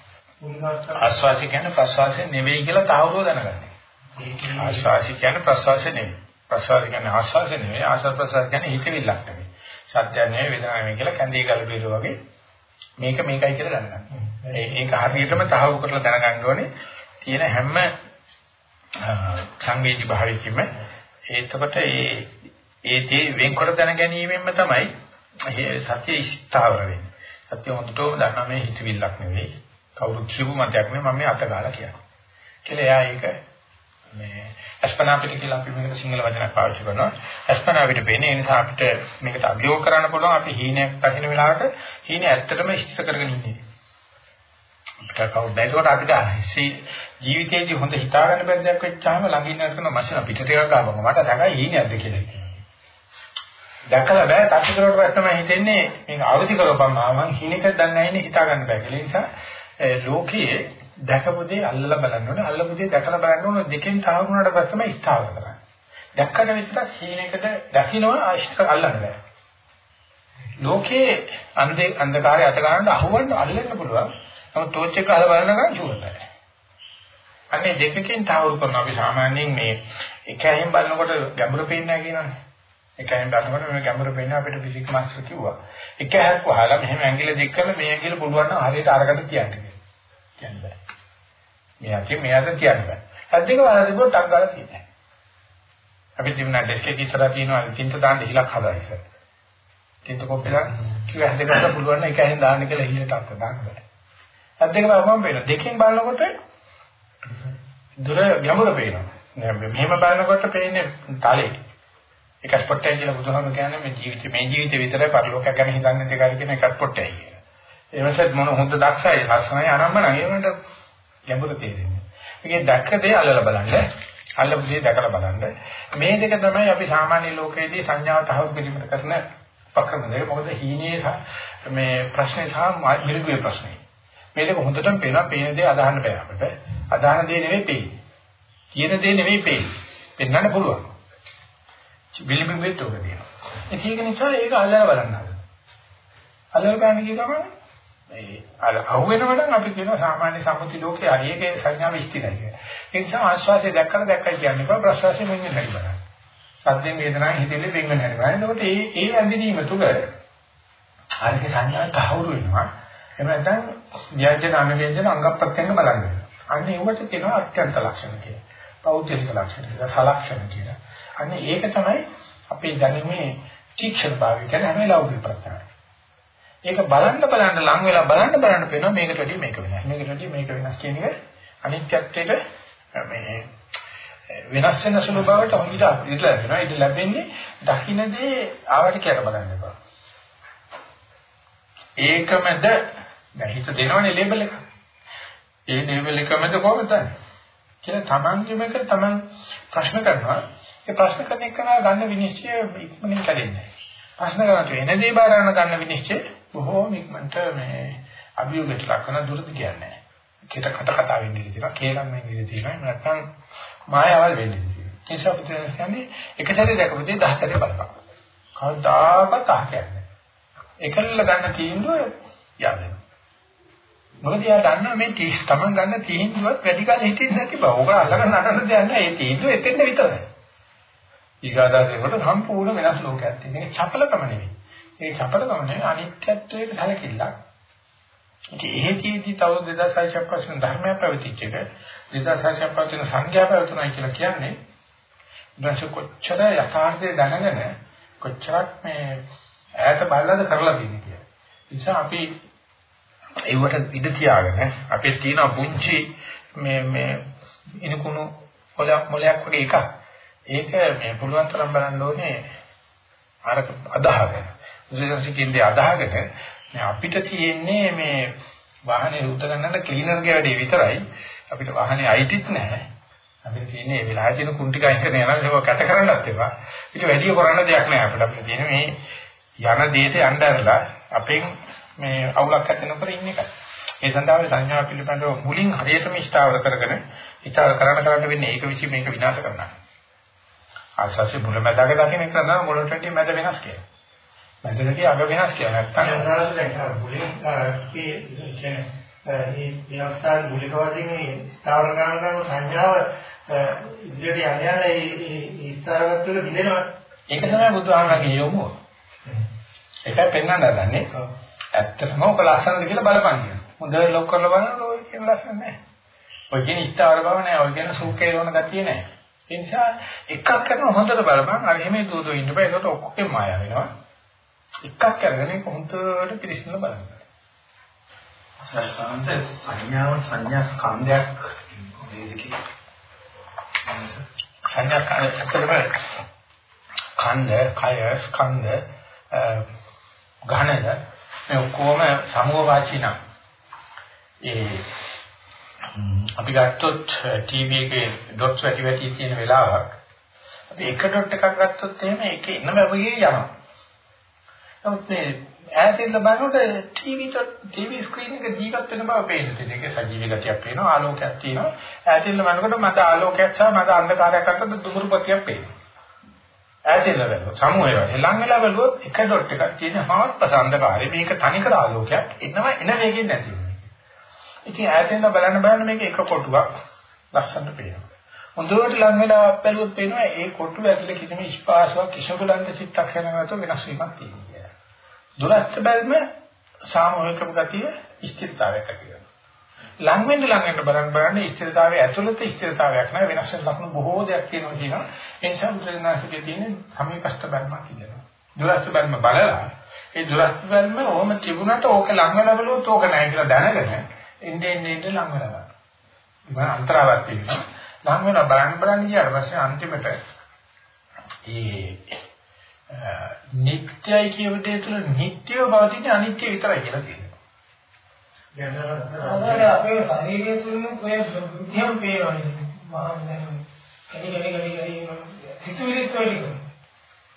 ආස්වාසි කියන්නේ ප්‍රසවාසය නෙවෙයි කියලා තහවුරුව දැනගන්න. ආස්වාසි කියන්නේ ප්‍රසවාසය නෙවෙයි. ප්‍රසවාසය කියන්නේ ආස්වාසය නෙවෙයි. ආස්වාස ප්‍රසවාස කියන්නේ හිතවිල්ලක් නෙවෙයි. සත්‍ය නෙවෙයි වේදනාවක් නෙවෙයි කියලා කැඳේ ගල බීර වගේ මේක මේකයි කියලා දැනගන්න. ඒක හරියටම තහවුරු කරලා දැනගන්න ඕනේ. තියෙන හැම සංවේදී භාවයකින්ම ඒකට ඒ ඒ දේ වෙන්කොට දැන ගැනීමෙන්ම තමයි සත්‍ය ස්ථාවර වෙන්නේ. සත්‍ය හොඳටම දන්නා මේ හිතවිල්ලක් නෙවෙයි. කවුරු කියපු මතයක් නෙවෙයි මම මේ අත ගාලා කියන්නේ. කියලා එයා ඒක මේ අස්පනා පිට කියලා අපි මේකට සිංහල වචනයක් පාවිච්චි කරනවා. අස්පනා පිට වෙන්නේ ඒ නිසා අපිට මේකට අභියෝග කරන්න පුළුවන් අපි හීනයක් දකින්න වෙලාවට හීනේ ඇත්තටම ඉෂ්ට කරගෙන ඉන්නේ. අපිට කවුද බැලුවට අපිට හිසි ජීවිතයේදී හොඳ හිතාගන්න බැරි දෙයක් වෙච්චාම ළඟින් යන මැෂින පිටට එකක් ආවම මට දැකයි හීනයක්ද කියලා හිතෙනවා. දැකලා බෑ තාක්ෂිකරවට තමයි හිතෙන්නේ මේක අවදි කරපම් මම හීනෙක දන්නේ නැහැ නේ හිතාගන්න බෑ කියලා. ඒ නිසා ලෝකයේ දැකපු දේ අල්ලලා බලන්න ඕනේ. අල්ලපු දේ දැකලා බලන්න ඕනේ. දෙකෙන් තාවුණාට පස්සේ තමයි ස්ථාවර කරන්නේ. දැක්කට විතරක් හීනෙකට දකින්නවා ආශ්‍රිත අල්ලන්න බෑ. ලෝකයේ අන්ධේ අන්ධකාරය අත ගන්නට අහුවන්න අල්ලන්න පුළුවන්. නමුත් ටෝච් එක අහලා බලන ගමන් ෂුවර් නැහැ. අන්නේ දෙකකින් තාවුරු කරන අපි සාමාන්‍යයෙන් මේ එකයෙන් බලනකොට ගැඹුරු පේන්නේ නැහැ කියනවනේ. එකයෙන් බලනකොට මේ ගැඹුරු පේන්නේ අපිට ෆිසික්ස් මාස්ටර් කිව්වා. එක හැක් වහලා මෙහෙම ඇඟිල්ල දික් කරලා මේ ඇඟිල්ල පුළුවන් නම් හරියට අරකට තියන්න කියලා. කියන්න බෑ. මේ අතේ මෙයාට කියන්න බෑ. ඇද්දක වහලා තිබුණොත් ටක් ගාලා තියෙන්නේ. අපි තිබුණා ඩෙස්ක් එකේ ඉස්සරහ තියෙනවා තින්ත දාන්න හිලක් හදලා ඉස්සර. තින්ත කොප්පියක් කිව්ව හැදෙන්න පුළුවන් නම් එකයෙන් දාන්න කියලා හිලට අක්ක දාන්න බෑ. ඇද්දක වහම වෙනවා. දෙකෙන් බලනකොට දුර ගැඹුර පේනවා. මෙහෙම බලනකොට පේන්නේ තලේ. එක ස්පොට්ටයි කියලා බුදුහාම කියන්නේ මේ ජීවිතේ මේ ජීවිතේ විතරයි පරිලෝකයක් ගැන හිතන්නේ දෙකයි කියන එක ස්පොට්ටයි කියලා. ඒ වෙනසත් මොන හොඳ දක්ෂයි ලස්සනයි ආරම්භණයි ඒ වුණාට ගැඹුරු තේරෙන්නේ. ඒකේ දැක්ක දේ අල්ලලා බලන්න. අල්ලපු දේ දැකලා බලන්න. මේ දෙක තමයි අපි සාමාන්‍ය ලෝකයේදී සංඥාව තහවුරු කිරීමට කරන උපක්‍රම දෙක. මොකද හීනේ මේ ප්‍රශ්නේ සහ මිරිගුවේ ප්‍රශ්නේ. මේ දෙක හොඳටම පේනවා. පේන දේ අදහන්න බෑ අපිට. අදහන දේ නෙවෙයි පේන්නේ. කියන දේ නෙවෙයි පේන්නේ. පෙන්වන්න පුළුවන්. බිලිබිඹෙත් උඩ තියෙනවා. ඒක නිසා ඒක අල්ලලා බලන්න ඕනේ. අල්ලලා ගන්න කිය ගමන් ඒ අර අහුවෙනව නම් අපි කියනවා සාමාන්‍ය සම්මුති ලෝකයේ හරියගේ සංඥාව ස්ථිරයි කියලා. ඒ නිසා ආශ්වාසය දැක්කම දැක්කයි කියන්නේ බා ප්‍රශ්වාසය මෙන්න නැහැ බලන්න. සද්දෙන් වේදනාවෙන් හිතෙන්නේ වෙන්න නැහැ බලන්න. එතකොට මේ ඒ ඇඳිනීම තුල ආර්ය සංඥා තහවුරු වෙනවා. එහෙම නැත්නම් ව්‍යංජන අනුව්‍යංජන අංග ප්‍රත්‍යංග බලන්න. අන්න ඒවට කියනවා අත්‍යන්ත ලක්ෂණ කියලා. පෞද්ගලික ලක්ෂණ කියලා, සලක්ෂණ කියලා. අන්න ඒක තමයි අපේ දැනුමේ තීක්ෂණ භාවය කියන්නේ හැම ලෞකික ප්‍රත්‍යයයි. ඒක බලන්න බලන්න ලං වෙලා බලන්න බලන්න පේනවා මේකට වැඩිය මේක වෙනස්. මේකට වැඩිය මේක වෙනස් කියන එක අනිත්‍යත්වයට මේ වෙනස් වෙන සුළු බවට හොඳට ඉඳලා වෙනවා. ඒක ලැබෙන්නේ දකින්නදී ආවට කියලා බලන්න එපා. ඒකමද දැන් හිත දෙනවනේ ලේබල් එක. ඒ ලේබල් එකමද කොහොමද? කියලා තමන්ගෙම එක තමන් ප්‍රශ්න කරනවා. ඒ ප්‍රශ්න කරන එක ගන්න විනිශ්චය ඉක්මනින් කැඩෙන්නේ. ප්‍රශ්න කරන එන දේ බාර ගන්න විනිශ්චය බොහෝම ඉක්මනට මේ අභියෝගයට ලක්වන දුරද කියන්නේ. කේත කත කතා වෙන්නේ තියෙනවා, කේලම් වෙන්නේ තියෙනවා. නැත්නම් මායාවල් වෙන්නේ තියෙනවා. ඒ නිසා පුතේ කියන්නේ එක සැරේ දැකපොදී දහ සැරේ බලපන්. කවදාකවත් අහන්නේ. එකල්ල ගන්න තීන්දුව යන්නේ. මොකද යා දන්නා මේ තීස් තමන් ගන්න තීන්දුවත් වැඩි කාලෙ හිටින්නේ නැති බව. ඕක අල්ලගෙන නටන්න දෙයක් නැහැ. ඒ තීන්දුව එතෙන්ද විතරයි. ඊගාදාසේකට සම්පූර්ණ වෙනස් ලෝකයක් තියෙන. ඒක චපලකම නෙවෙයි. ඒ චපලකම නෙවෙයි අනිත්‍යත්වයට සැලකිල්ලක්. ඉතින් එහෙදීදී තව 2600ක් පස්සේ ධර්මය පැවතිච්ච එක 2600ක් පස්සේ සංඥා පැවතුනායි කියලා කියන්නේ දැන් කොච්චර යථාර්ථය දැනගෙන කොච්චරක් මේ ඈත බලලාද කරලා තියෙන්නේ කියලා. නිසා අපි ඒවට ඉඳ තියාගෙන අපේ තියෙන පුංචි මේ මේ ඉනකුණු මොලයක් මොලයක් වගේ එකක්. ඒක මේ පුළුවන් තරම් බලන්න ඕනේ අර අදාහගෙන. මුසිකන්සිකින්දී අදාහගෙන මේ අපිට තියෙන්නේ මේ වාහනේ රුද්ද ගන්නට ක්ලීනර්ගේ වැඩේ විතරයි. අපිට වාහනේ අයිතිත් නැහැ. අපිට තියෙන්නේ මේ වෙලාවේ තියෙන කුණ්ටි කයින් කරන යනවා ඒක කැට කරන්නත් එපා. ඒක වැඩි කරන්න දෙයක් නැහැ අපිට. අපිට තියෙන්නේ මේ යන දේට යන්න ඇරලා අපෙන් මේ අවුලක් ඇති නොකර ඉන්න එකයි. ඒ සඳහා මේ සංඥා පිළිබඳව මුලින් හරියටම ඉස්තාවර කරගෙන ඉස්තාවර කරන්න කරන්න වෙන්නේ ඒක විශ්ි මේක විනාශ කරනවා. ආශාසි මුලමැදක දකින්න එක නම් මුලට වැඩි මැද වෙනස් කියලා. මැදදී අග වෙනස් කියලා නැත්තම් මුලින් කියන්නේ මේ විනාශතාව මූලික වශයෙන් ස්ථාවර කරන සංඥාව ඉදිරියට යන යන ඒ ස්ථාරගත තුළ බිඳෙනවා. ඒක තමයි බුදුහාමගේ යොමුව. ඒකයි පෙන්වන්න හදන්නේ. ඇත්තටම ඔක ලස්සනද කියලා බලපන් කියන. හොඳට ලොක් කරලා බලනකොට ඔය කියන ලස්සන නැහැ. ඔය කියන ඉස්තාවර බව නැහැ. ඔය කියන සූකේ වුණ ගතිය නැහැ. ඒ නිසා එකක් කරන හොඳට බලපන්. අර එහෙම දුවදෝ ඉන්න බෑ. ඒකට ඔක්කොම මාය වෙනවා. එකක් කරගෙන ඒක හොඳට පිළිස්සන බලන්න. සංඥාව සංඥා ස්කන්ධයක් මේ දෙකේ සංඥා ඇත්තටම කන්ද, කය, ස්කන්ධ, ඝනද මේ ඔක්කොම සමූහ වාචී නම් ඒ අපි ගත්තොත් ටීවී එකේ ඩොට්ස් වැටි වැටි තියෙන වෙලාවක් අපි එක ඩොට් එකක් ගත්තොත් එහෙම ඒකේ එන්නම වගේ යනවා. නමුත් මේ ඈතින් බලනකොට ටීවී ටීවී ස්ක්‍රීන් එක ජීවත් වෙන බව පේනවා. ඒකේ සජීවී ගතියක් පේනවා, ආලෝකයක් තියෙනවා. ඈතින් බලනකොට මට ආලෝකයක් සහ මට අන්ධකාරයක් අතර දුමුරු ප්‍රතියක් පේනවා. ඈතින් බලනකොට සමූහය වශයෙන් ලං වෙලා බලුවොත් එක ඩොට් එකක් තියෙන හාත්පස අන්ධකාරය. මේක තනිකර ආලෝකයක්. එනවා එන වේගෙන් නැති වෙනවා. ඉතින් ඈතින් බලන්න බලන්න මේක එක කොටුවක් ලස්සනට පේනවා. හොඳට ලං වෙලා බැලුවොත් පේනවා ඒ කොටුව ඇතුලේ කිසිම ස්පාසාවක් කිසිම ගලන්ත චිත්තක්ෂණයක් නැතුව වෙනස් වීමක් තියෙනවා. දුරස්ත බැල්ම සාමූහිකම ගතිය ස්ථිරතාවයක් ඇති කරනවා. ලං වෙන්න ලං වෙන්න බලන්න බලන්න ස්ථිරතාවයේ ඇතුළත ස්ථිරතාවයක් නැහැ වෙනස් වෙන ලක්ෂණ බොහෝ දෙයක් තියෙනවා කියනවා. ඒ නිසා බුදුරජාණන්සේගේ තියෙන සමීපස්ත බැල්මක් කියනවා. දුරස්ත බැල්ම බලලා ඒ දුරස්ත බැල්ම ඕම තිබුණට ඕක ලං වෙලා බලුවොත් ඕක නැහැ කියලා දැනගෙන එන්නේ එන්නේ ලං වෙලා බලන්න. ඉතින් අන්තරාවක් තියෙනවා. ලං වෙලා බලන්න බලන්න ගියාට පස්සේ අන්තිමට ඒ නිට්ටයයි කියන දේ තුළ නිට්ටයව පවතින අනිත්‍ය විතරයි කියලා කියනවා. දැන් අපේ ශරීරය තුළම ඔය බුද්ධියම පේනවනේ. මහා කණි කණි කණි කණි හිතුවිලි තෝරි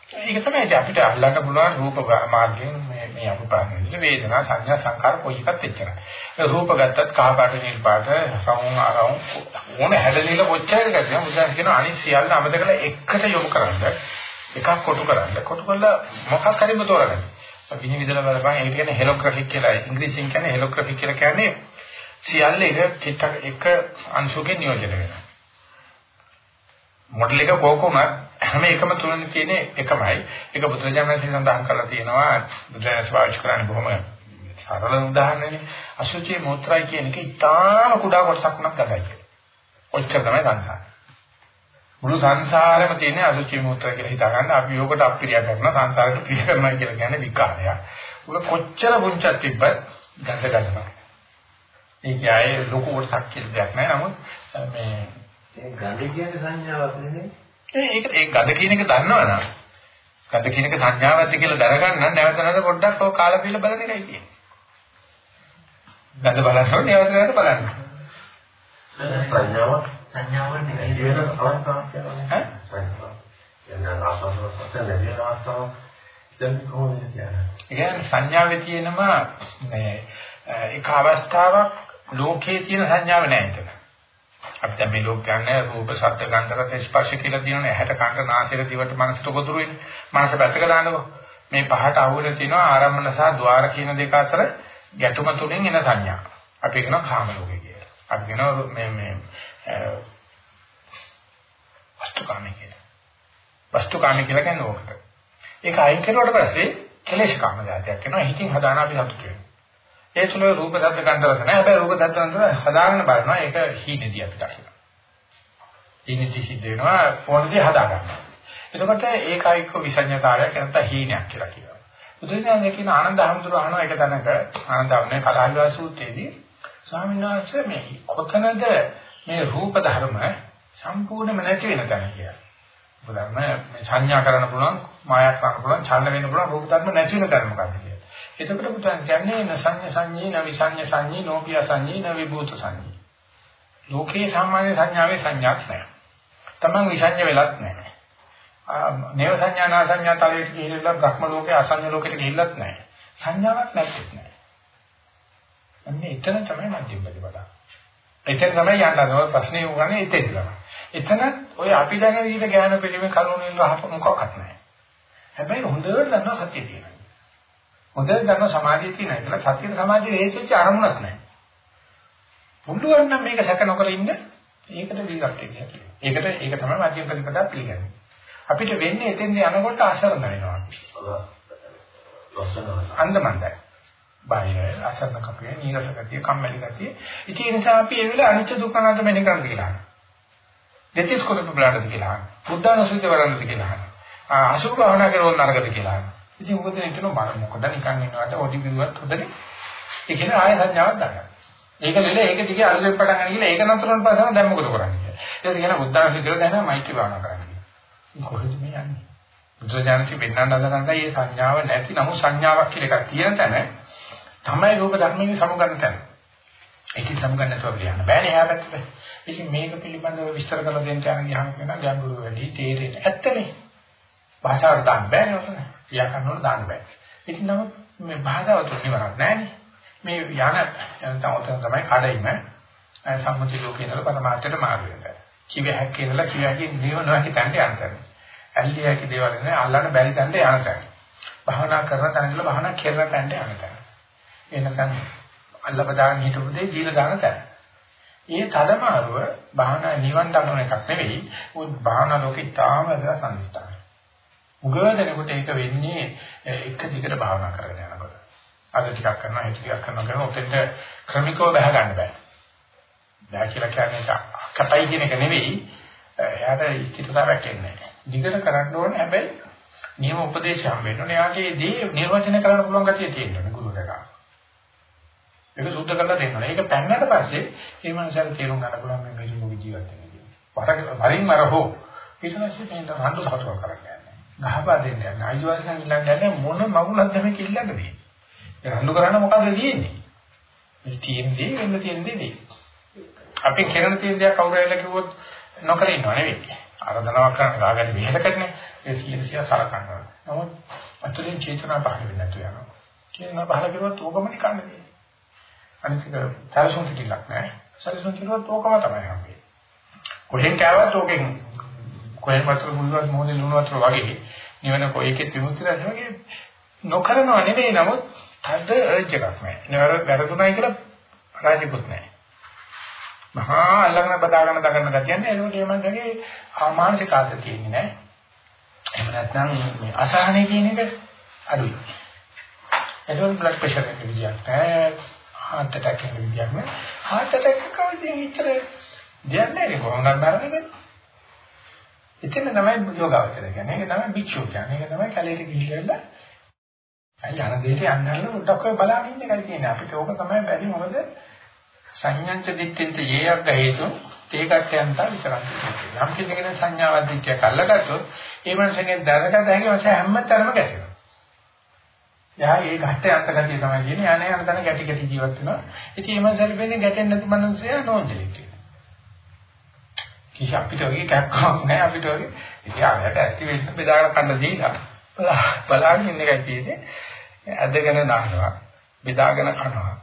ඒක තමයි අපිට අල්ලන්න පුළුවන් රූප මාර්ගයෙන් මේ මේ අපපාරනේ වේදනා සංඥා සංකාර කොයි එකත් එච්චරයි. රූප ගත්තත් කහ පාට නිල් පාට සමුන් අරවුන් ඕන හැදෙලිල කොච්චර ගත්තම මුදන් කියන අනිත් සියල්ල අමතකලා එකට යොමු කරන්නේ එකක් කොටු කරන්න. කොටු කරලා මොකක් හරිම තෝරගන්න. විනිවිදලා බලපන් ඒක කියන්නේ හෙලෝග්‍රැෆික් කියලා. ඉංග්‍රීසියෙන් කියන්නේ හෙලෝග්‍රැෆික් කියලා කියන්නේ සියල්ල එක කිට්ටක් එක අංශුවකින් නියෝජනය වෙනවා. මොඩල් එක කොහොමද හැම එකම තුනක් තියෙන්නේ එකමයි. ඒක බුදුරජාණන් සඳහන් කරලා තියෙනවා බුදුරජාණන් පාවිච්චි කරන්නේ බොහොම සරල උදාහරණනේ. අසුචි මෝත්‍රායි කියන එක ඉතාම කුඩා කොටසක් උනත් ගතයි. ඔච්චර තමයි සංසාරය. මුළු සංසාරෙම තියෙන අසුචි මූත්‍රා කියලා හිතා ගන්න අපි යෝගට අප්‍රිය කරන සංසාරයට ප්‍රිය කරනවා කියලා කියන්නේ විකාරයක්. උග කොච්චර පුංචක් තිබ්බත් ගඳ ගන්නවා. ඒක ආයේ ලොකු කොටසක් කියලා දෙයක් නෑ නමුත් මේ ඒ ගඳ කියන්නේ සංඥාවක් නෙමෙයි. ඒක ඒ ගඳ කියන එක දන්නවනම් ගඳ කියන එක සංඥාවක්ද කියලා දැනගන්න නැවත නැවත පොඩ්ඩක් ඔය කාලා පිළ බලන එකයි තියෙන්නේ. ගඳ බලනකොට නැවත නැවත බලන්න. සංඥාවක් සංඥාවක් නෙවෙයි. වෙන අවස්ථාවක් ඈ සංඥාවක්. එන්න ආසන්නවත් නැති වෙන අවස්ථාවක් දැන් කොහොමද කියන්නේ? ඒ සංඥාවේ තියෙනම මේ එක අවස්ථාවක් ලෝකයේ තියෙන සංඥාව නැහැ එතන. අපි දැන් මේ ලෝක ගන්න රූප, ශබ්ද, ගන්ධ, රස, ස්පර්ශ කියලා තියෙනනේ. ඇහැට, කනට, නාසයට, දිවට, මනසට ගොදුරු වෙන්නේ. මනස පැත්තක දාන්නකො. මේ පහට අහුවෙලා තියෙනවා ආරම්භන සහ ద్వාර කියන දෙක අතර ගැටුම තුලින් එන සංඥා. අපි කියනවා කාම ලෝකේ කියලා. අපි කියනවා මේ මේ වස්තුකාමී කියලා. වස්තුකාමී කියලා කියන්නේ ඕකට. ඒක අයින් කරුවට පස්සේ කෙලෙස් කාම જાතියක් වෙනවා. හිතින් හදාන අපි සතුට වෙනවා. ඒ තුල රූප ශබ්ද ගන්ධ රස නැහැ. හැබැයි රූප ශබ්ද ගන්ධ හදාගෙන බලනවා. ඒක හීනදී අපිට කියනවා. හීනදී සිද්ධ වෙනවා ෆෝනදී හදා ගන්නවා. එතකොට ඒකයික විසඤ්ඤතාවයක් නැත්නම් හීනයක් කියලා කියනවා. බුදුසසුනේ කියන ආනන්ද හැමතුරු අහනවා ඒක තැනක ආනන්දවන්නේ කලහල්වා සූත්‍රයේදී ස්වාමීන් වහන්සේ මේ කොතනද මේ රූප ධර්ම සම්පූර්ණයෙන්ම නැති වෙන තැන කියලා. බුදුරම මේ සංඥා කරන්න පුළුවන්, මායක් කරන්න පුළුවන්, ඡන්න වෙන්න පුළුවන් රූප ධර්ම නැති වෙන තැන මොකක්ද කියලා. එතකොට බුදුන් කියන්නේ න සංඥ සංඥී, න විසංඥ සංඥී, නෝපිය සංඥී, න විභූත සංඥී. ලෝකේ සාමාන්‍ය සංඥාවේ සංඥාවක් නැහැ. තමන් විසංඥ වෙලත් නැහැ. නේව සංඥා නා සංඥා තලයට ගිහිල්ලා බ්‍රහ්ම ලෝකේ අසංඥ ලෝකෙට ගිහිල්ලත් නැහැ. සංඥාවක් නැත්තේ නැහැ. අන්නේ එතන තමයි මධ්‍යම ප්‍රතිපදාව. එතන තමයි යන්න ඕන ප්‍රශ්නේ උගන්නේ එතෙන් තමයි. එතන ඔය අපි දැන විදිහට ඥාන පිළිමේ කරුණෙන් රහප මොකක්වත් නැහැ. හැබැයි හොඳට දන්නවා සත්‍ය තියෙනවා. හොඳට දන්නවා සමාධිය තියෙනවා. ඒක සත්‍ය සමාධිය හේතුච්ච අරමුණක් නැහැ. පුළුවන් නම් මේක සැක නොකර ඉන්න ඒකට විරක්තිය කියනවා. ඒකට ඒක තමයි මධ්‍යම ප්‍රතිපදාව පිළිගන්නේ. අපිට වෙන්නේ එතෙන් යනකොට අසරණ වෙනවා. අන්දමන්දයි. බාහිර අසරණ කපේ නීරස ගතිය කම්මැලි ගතිය. ඉතින් ඒ නිසා අපි ඒ වෙලාව අනිත්‍ය දුක්ඛ අනාත්ම මෙන්න කරන්න කියලා. දෙතිස් කොට බලන්නද කියලා. බුද්ධානුසුති වරන්නද කියලා. අසුභ භාවනා කරන නරකද කියලා. ඉතින් මොකද හිතන මම මොකද නිකන් ඉන්නවට ඔඩි බිරුවත් හොදනේ. ඒ කියන්නේ ආය සංඥාවක් ගන්න. ඒක නෙල ඒක දිගේ අලුතෙන් පටන් ගන්න කියලා ඒක නතරන පස්සම දැන් මොකද කරන්නේ කියලා. ඒක කියන බුද්ධාංශ කියලා දැන මෛත්‍රී භාවනා කරන්නේ. කොහෙද මේ යන්නේ? බුදුජානක පෙන්වන්න හදනකම් මේ සංඥාව නැති නමුත් සංඥාවක් කියලා එකක් තියෙන තැන තමයි රූප ධර්මයේ සමුගන්න තැන. ඒක සමුගන්න නැතුව කියන්න බෑනේ එහා පැත්තට. ඉතින් මේක පිළිබඳව විස්තර කරලා දෙන්න යන ගියාම කියන ගැඹුරු වැඩි තේරෙන්නේ. ඇත්තනේ. භාෂාවට දාන්න බෑනේ ඔතන. ව්‍යාකරණ වල දාන්න බෑ. ඉතින් නමුත් මේ භාෂාව තුනේ වරක් නෑනේ. මේ යන තවතන තමයි කඩයිම සම්මුති ලෝකේ ඉඳලා පරමාර්ථයට මාරු වෙනවා. කිව හැක්කේ ඉඳලා කිව හැකි නිවනවා හිතන්නේ අන්තර. ඇල්ලිය හැකි දේවල් නේ අල්ලන්න බැරි තැනට යනවා. භාවනා කරන තැන ඉඳලා භාවනා කරන තැනට යනවා. එනකන් අල්ල බදාගෙන හිටපු දේ දීලා දාන තැන. ඒ තදමාරුව භාවනා නිවන් දක්වන එකක් නෙවෙයි. උත් භාවනා ලෝකේ තාම වැදගත් සංස්ථාන. උගදෙනකොට ඒක වෙන්නේ එක දිගට භාවනා කරගෙන යනකොට. අද ටිකක් කරනවා හිත ටිකක් කරනවා කියන ඔතෙන්ට ක්‍රමිකව බහ ගන්න බෑ. බෑ කියලා කියන්නේ කපයි කියන එක නෙවෙයි. එයාට ඉස්තිරතාවයක් එන්නේ නැහැ. දිගට කරන්න ඕනේ හැබැයි නියම උපදේශ හම්බ වෙන්න ඕනේ. එයාගේ දේ නිර්වචනය කරන්න පුළුවන් ගතිය තියෙනවා ගුරුවරයා. ඒක සුද්ධ කරලා දෙන්න ඕනේ. ඒක පැන්නට පස්සේ මේ මනසට තේරුම් ගන්න පුළුවන් මේ මිනිස්සු ජීවත් වෙන්නේ. වරින් මර හෝ ඊට පස්සේ මේ රණ්ඩු සතුටක් කරන්නේ. ගහපා දෙන්නේ නැහැ. ආයිවාසයන් ඉල්ලන්නේ මොන මගුලක්ද මේ කිල්ලන්නේ. ඒ රණ්ඩු කරන්න මොකද තියෙන්නේ? මේ තියෙන්නේ වෙන්න තියෙන්නේ අපි කරන තියෙන දේ කවුරු හරි කිව්වොත් නොකර ඉන්නව නෙවෙයි. ආරාධනාවක් කරන්න ගාගන්න මෙහෙලකටනේ ඒ සියලුසිය සලකනවා. නමුත් අතුලින් චේතනා පහළ වෙන්නේ නැතු යනවා. කියනවා පහළ කරුවොත් ඕකම නිකන්නේ. අනිත් එක සැලසුම් පිටිලක් නෑ. සැලසුම් කිව්වොත් ඕකම තමයි හම්බෙන්නේ. කොහෙන් කෑවත් ඕකෙන් කොහෙන් වතුර මුල්වත් මොහොතේ ලුණු වතුර වගේ නිවන කොයිකෙත් විමුක්තිය වගේ නොකරනව නෙවෙයි නමුත් තද අර්ජ් එකක් නෑ. නේද වැරදුණයි කියලා රාජිකුත් නෑ. මහා අල්ලගෙන බදාගෙන දගන්න ගතියන්නේ ඒකට මේ මනසගේ ආමාංශික ආත තියෙන්නේ නෑ. එහෙම නැත්නම් මේ අසහනය කියන එක අඩුයි. එතකොට බ්ලඩ් ප්‍රෙෂර් එක විදියක් නෑ. Heart attack එක විදියක් නෑ. heart attack එක කවදින් ඉතල දෙයක් නෑ කොහොමද මරන්නේ? එතන තමයි යෝගාවචර කියන්නේ. ඒක තමයි භික්ෂුව කියන්නේ. ඒක තමයි කැලේට ගිහිල්ලා අයි අර දෙයට යන්නන්න පොඩ්ඩක් ඔය බලන්න ඉන්න එකයි තියෙන්නේ. අපිට ඕක තමයි බැරි මොකද සංඥාංච දිට්ඨින්ත යේයක් හේතු ඒකට යන්ත විතරක්. යම් කෙනෙක් සංඥාවක් දිට්ඨියක් අල්ලගත්තොත් ඒ මනසෙන් දැනගත හැකි වශයෙන් හැමතරම ගැටෙනවා. එයා ඒ ගැට යන්ත ගතිය තමයි කියන්නේ. යන්නේ යන තැන ගැටි ගැටි ජීවත් වෙනවා. ඉතින් මේ මනසෙන් වෙන්නේ ගැටෙන්නේ නැති මනසයා නෝන්ජලික්. කිසි අපිට වගේ කැක්කමක් නැහැ අපිට වගේ. ඉතින් ආයෙත් ඇති වෙන්න බෙදාගෙන කන්න දීලා බලාගෙන ඉන්න එකයි තියෙන්නේ. ඇදගෙන නානවා. බෙදාගෙන කනවා.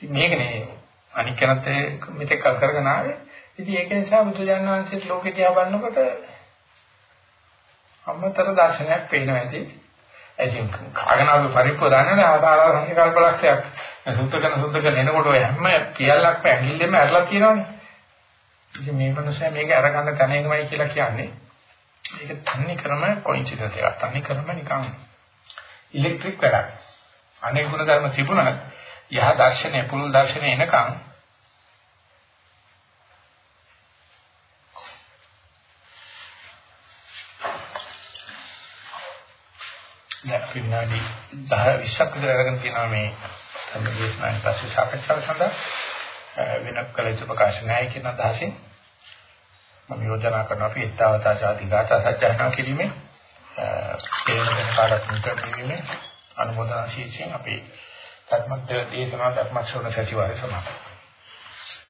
ඉතින් මේකනේ අනික් කෙනත් මෙතෙක් කල් කරගෙන ආවේ. ඉතින් ඒක නිසා බුදුජානක වහන්සේට ලෝකෙ දිහා බලනකොට අමතර දර්ශනයක් පේනවා ඇති. එදින් කාගෙන ආවේ පරිපූර්ණනේ ආදාර සංකල්පලක්ෂයක්. සුද්ධ කරන සුද්ධ කරන එනකොට ඔය හැම පියල්ලක්ම ඇඟිල්ලෙම ඇරලා තියෙනවානේ. ඉතින් මේ මනුස්සයා මේක අරගන්න තැනෙමයි කියලා කියන්නේ. ඒක තන්නේ ක්‍රම කොයින්සිඩන්ස් එකක්. තන්නේ ක්‍රම නිකන් ඉලෙක්ට්‍රික් වැඩක්. අනෙක් ගුණ ධර්ම තිබුණත් යහ දර්ශනය පුරුල් දර්ශනය එනකන් දැන් විනාඩි 10 20ක් විතර අරගෙන තියෙනවා මේ සම්මේලනයේ පස්සේ සාකච්ඡාව සඳහා. වෙනත් කළ යුතු ප්‍රකාශ නැහැ කියන අදහසින් මම යෝජනා කරනවා අපි ඊතාවතා ආදී ගාථා සජ්ජායනා කිරීමේ තේන වෙන කාලක් මුතර කිරීමේ අනුමೋದනා ශීර්ෂයෙන් අපි ධර්ම දේශනා ධර්ම ශ්‍රවණ සතිවාරය සමාප්ත